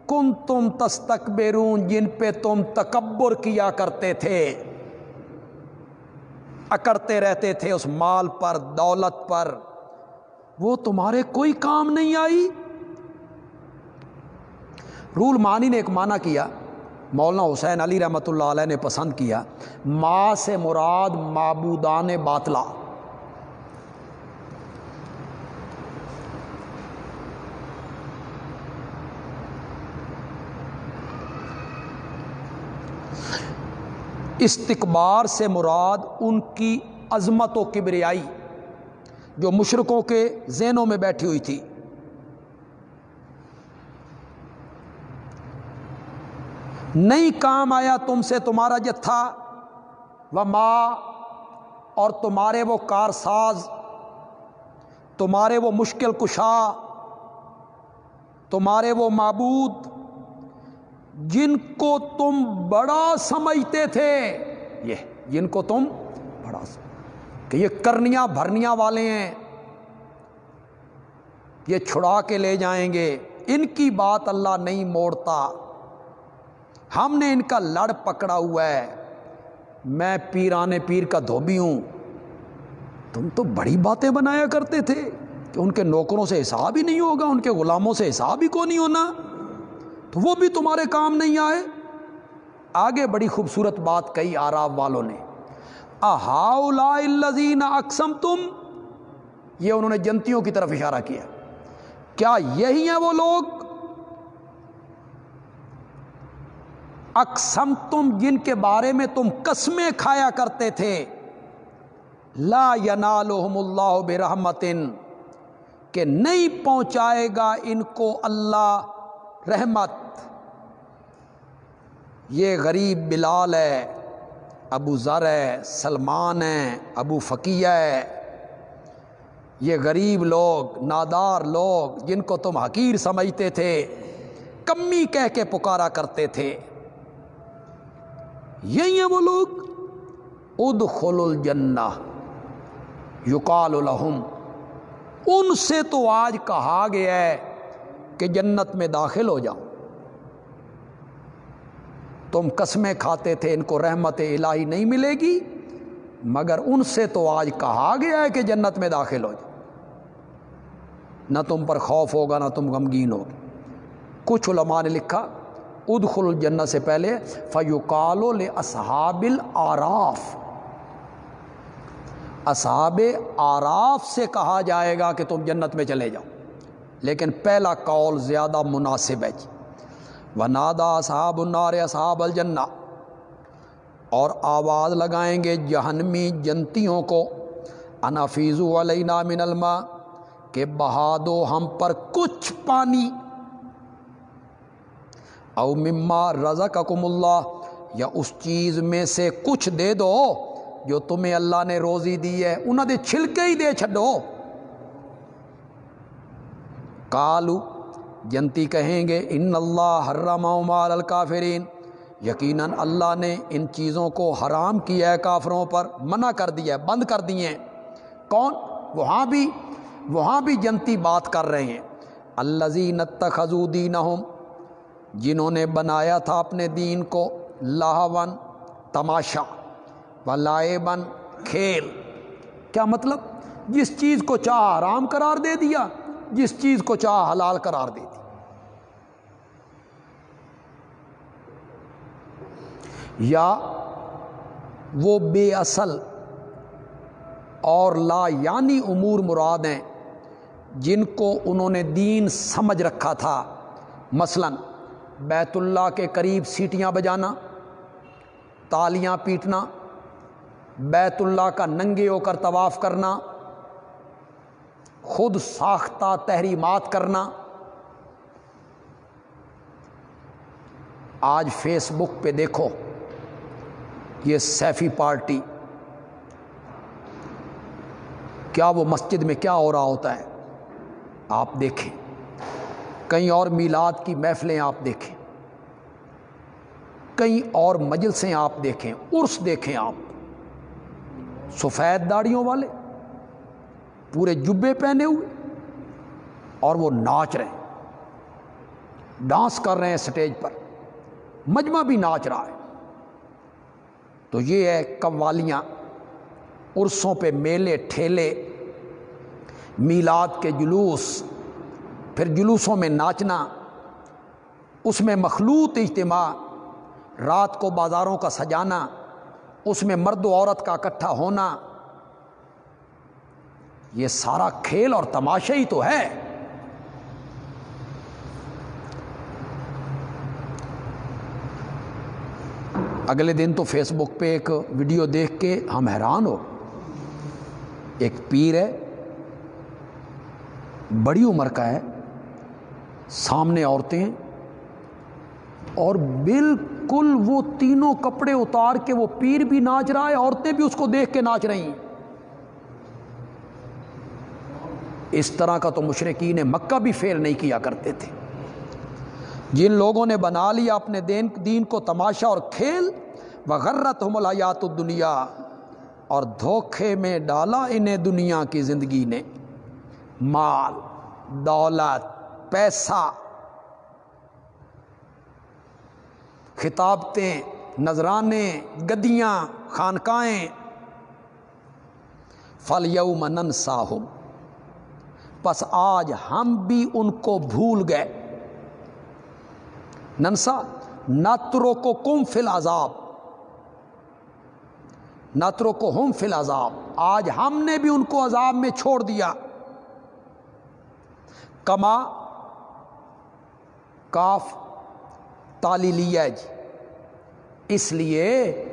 Speaker 1: کن تم تستکبرون جن پہ تم تکبر کیا کرتے تھے۔ اکڑتے رہتے تھے اس مال پر، دولت پر۔ وہ تمہارے کوئی کام نہیں آئی۔ رول مانی نے ایک معنی کیا، مولانا حسین علی رحمۃ اللہ علیہ نے پسند کیا، ما سے مراد معبودان باطلا۔ استقبار سے مراد ان کی عظمت و کبریائی جو مشرقوں کے ذہنوں میں بیٹھی ہوئی تھی۔ نہیں کام آیا تم سے، تمہارا جتھا و ماں اور تمہارے وہ کارساز، تمہارے وہ مشکل کشا، تمہارے وہ معبود، جن کو تم بڑا سمجھتے تھے۔ یہ جن کو تم بڑا کہ یہ کرنیاں بھرنیاں والے ہیں۔ یہ چھڑا کے لے جائیں گے۔ ان کی بات اللہ نہیں موڑتا۔ ہم نے ان کا لڑ پکڑا ہوا ہے۔ میں پیرانے پیر کا دھوبی ہوں۔ تم تو بڑی باتیں بنایا کرتے تھے کہ ان کے نوکروں سے حساب ہی نہیں ہوگا، ان کے غلاموں سے حساب ہی کو نہیں ہونا؟ تو وہ بھی تمہارے کام نہیں آئے۔ آگے بڑی خوبصورت بات کہی آراب والوں نے۔ احاؤلازین اکسم تم یہ انہوں نے جنتیوں کی طرف اشارہ کیا۔ کیا یہی ہیں وہ لوگ؟ اکسم تم جن کے بارے میں تم قسمیں کھایا کرتے تھے۔ لا ینالہم اللہ برحمتن، کہ نہیں پہنچائے گا ان کو اللہ رحمت۔ یہ غریب بلال ہے، ابو ذر ہے، سلمان ہے، ابو فقیہ ہے۔ یہ غریب لوگ، نادار لوگ، جن کو تم حقیر سمجھتے تھے، کمی کہہ کے پکارا کرتے تھے۔ یہی ہیں وہ لوگ۔ ادخل الجنہ، یقال الحم ان سے تو آج کہا گیا ہے کہ جنت میں داخل ہو جاؤ۔ تم قسمیں کھاتے تھے، ان کو رحمت الہی نہیں ملے گی، مگر ان سے تو آج کہا گیا ہے کہ جنت میں داخل ہو جاؤ۔ نہ تم پر خوف ہوگا، نہ تم غمگین ہوگی کچھ علماء نے لکھا ادخل الجنہ سے پہلے فیوکالو اصحاب العراف اصحاب آراف سے کہا جائے گا کہ تم جنت میں چلے جاؤ، لیکن پہلا قول زیادہ مناسب ہے جی۔ و نادا صحاب النار اصحاب الجنہ اور آواز لگائیں گے جہنمی جنتیوں کو۔ انافیز علینا من الماء۔ کہ بہا دو ہم پر کچھ پانی۔ او مما رزقکم اللہ یا اس چیز میں سے کچھ دے دو جو تمہیں اللہ نے روزی دی ہے انہوں نے چھلکے ہی دے چھڈو۔ کالو جنتی کہیں گے، ان اللہ حرم مال الکافرین۔ یقیناً اللہ نے ان چیزوں کو حرام کیا ہے کافروں پر، منع کر دیا ہے، بند کر دیے ہیں۔ کون؟ وہاں بھی وہاں بھی جنتی بات کر رہے ہیں۔ اللہ زین دین جنہوں نے بنایا تھا اپنے دین کو، لاہون، تماشا، و لائے بن کھیل۔ کیا مطلب؟ جس چیز کو چاہ آرام قرار دے دیا، جس چیز کو چاہ حلال قرار دے دی۔ یا وہ بے اصل اور لا یعنی امور مراد ہیں جن کو انہوں نے دین سمجھ رکھا تھا۔ مثلا بیت اللہ کے قریب سیٹیاں بجانا، تالیاں پیٹنا، بیت اللہ کا ننگے ہو کر طواف کرنا، خود ساختہ تحریمات کرنا۔ آج فیس بک پہ دیکھو، یہ سیفی پارٹی، کیا وہ مسجد میں کیا ہو رہا ہوتا ہے؟ آپ دیکھیں۔ کئی اور میلاد کی محفلیں آپ دیکھیں۔ کئی اور مجلسیں آپ دیکھیں، عرس دیکھیں آپ۔ سفید داڑیوں والے پورے جبے پہنے ہوئے اور وہ ناچ رہے ہیں۔ ڈانس کر رہے ہیں سٹیج پر۔ مجمع بھی ناچ رہا ہے۔ تو یہ ہے قوالیاں۔ عرسوں پہ میلے، ٹھیلے۔ میلاد کے جلوس۔ پھر جلوسوں میں ناچنا، اس میں مخلوط اجتماع، رات کو بازاروں کا سجانا، اس میں مرد و عورت کا اکٹھا ہونا، یہ سارا کھیل اور تماشا ہی تو ہے۔ اگلے دن تو فیس بک پہ ایک ویڈیو دیکھ کے ہم حیران ہو۔ ایک پیر ہے، بڑی عمر کا ہے۔ سامنے عورتیں اور بالکل وہ تینوں کپڑے اتار کے وہ پیر بھی ناچ رہا ہے، عورتیں بھی اس کو دیکھ کے ناچ رہی ہیں۔ اس طرح کا تو مشرقین مکہ بھی فیل نہیں کیا کرتے تھے۔ جن لوگوں نے بنا لیا اپنے دین دین کو تماشا اور کھیل وغیرت ہو ملایات دنیا اور دھوکھے میں ڈالا انہیں دنیا کی زندگی نے۔ مال، دولت پیسہ، خطابتیں، نذرانے، گدیاں، خانقاہیں۔ فل یوم ننساہم پس آج ہم بھی ان کو بھول گئے۔ ننسا نترو کو کم فل عذاب نترو کو ہم فل عذاب آج ہم نے بھی ان کو عذاب میں چھوڑ دیا۔ کما کاف تالی لیا جی۔ اس لیے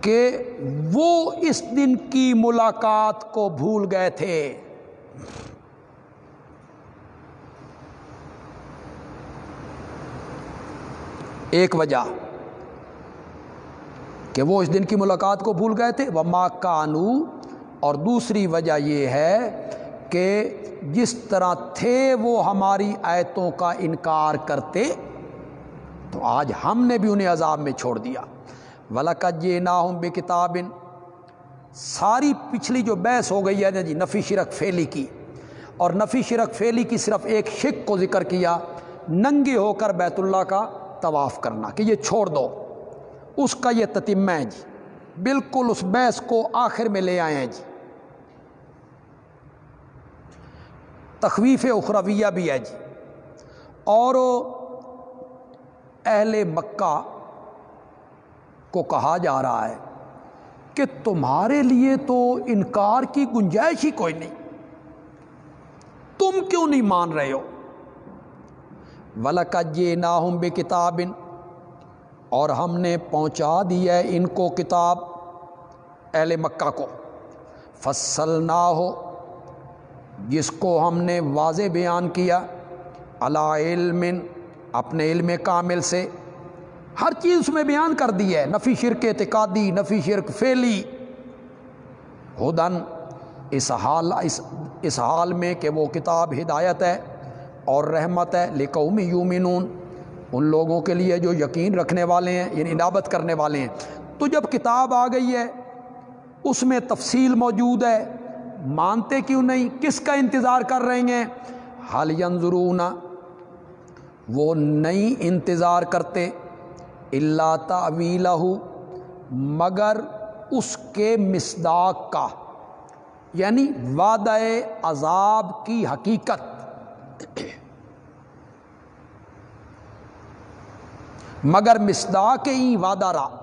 Speaker 1: کہ وہ اس دن کی ملاقات کو بھول گئے تھے۔ ایک وجہ کہ وہ اس دن کی ملاقات کو بھول گئے تھے۔ وہ ماں کانو اور دوسری وجہ یہ ہے کہ جس طرح تھے وہ ہماری آیتوں کا انکار کرتے، تو آج ہم نے بھی انہیں عذاب میں چھوڑ دیا۔ ولاقت یہ نہ ہوں بے کتابن ساری پچھلی جو بحث ہو گئی ہے نا جی نفی شرک فیلی کی۔ اور نفی شرک فیلی کی صرف ایک شک کو ذکر کیا، ننگے ہو کر بیت اللہ کا طواف کرنا کہ یہ چھوڑ دو۔ اس کا یہ تتمہ ہے جی۔ بالکل اس بحث کو آخر میں لے آئے ہیں جی۔ تخویف اخرویہ بھی ہے جی۔ اور اہل مکہ کو کہا جا رہا ہے کہ تمہارے لیے تو انکار کی گنجائش ہی کوئی نہیں۔ تم کیوں نہیں مان رہے ہو؟ ولکت یہ نا ہوں بے کتاب اور ہم نے پہنچا دیا ہے ان کو کتاب اہل مکہ کو۔ فصل نہ ہو جس کو ہم نے واضح بیان کیا اللہ علم اپنے علم کامل سے۔ ہر چیز اس میں بیان کر دی ہے نفی شرک اعتقادی نفی شرک فیلی ہدن اس حال، اس اس حال میں کہ وہ کتاب ہدایت ہے اور رحمت ہے۔ لقومی یومنون ان لوگوں کے لیے جو یقین رکھنے والے ہیں یعنی انابت کرنے والے ہیں۔ تو جب کتاب آ گئی ہے، اس میں تفصیل موجود ہے۔ مانتے کیوں نہیں؟ کس کا انتظار کر رہے ہیں؟ حال ینظرون وہ نہیں انتظار کرتے اللہ تعویلہ مگر اس کے مصداق کا یعنی وعدہ عذاب کی حقیقت۔ مگر مصداق ہی وعدہ رہا۔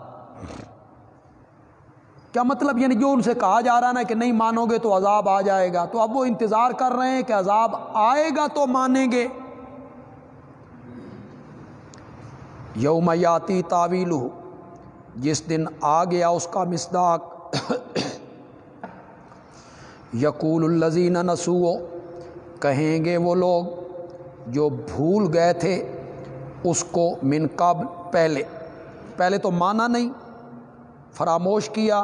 Speaker 1: کیا مطلب یعنی جو ان سے کہا جا رہا نا کہ نہیں مانو گے تو عذاب آ جائے گا؟ تو اب وہ انتظار کر رہے ہیں کہ عذاب آئے گا تو مانیں گے۔ یومیاتی تعویل جس دن آ گیا اس کا مصداق۔ یقول الزین نسو کہیں گے وہ لوگ جو بھول گئے تھے اس کو من قبل، پہلے۔ پہلے تو مانا نہیں، فراموش کیا۔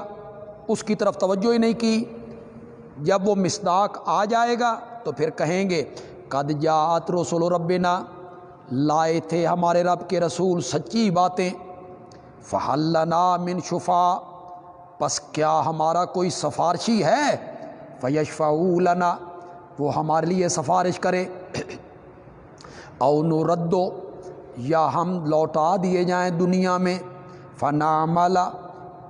Speaker 1: اس کی طرف توجہ ہی نہیں کی۔ جب وہ مصداق آ جائے گا تو پھر کہیں گے، قد جات رسول ربنا، لائے تھے ہمارے رب کے رسول سچی باتیں۔ فہلنا من شفا، پس کیا ہمارا کوئی سفارشی ہے؟ فیشفا لنا، وہ ہمارے لیے سفارش کرے۔ او ردو یا ہم لوٹا دیے جائیں دنیا میں۔ فنا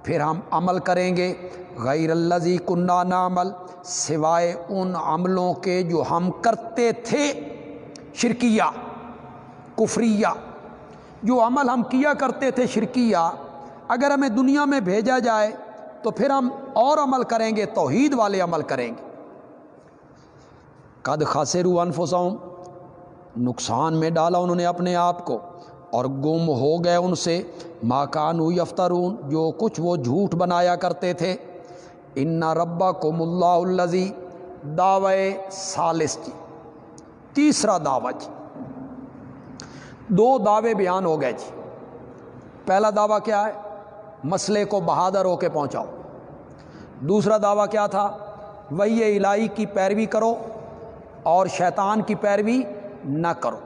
Speaker 1: پھر ہم عمل کریں گے۔ غیر الزی کنہ نامل سوائے ان عملوں کے جو ہم کرتے تھے۔ شرکیہ، کفریہ، جو عمل ہم کیا کرتے تھے شرکیہ، اگر ہمیں دنیا میں بھیجا جائے تو پھر ہم اور عمل کریں گے، توحید والے عمل کریں گے۔ قد خاصر انفسوں نقصان میں ڈالا انہوں نے اپنے آپ کو۔ اور گم ہو گئے ان سے۔ ماکانو یفترون، جو کچھ وہ جھوٹ بنایا کرتے تھے۔ ان ربا کو ملا الزی دعوے سالس جی۔ تیسرا دعویٰ جی۔ دو دعوے بیان ہو گئے جی۔ پہلا دعویٰ کیا ہے؟ مسئلے کو بہادر ہو کے پہنچاؤ۔ دوسرا دعویٰ کیا تھا؟ وہی الہی کی پیروی کرو اور شیطان کی پیروی نہ کرو۔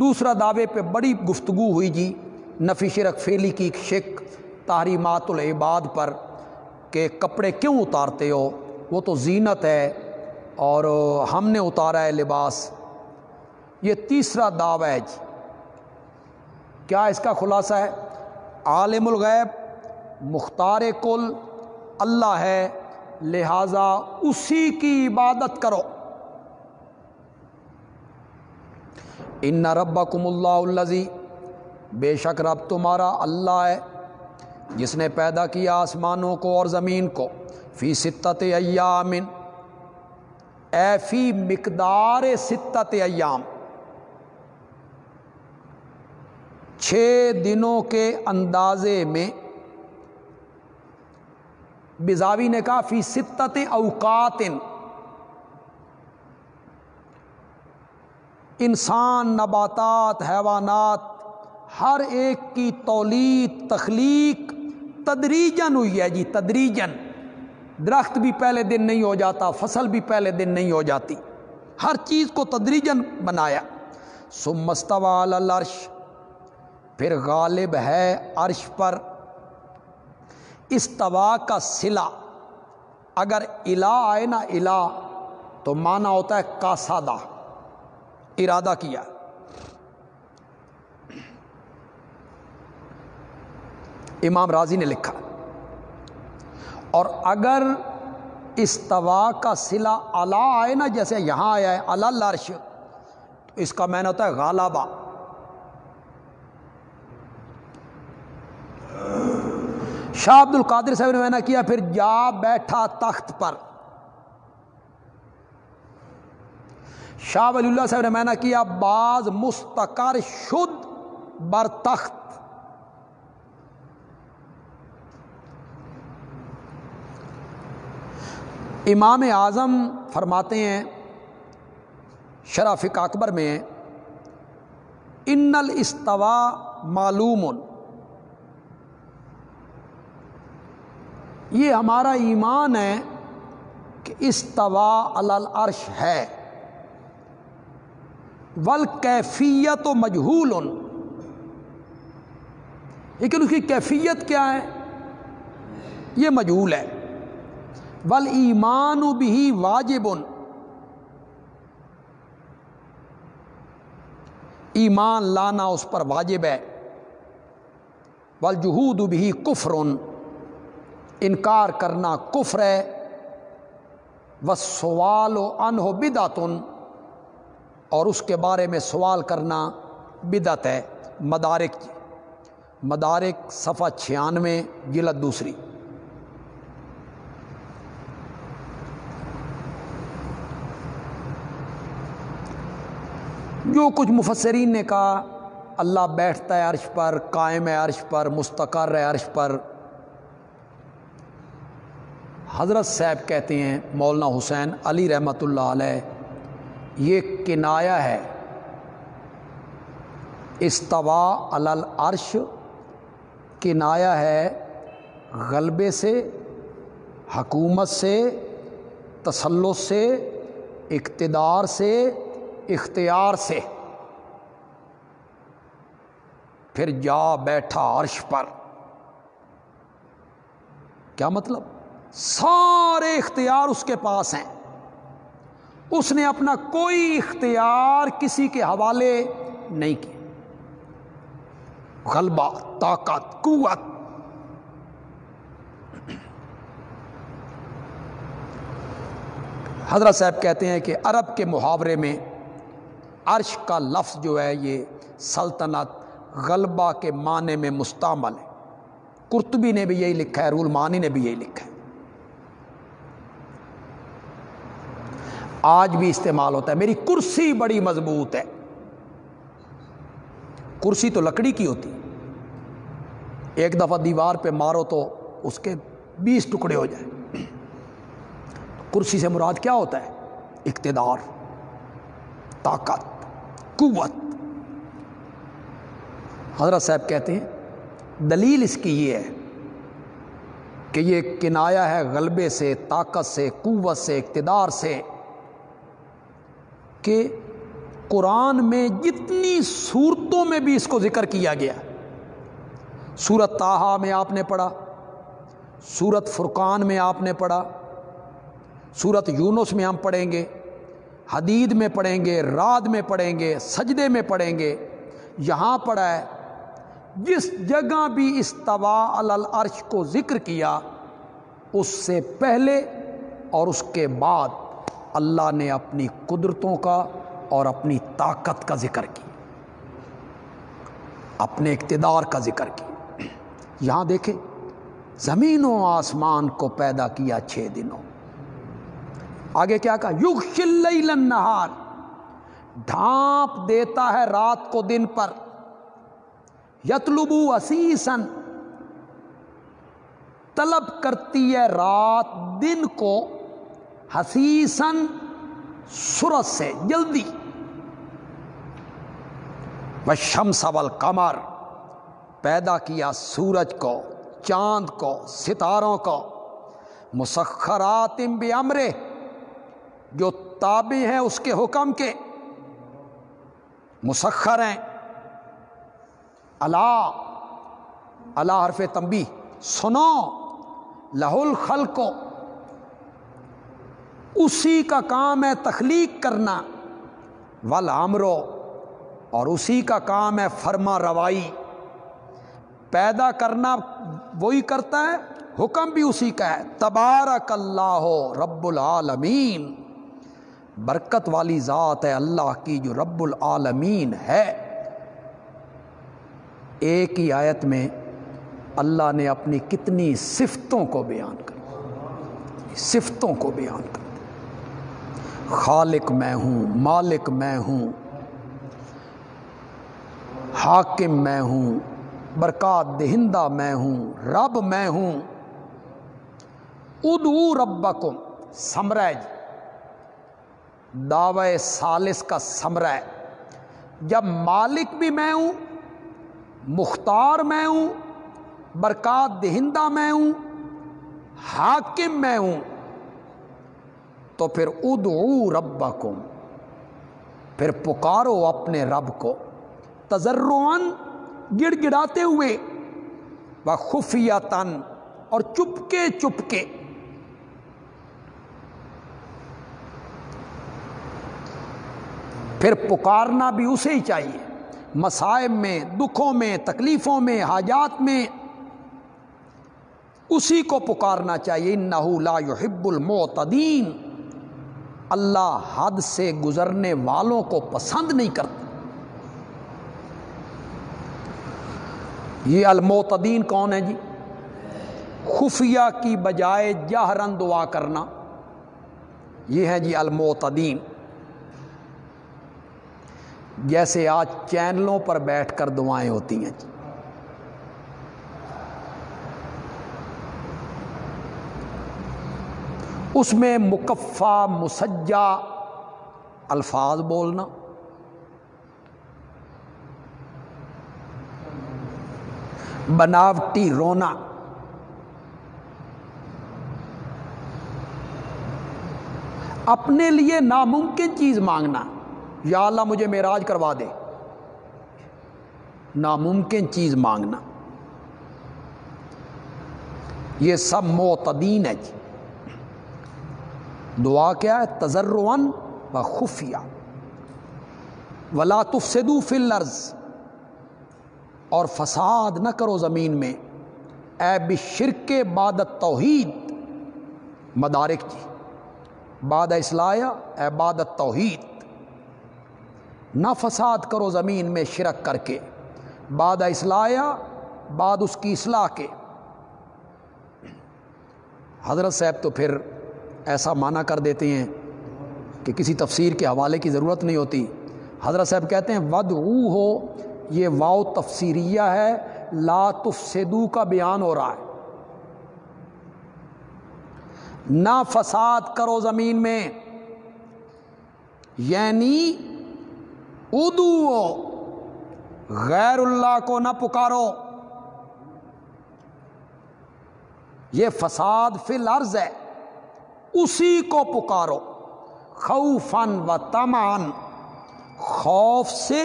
Speaker 1: دوسرا دعوے پہ بڑی گفتگو ہوئی جی نفی شرک فیلی کی شک، تحریمات العباد پر کہ کپڑے کیوں اتارتے ہو؟ وہ تو زینت ہے اور ہم نے اتارا ہے لباس۔ یہ تیسرا دعوی ہے جی۔ کیا اس کا خلاصہ ہے؟ عالم الغیب، مختار کل، اللہ ہے، لہذا اسی کی عبادت کرو۔ ان رب کم اللہ الزی بے شک رب تمہارا اللہ ہے، جس نے پیدا کیا آسمانوں کو اور زمین کو، فی ستت ایامن اے فی مقدار ستت ایام۔ چھ دنوں کے اندازے میں بزاوی نے کہا فی ستت اوقات انسان، نباتات، حیوانات، ہر ایک کی تولید، تخلیق تدریجن ہوئی ہے جی تدریجن درخت بھی پہلے دن نہیں ہو جاتا، فصل بھی پہلے دن نہیں ہو جاتی۔ ہر چیز کو تدریجن بنایا۔ سم مستوا پھر غالب ہے عرش پر۔ استوا کا سلا اگر الا آئے نا الا تو مانا ہوتا ہے کاسادہ۔ ارادہ کیا۔ امام راضی نے لکھا، اور اگر استوا کا سلا الا آئے نا، جیسے یہاں آیا ہے اللہ تو اس کا مین ہوتا ہے غالبہ شاہ عبد القادر صاحب نے میں کیا، پھر جا بیٹھا تخت پر۔ شاہ ولی اللہ صاحب نے میں کیا بعض مستقر شد بر تخت امام اعظم فرماتے ہیں شرافق اکبر میں، ان الاستوا معلوم۔ یہ ہمارا ایمان ہے کہ استوا العرش ہے۔ ول کیفیت و مجہول لیکن اس کی کیفیت کیا ہے؟ یہ مجہول ہے۔ ول ایمان و بھی واجب ایمان لانا اس پر واجب ہے۔ ول جہود بھی کفر انکار کرنا کفر ہے۔ و سوال و ان ہو بدعتن۔ اور اس کے بارے میں سوال کرنا بدعت ہے۔ مدارک جی۔ مدارک صفحہ چھیانوے، جلد دوسری۔ جو کچھ مفسرین نے کہا، اللہ بیٹھتا ہے عرش پر، قائم ہے عرش پر، مستقر ہے عرش پر۔ حضرت صاحب کہتے ہیں، مولانا حسین علی رحمۃ اللہ علیہ یہ کنایا ہے۔ استوا العرش، کنایا ہے غلبے سے، حکومت سے، تسلط سے، اقتدار سے، اختیار سے۔ پھر جا بیٹھا عرش پر۔ کیا مطلب؟ سارے اختیار اس کے پاس ہیں۔ اس نے اپنا کوئی اختیار کسی کے حوالے نہیں کیا۔ غلبہ، طاقت، قوت۔ حضرت صاحب کہتے ہیں کہ عرب کے محاورے میں عرش کا لفظ جو ہے یہ سلطنت غلبہ کے معنی میں مستعمل ہے۔ کرتبی نے بھی یہی لکھا ہے، رول مانی نے بھی یہی لکھا ہے۔ آج بھی استعمال ہوتا ہے۔ میری کرسی بڑی مضبوط ہے۔ کرسی تو لکڑی کی ہوتی۔ ایک دفعہ دیوار پہ مارو تو اس کے بیس ٹکڑے ہو جائیں۔ کرسی سے مراد کیا ہوتا ہے؟ اقتدار، طاقت، قوت۔ حضرت صاحب کہتے ہیں، دلیل اس کی یہ ہے کہ یہ کنایا ہے، غلبے سے، طاقت سے، قوت سے، اقتدار سے۔ کہ قرآن میں جتنی صورتوں میں بھی اس کو ذکر کیا گیا۔ سورت تاہا میں آپ نے پڑھا سورت فرقان میں آپ نے پڑھا سورت یونس میں ہم پڑھیں گے، حدید میں پڑھیں گے راد میں پڑھیں گے، سجدے میں پڑھیں گے۔ یہاں پڑھا ہے، جس جگہ بھی استوا العرش کو ذکر کیا، اس سے پہلے اور اس کے بعد۔ اللہ نے اپنی قدرتوں کا اور اپنی طاقت کا ذکر کی اپنے اقتدار کا ذکر کی یہاں دیکھیں زمین و آسمان کو پیدا کیا چھ دنوں۔ آگے کیا کہا؟ یوگ شل نہار ڈھانپ دیتا ہے رات کو دن پر۔ یتلبو اسیسن طلب کرتی ہے رات دن کو۔ حسیسن سورت سے، جلدی۔ وہ شمس اول کمر پیدا کیا سورج کو، چاند کو، ستاروں کو۔ مسخرات بھی امرے جو تابع ہیں اس کے حکم کے۔ مسخر ہیں۔ اللہ اللہ حرف تمبی سنو لہ الخل کو اسی کا کام ہے تخلیق کرنا۔ ول آمرو اور اسی کا کام ہے فرما روائی۔ پیدا کرنا وہی کرتا ہے، حکم بھی اسی کا ہے۔ تبارک اللہ ہو رب العالمین۔ برکت والی ذات ہے اللہ کی جو رب العالمین ہے۔ ایک ہی آیت میں اللہ نے اپنی کتنی صفتوں کو بیان کر صفتوں کو بیان کر خالق میں ہوں، مالک میں ہوں، حاکم میں ہوں، برکات دہندہ میں ہوں، رب میں ہوں۔ ادو ربکم سمرہ جی۔ سالس کا سمرہ جب مالک بھی میں ہوں، مختار میں ہوں، برکات دہندہ میں ہوں، حاکم میں ہوں تو پھر ادعو ربکم، پھر پکارو اپنے رب کو۔ تجرون گڑ گڑاتے ہوئے وہ خفیہ تن اور چپکے چپکے۔ پھر پکارنا بھی اسے ہی چاہیے۔ مسائب میں، دکھوں میں، تکلیفوں میں، حاجات میں، اسی کو پکارنا چاہیے۔ نہ لا يحب المعتدین۔ اللہ حد سے گزرنے والوں کو پسند نہیں کرتا۔ یہ المعتدین کون ہے جی؟ خفیہ کی بجائے جہرن دعا کرنا۔ یہ ہے جی المعتدین۔ جیسے آج چینلوں پر بیٹھ کر دعائیں ہوتی ہیں جی۔ اس میں مکفا مسجا الفاظ بولنا۔ بناوٹی رونا۔ اپنے لیے ناممکن چیز مانگنا۔ یا اللہ مجھے معراج کروا دے۔ ناممکن چیز مانگنا۔ یہ سب معتدین ہے جی۔ دعا کیا ہے؟ تجرون و خفیہ۔ ولا تفسدو فی الارض اور فساد نہ کرو زمین میں۔ اے بشرک بعد توحید مدارک جی۔ باد اصلاح اے بعد توحید نہ فساد کرو زمین میں شرک کر کے۔ بعد اصلاح بعد اس کی اصلاح کے۔ حضرت صاحب تو پھر ایسا معنی کر دیتے ہیں کہ کسی تفسیر کے حوالے کی ضرورت نہیں ہوتی۔ حضرت صاحب کہتے ہیں ود او ہو، یہ واؤ تفسیریہ ہے، لا تفسدو کا بیان ہو رہا ہے۔ نہ فساد کرو زمین میں۔ یعنی ادو غیر اللہ کو نہ پکارو۔ یہ فساد فی الارض ہے۔ اسی کو پکارو خوفن و تمان خوف سے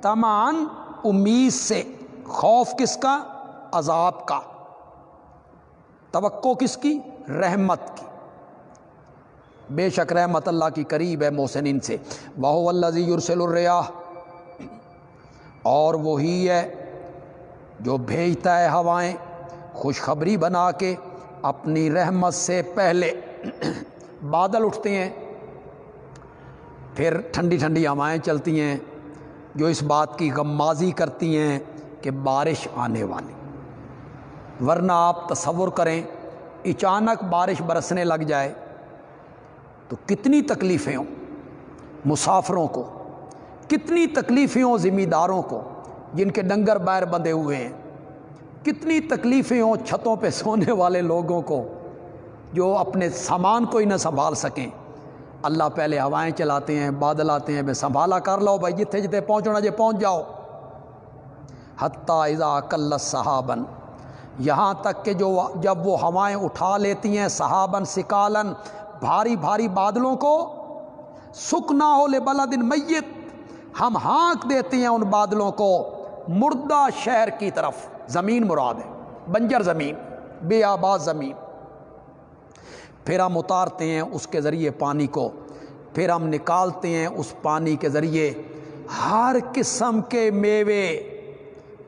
Speaker 1: تمان امید سے۔ خوف کس کا؟ عذاب کا۔ توقع کس کی؟ رحمت کی۔ بے شک رحمت اللہ کی قریب ہے محسنین سے۔ واہ اللہ یورسل الریاح۔ اور وہی ہے جو بھیجتا ہے ہوائیں، خوشخبری بنا کے اپنی رحمت سے پہلے۔ بادل اٹھتے ہیں، پھر ٹھنڈی ٹھنڈی ہوائیں چلتی ہیں، جو اس بات کی غمازی کرتی ہیں کہ بارش آنے والی۔ ورنہ آپ تصور کریں، اچانک بارش برسنے لگ جائے تو کتنی تکلیفیں ہوں مسافروں کو، کتنی تکلیفیں ہوں ذمہ داروں کو جن کے ڈنگر بیر بندھے ہوئے ہیں، کتنی تکلیفیں ہوں چھتوں پہ سونے والے لوگوں کو۔ جو اپنے سامان کو ہی نہ سنبھال سکیں۔ اللہ پہلے ہوائیں چلاتے ہیں، بادل آتے ہیں، میں سنبھالا کر لو بھائی جتنے جتنے پہنچنا جے پہنچ جاؤ۔ حتیٰ اذا کل صحابن یہاں تک کہ جو جب وہ ہوائیں اٹھا لیتی ہیں صحابن سکالن، بھاری بھاری بادلوں کو سکنا ہو لے بلا دن میت، ہم ہانک دیتے ہیں ان بادلوں کو مردہ شہر کی طرف۔ زمین مراد ہے، بنجر زمین، بے آباد زمین۔ پھر ہم اتارتے ہیں اس کے ذریعے پانی کو پھر ہم نکالتے ہیں اس پانی کے ذریعے۔ ہر قسم کے میوے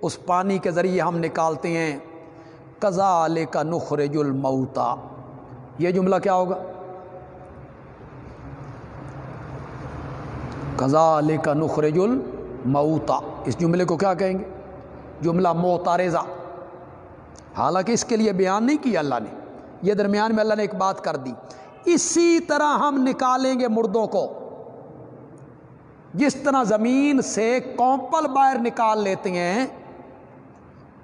Speaker 1: اس پانی کے ذریعے ہم نکالتے ہیں۔ کزا لے کا نخرج المعتا یہ جملہ کیا ہوگا؟ کزا لے کا نخرج المعتا اس جملے کو کیا کہیں گے؟ جملہ موتارزہ حالانکہ اس کے لیے بیان نہیں کیا اللہ نے۔ یہ درمیان میں اللہ نے ایک بات کر دی۔ اسی طرح ہم نکالیں گے مردوں کو۔ جس طرح زمین سے کومپل باہر نکال لیتے ہیں،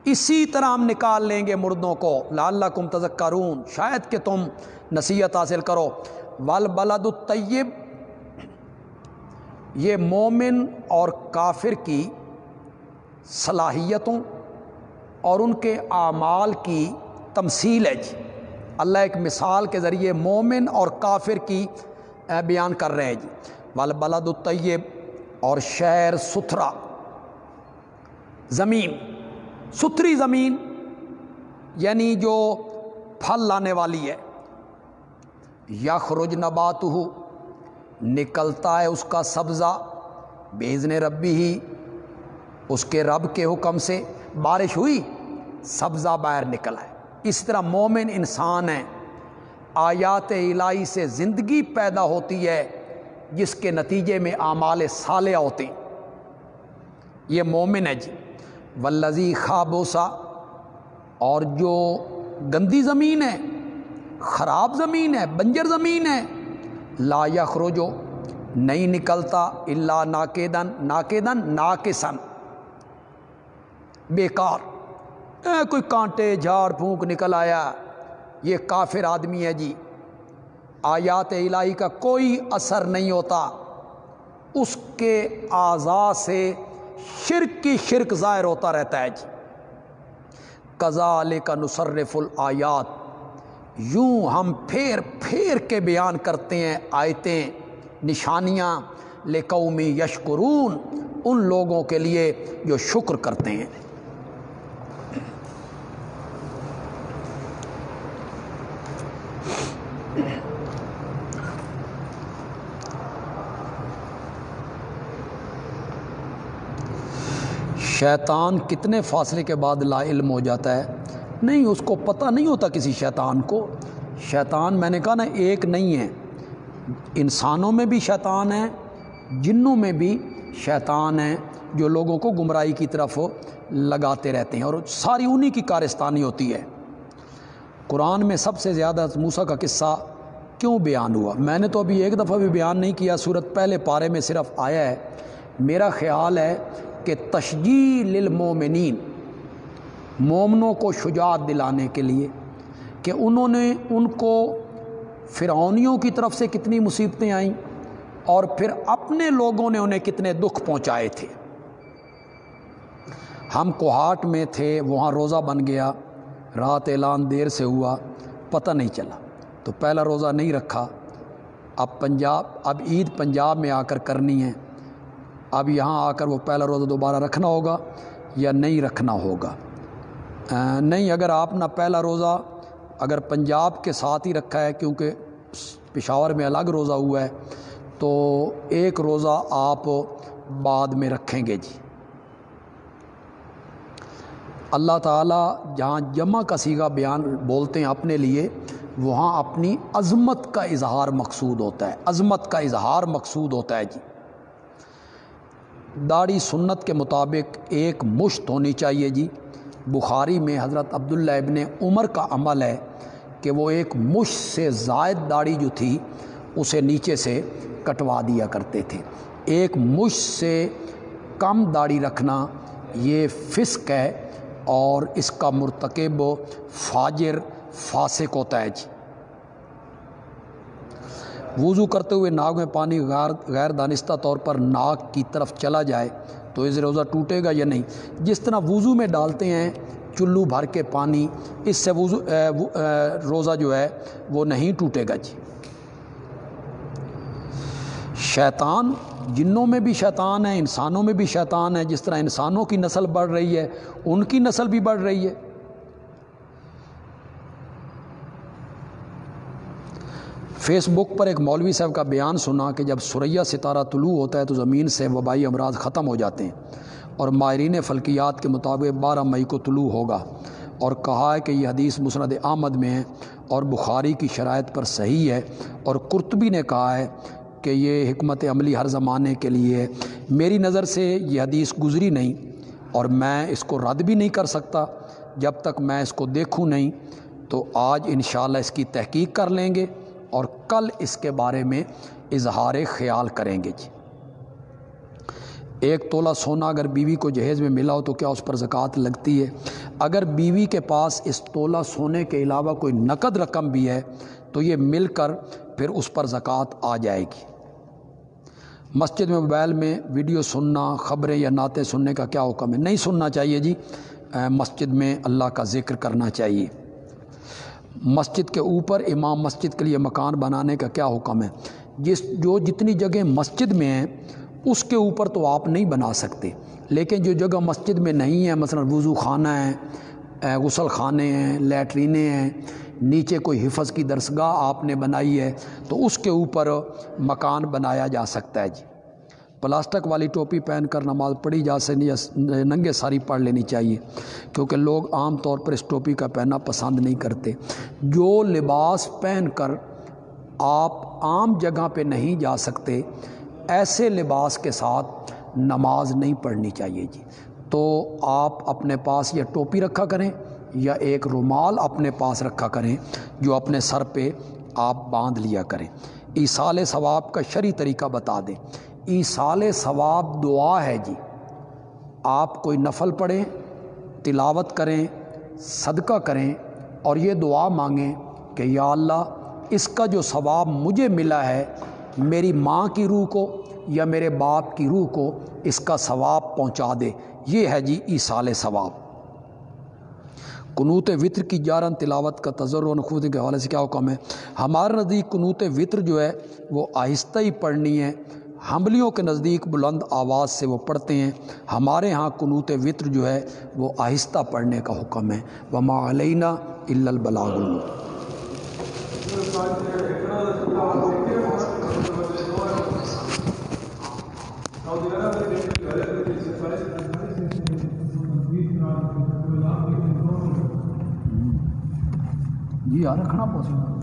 Speaker 1: اسی طرح ہم نکال لیں گے مردوں کو۔ لال کم تذکرون، شاید کہ تم نصیحت حاصل کرو۔ ول بلد الطیب، یہ مومن اور کافر کی صلاحیتوں اور ان کے اعمال کی تمثیل ہے۔ جی اللہ ایک مثال کے ذریعے مومن اور کافر کی بیان کر رہے ہیں جی۔ ول بلد الطیب اور شہر ستھرا۔ زمین، ستھری زمین یعنی جو پھل لانے والی ہے۔ یخرج نبات ہو نکلتا ہے اس کا سبزہ بیزن ربی ہی، اس کے رب کے حکم سے۔ بارش ہوئی، سبزہ باہر نکلا ہے۔ اس طرح مومن انسان ہے آیات الہی سے زندگی پیدا ہوتی ہے، جس کے نتیجے میں اعمال صالح ہوتے ہیں۔ یہ مومن ہے جی۔ ولزی خابوسا اور جو گندی زمین ہے، خراب زمین ہے، بنجر زمین ہے، لا یخرجو، نہیں نکلتا اللہ ناکیدن ناکیدن، ناکسن۔ بیکار۔ اے کوئی کانٹے جھاڑ پھونک نکل آیا۔ یہ کافر آدمی ہے جی۔ آیات الہی کا کوئی اثر نہیں ہوتا۔ اس کے اعضاء سے شرک کی شرک ظاہر ہوتا رہتا ہے جی۔ کزال کا نصرف الآیات۔ یوں ہم پھیر پھیر کے بیان کرتے ہیں آیتیں، نشانیاں لے قومی یشکرون، ان لوگوں کے لیے جو شکر کرتے ہیں۔ شیطان کتنے فاصلے کے بعد لا علم ہو جاتا ہے؟ نہیں، اس کو پتہ نہیں ہوتا کسی شیطان کو۔ شیطان، میں نے کہا نا، ایک نہیں ہے۔ انسانوں میں بھی شیطان ہیں جنوں میں بھی شیطان ہیں جو لوگوں کو گمراہی کی طرف لگاتے رہتے ہیں اور ساری انہی کی کارستانی ہوتی ہے۔ قرآن میں سب سے زیادہ موسا کا قصہ کیوں بیان ہوا؟ میں نے تو ابھی ایک دفعہ بھی بیان نہیں کیا صورت پہلے پارے میں صرف آیا ہے۔ میرا خیال ہے کہ تشجیل المومنین مومنوں کو شجاعت دلانے کے لیے کہ انہوں نے ان کو فرعونیوں کی طرف سے کتنی مصیبتیں آئیں اور پھر اپنے لوگوں نے انہیں کتنے دکھ پہنچائے تھے۔ ہم کوہاٹ میں تھے، وہاں روزہ بن گیا، رات اعلان دیر سے ہوا، پتہ نہیں چلا۔ تو پہلا روزہ نہیں رکھا، اب پنجاب، اب عید پنجاب میں آ کر کرنی ہے۔ اب یہاں آ کر وہ پہلا روزہ دوبارہ رکھنا ہوگا یا نہیں رکھنا ہوگا؟ نہیں، اگر آپ نہ پہلا روزہ اگر پنجاب کے ساتھ ہی رکھا ہے کیونکہ پشاور میں الگ روزہ ہوا ہے، تو ایک روزہ آپ بعد میں رکھیں گے جی۔ اللہ تعالیٰ جہاں جمع کا سیگا بیان بولتے ہیں اپنے لیے، وہاں اپنی عظمت کا اظہار مقصود ہوتا ہے، عظمت کا اظہار مقصود ہوتا ہے جی۔ داڑھی سنت کے مطابق ایک مشت ہونی چاہیے جی۔ بخاری میں حضرت عبداللہ ابن عمر کا عمل ہے کہ وہ ایک مشت سے زائد داڑھی جو تھی، اسے نیچے سے کٹوا دیا کرتے تھے۔ ایک مشت سے کم داڑھی رکھنا یہ فسق ہے اور اس کا مرتکب فاجر، فاسق ہوتا ہے جی۔ وضو کرتے ہوئے ناک میں پانی غیر غیر دانستہ طور پر ناک کی طرف چلا جائے تو اس روزہ ٹوٹے گا یا نہیں؟ جس طرح وضو میں ڈالتے ہیں، چلو بھر کے پانی، اس سے وضو روزہ جو ہے، وہ نہیں ٹوٹے گا جی۔ شیطان، جنوں میں بھی شیطان ہے، انسانوں میں بھی شیطان ہے، جس طرح انسانوں کی نسل بڑھ رہی ہے، ان کی نسل بھی بڑھ رہی ہے۔ فیس بک پر ایک مولوی صاحب کا بیان سنا کہ جب سریا ستارہ طلوع ہوتا ہے تو زمین سے وبائی امراض ختم ہو جاتے ہیں اور ماہرین فلکیات کے مطابق بارہ مئی کو طلوع ہوگا اور کہا ہے کہ یہ حدیث مسند آمد میں ہے اور بخاری کی شرائط پر صحیح ہے اور قرطبی نے کہا ہے کہ یہ حکمت عملی ہر زمانے کے لیے ہے۔ میری نظر سے یہ حدیث گزری نہیں اور میں اس کو رد بھی نہیں کر سکتا۔ جب تک میں اس کو دیکھوں نہیں تو آج انشاءاللہ اس کی تحقیق کر لیں گے۔ اور کل اس کے بارے میں اظہار خیال کریں گے جی۔ ایک تولہ سونا اگر بیوی کو جہیز میں ملا ہو تو کیا اس پر زکوٰۃ لگتی ہے؟ اگر بیوی کے پاس اس تولہ سونے کے علاوہ کوئی نقد رقم بھی ہے تو یہ مل کر پھر اس پر زکوٰۃ آ جائے گی۔ مسجد میں موبائل میں ویڈیو سننا، خبریں یا نعتیں سننے کا کیا حکم ہے؟ نہیں سننا چاہیے جی۔ مسجد میں اللہ کا ذکر کرنا چاہیے۔ مسجد کے اوپر امام مسجد کے لیے مکان بنانے کا کیا حکم ہے؟ جس جو جتنی جگہ مسجد میں ہیں، اس کے اوپر تو آپ نہیں بنا سکتے۔ لیکن جو جگہ مسجد میں نہیں ہے، مثلا وضو خانہ ہے غسل خانے ہیں، لیٹرینیں ہیں، نیچے کوئی حفظ کی درسگاہ آپ نے بنائی ہے، تو اس کے اوپر مکان بنایا جا سکتا ہے جی۔ پلاسٹک والی ٹوپی پہن کر نماز پڑھی جا سکتی ننگے ساری پڑھ لینی چاہیے، کیونکہ لوگ عام طور پر اس ٹوپی کا پہننا پسند نہیں کرتے۔ جو لباس پہن کر آپ عام جگہ پہ نہیں جا سکتے، ایسے لباس کے ساتھ نماز نہیں پڑھنی چاہیے جی۔ تو آپ اپنے پاس یا ٹوپی رکھا کریں، یا ایک رومال اپنے پاس رکھا کریں، جو اپنے سر پہ آپ باندھ لیا کریں۔ ایسال ثواب کا شرعی طریقہ بتا دیں۔ ایسال ثواب دعا ہے جی۔ آپ کوئی نفل پڑھیں، تلاوت کریں، صدقہ کریں اور یہ دعا مانگیں کہ یا اللہ، اس کا جو ثواب مجھے ملا ہے، میری ماں کی روح کو یا میرے باپ کی روح کو اس کا ثواب پہنچا دے۔ یہ ہے جی ایسال ثواب۔ قنوت وطر کی جارن تلاوت کا تجر و نخود کے حوالے سے کیا حکم ہے؟ ہمارے نزدیک قنوت وطر جو ہے، وہ آہستہ ہی پڑھنی ہے۔ حملیوں کے نزدیک بلند آواز سے وہ پڑھتے ہیں۔ ہمارے ہاں قنوت وطر جو ہے، وہ آہستہ پڑھنے کا حکم ہے۔ وما علینہ البلاغ جی رکھنا پاسبل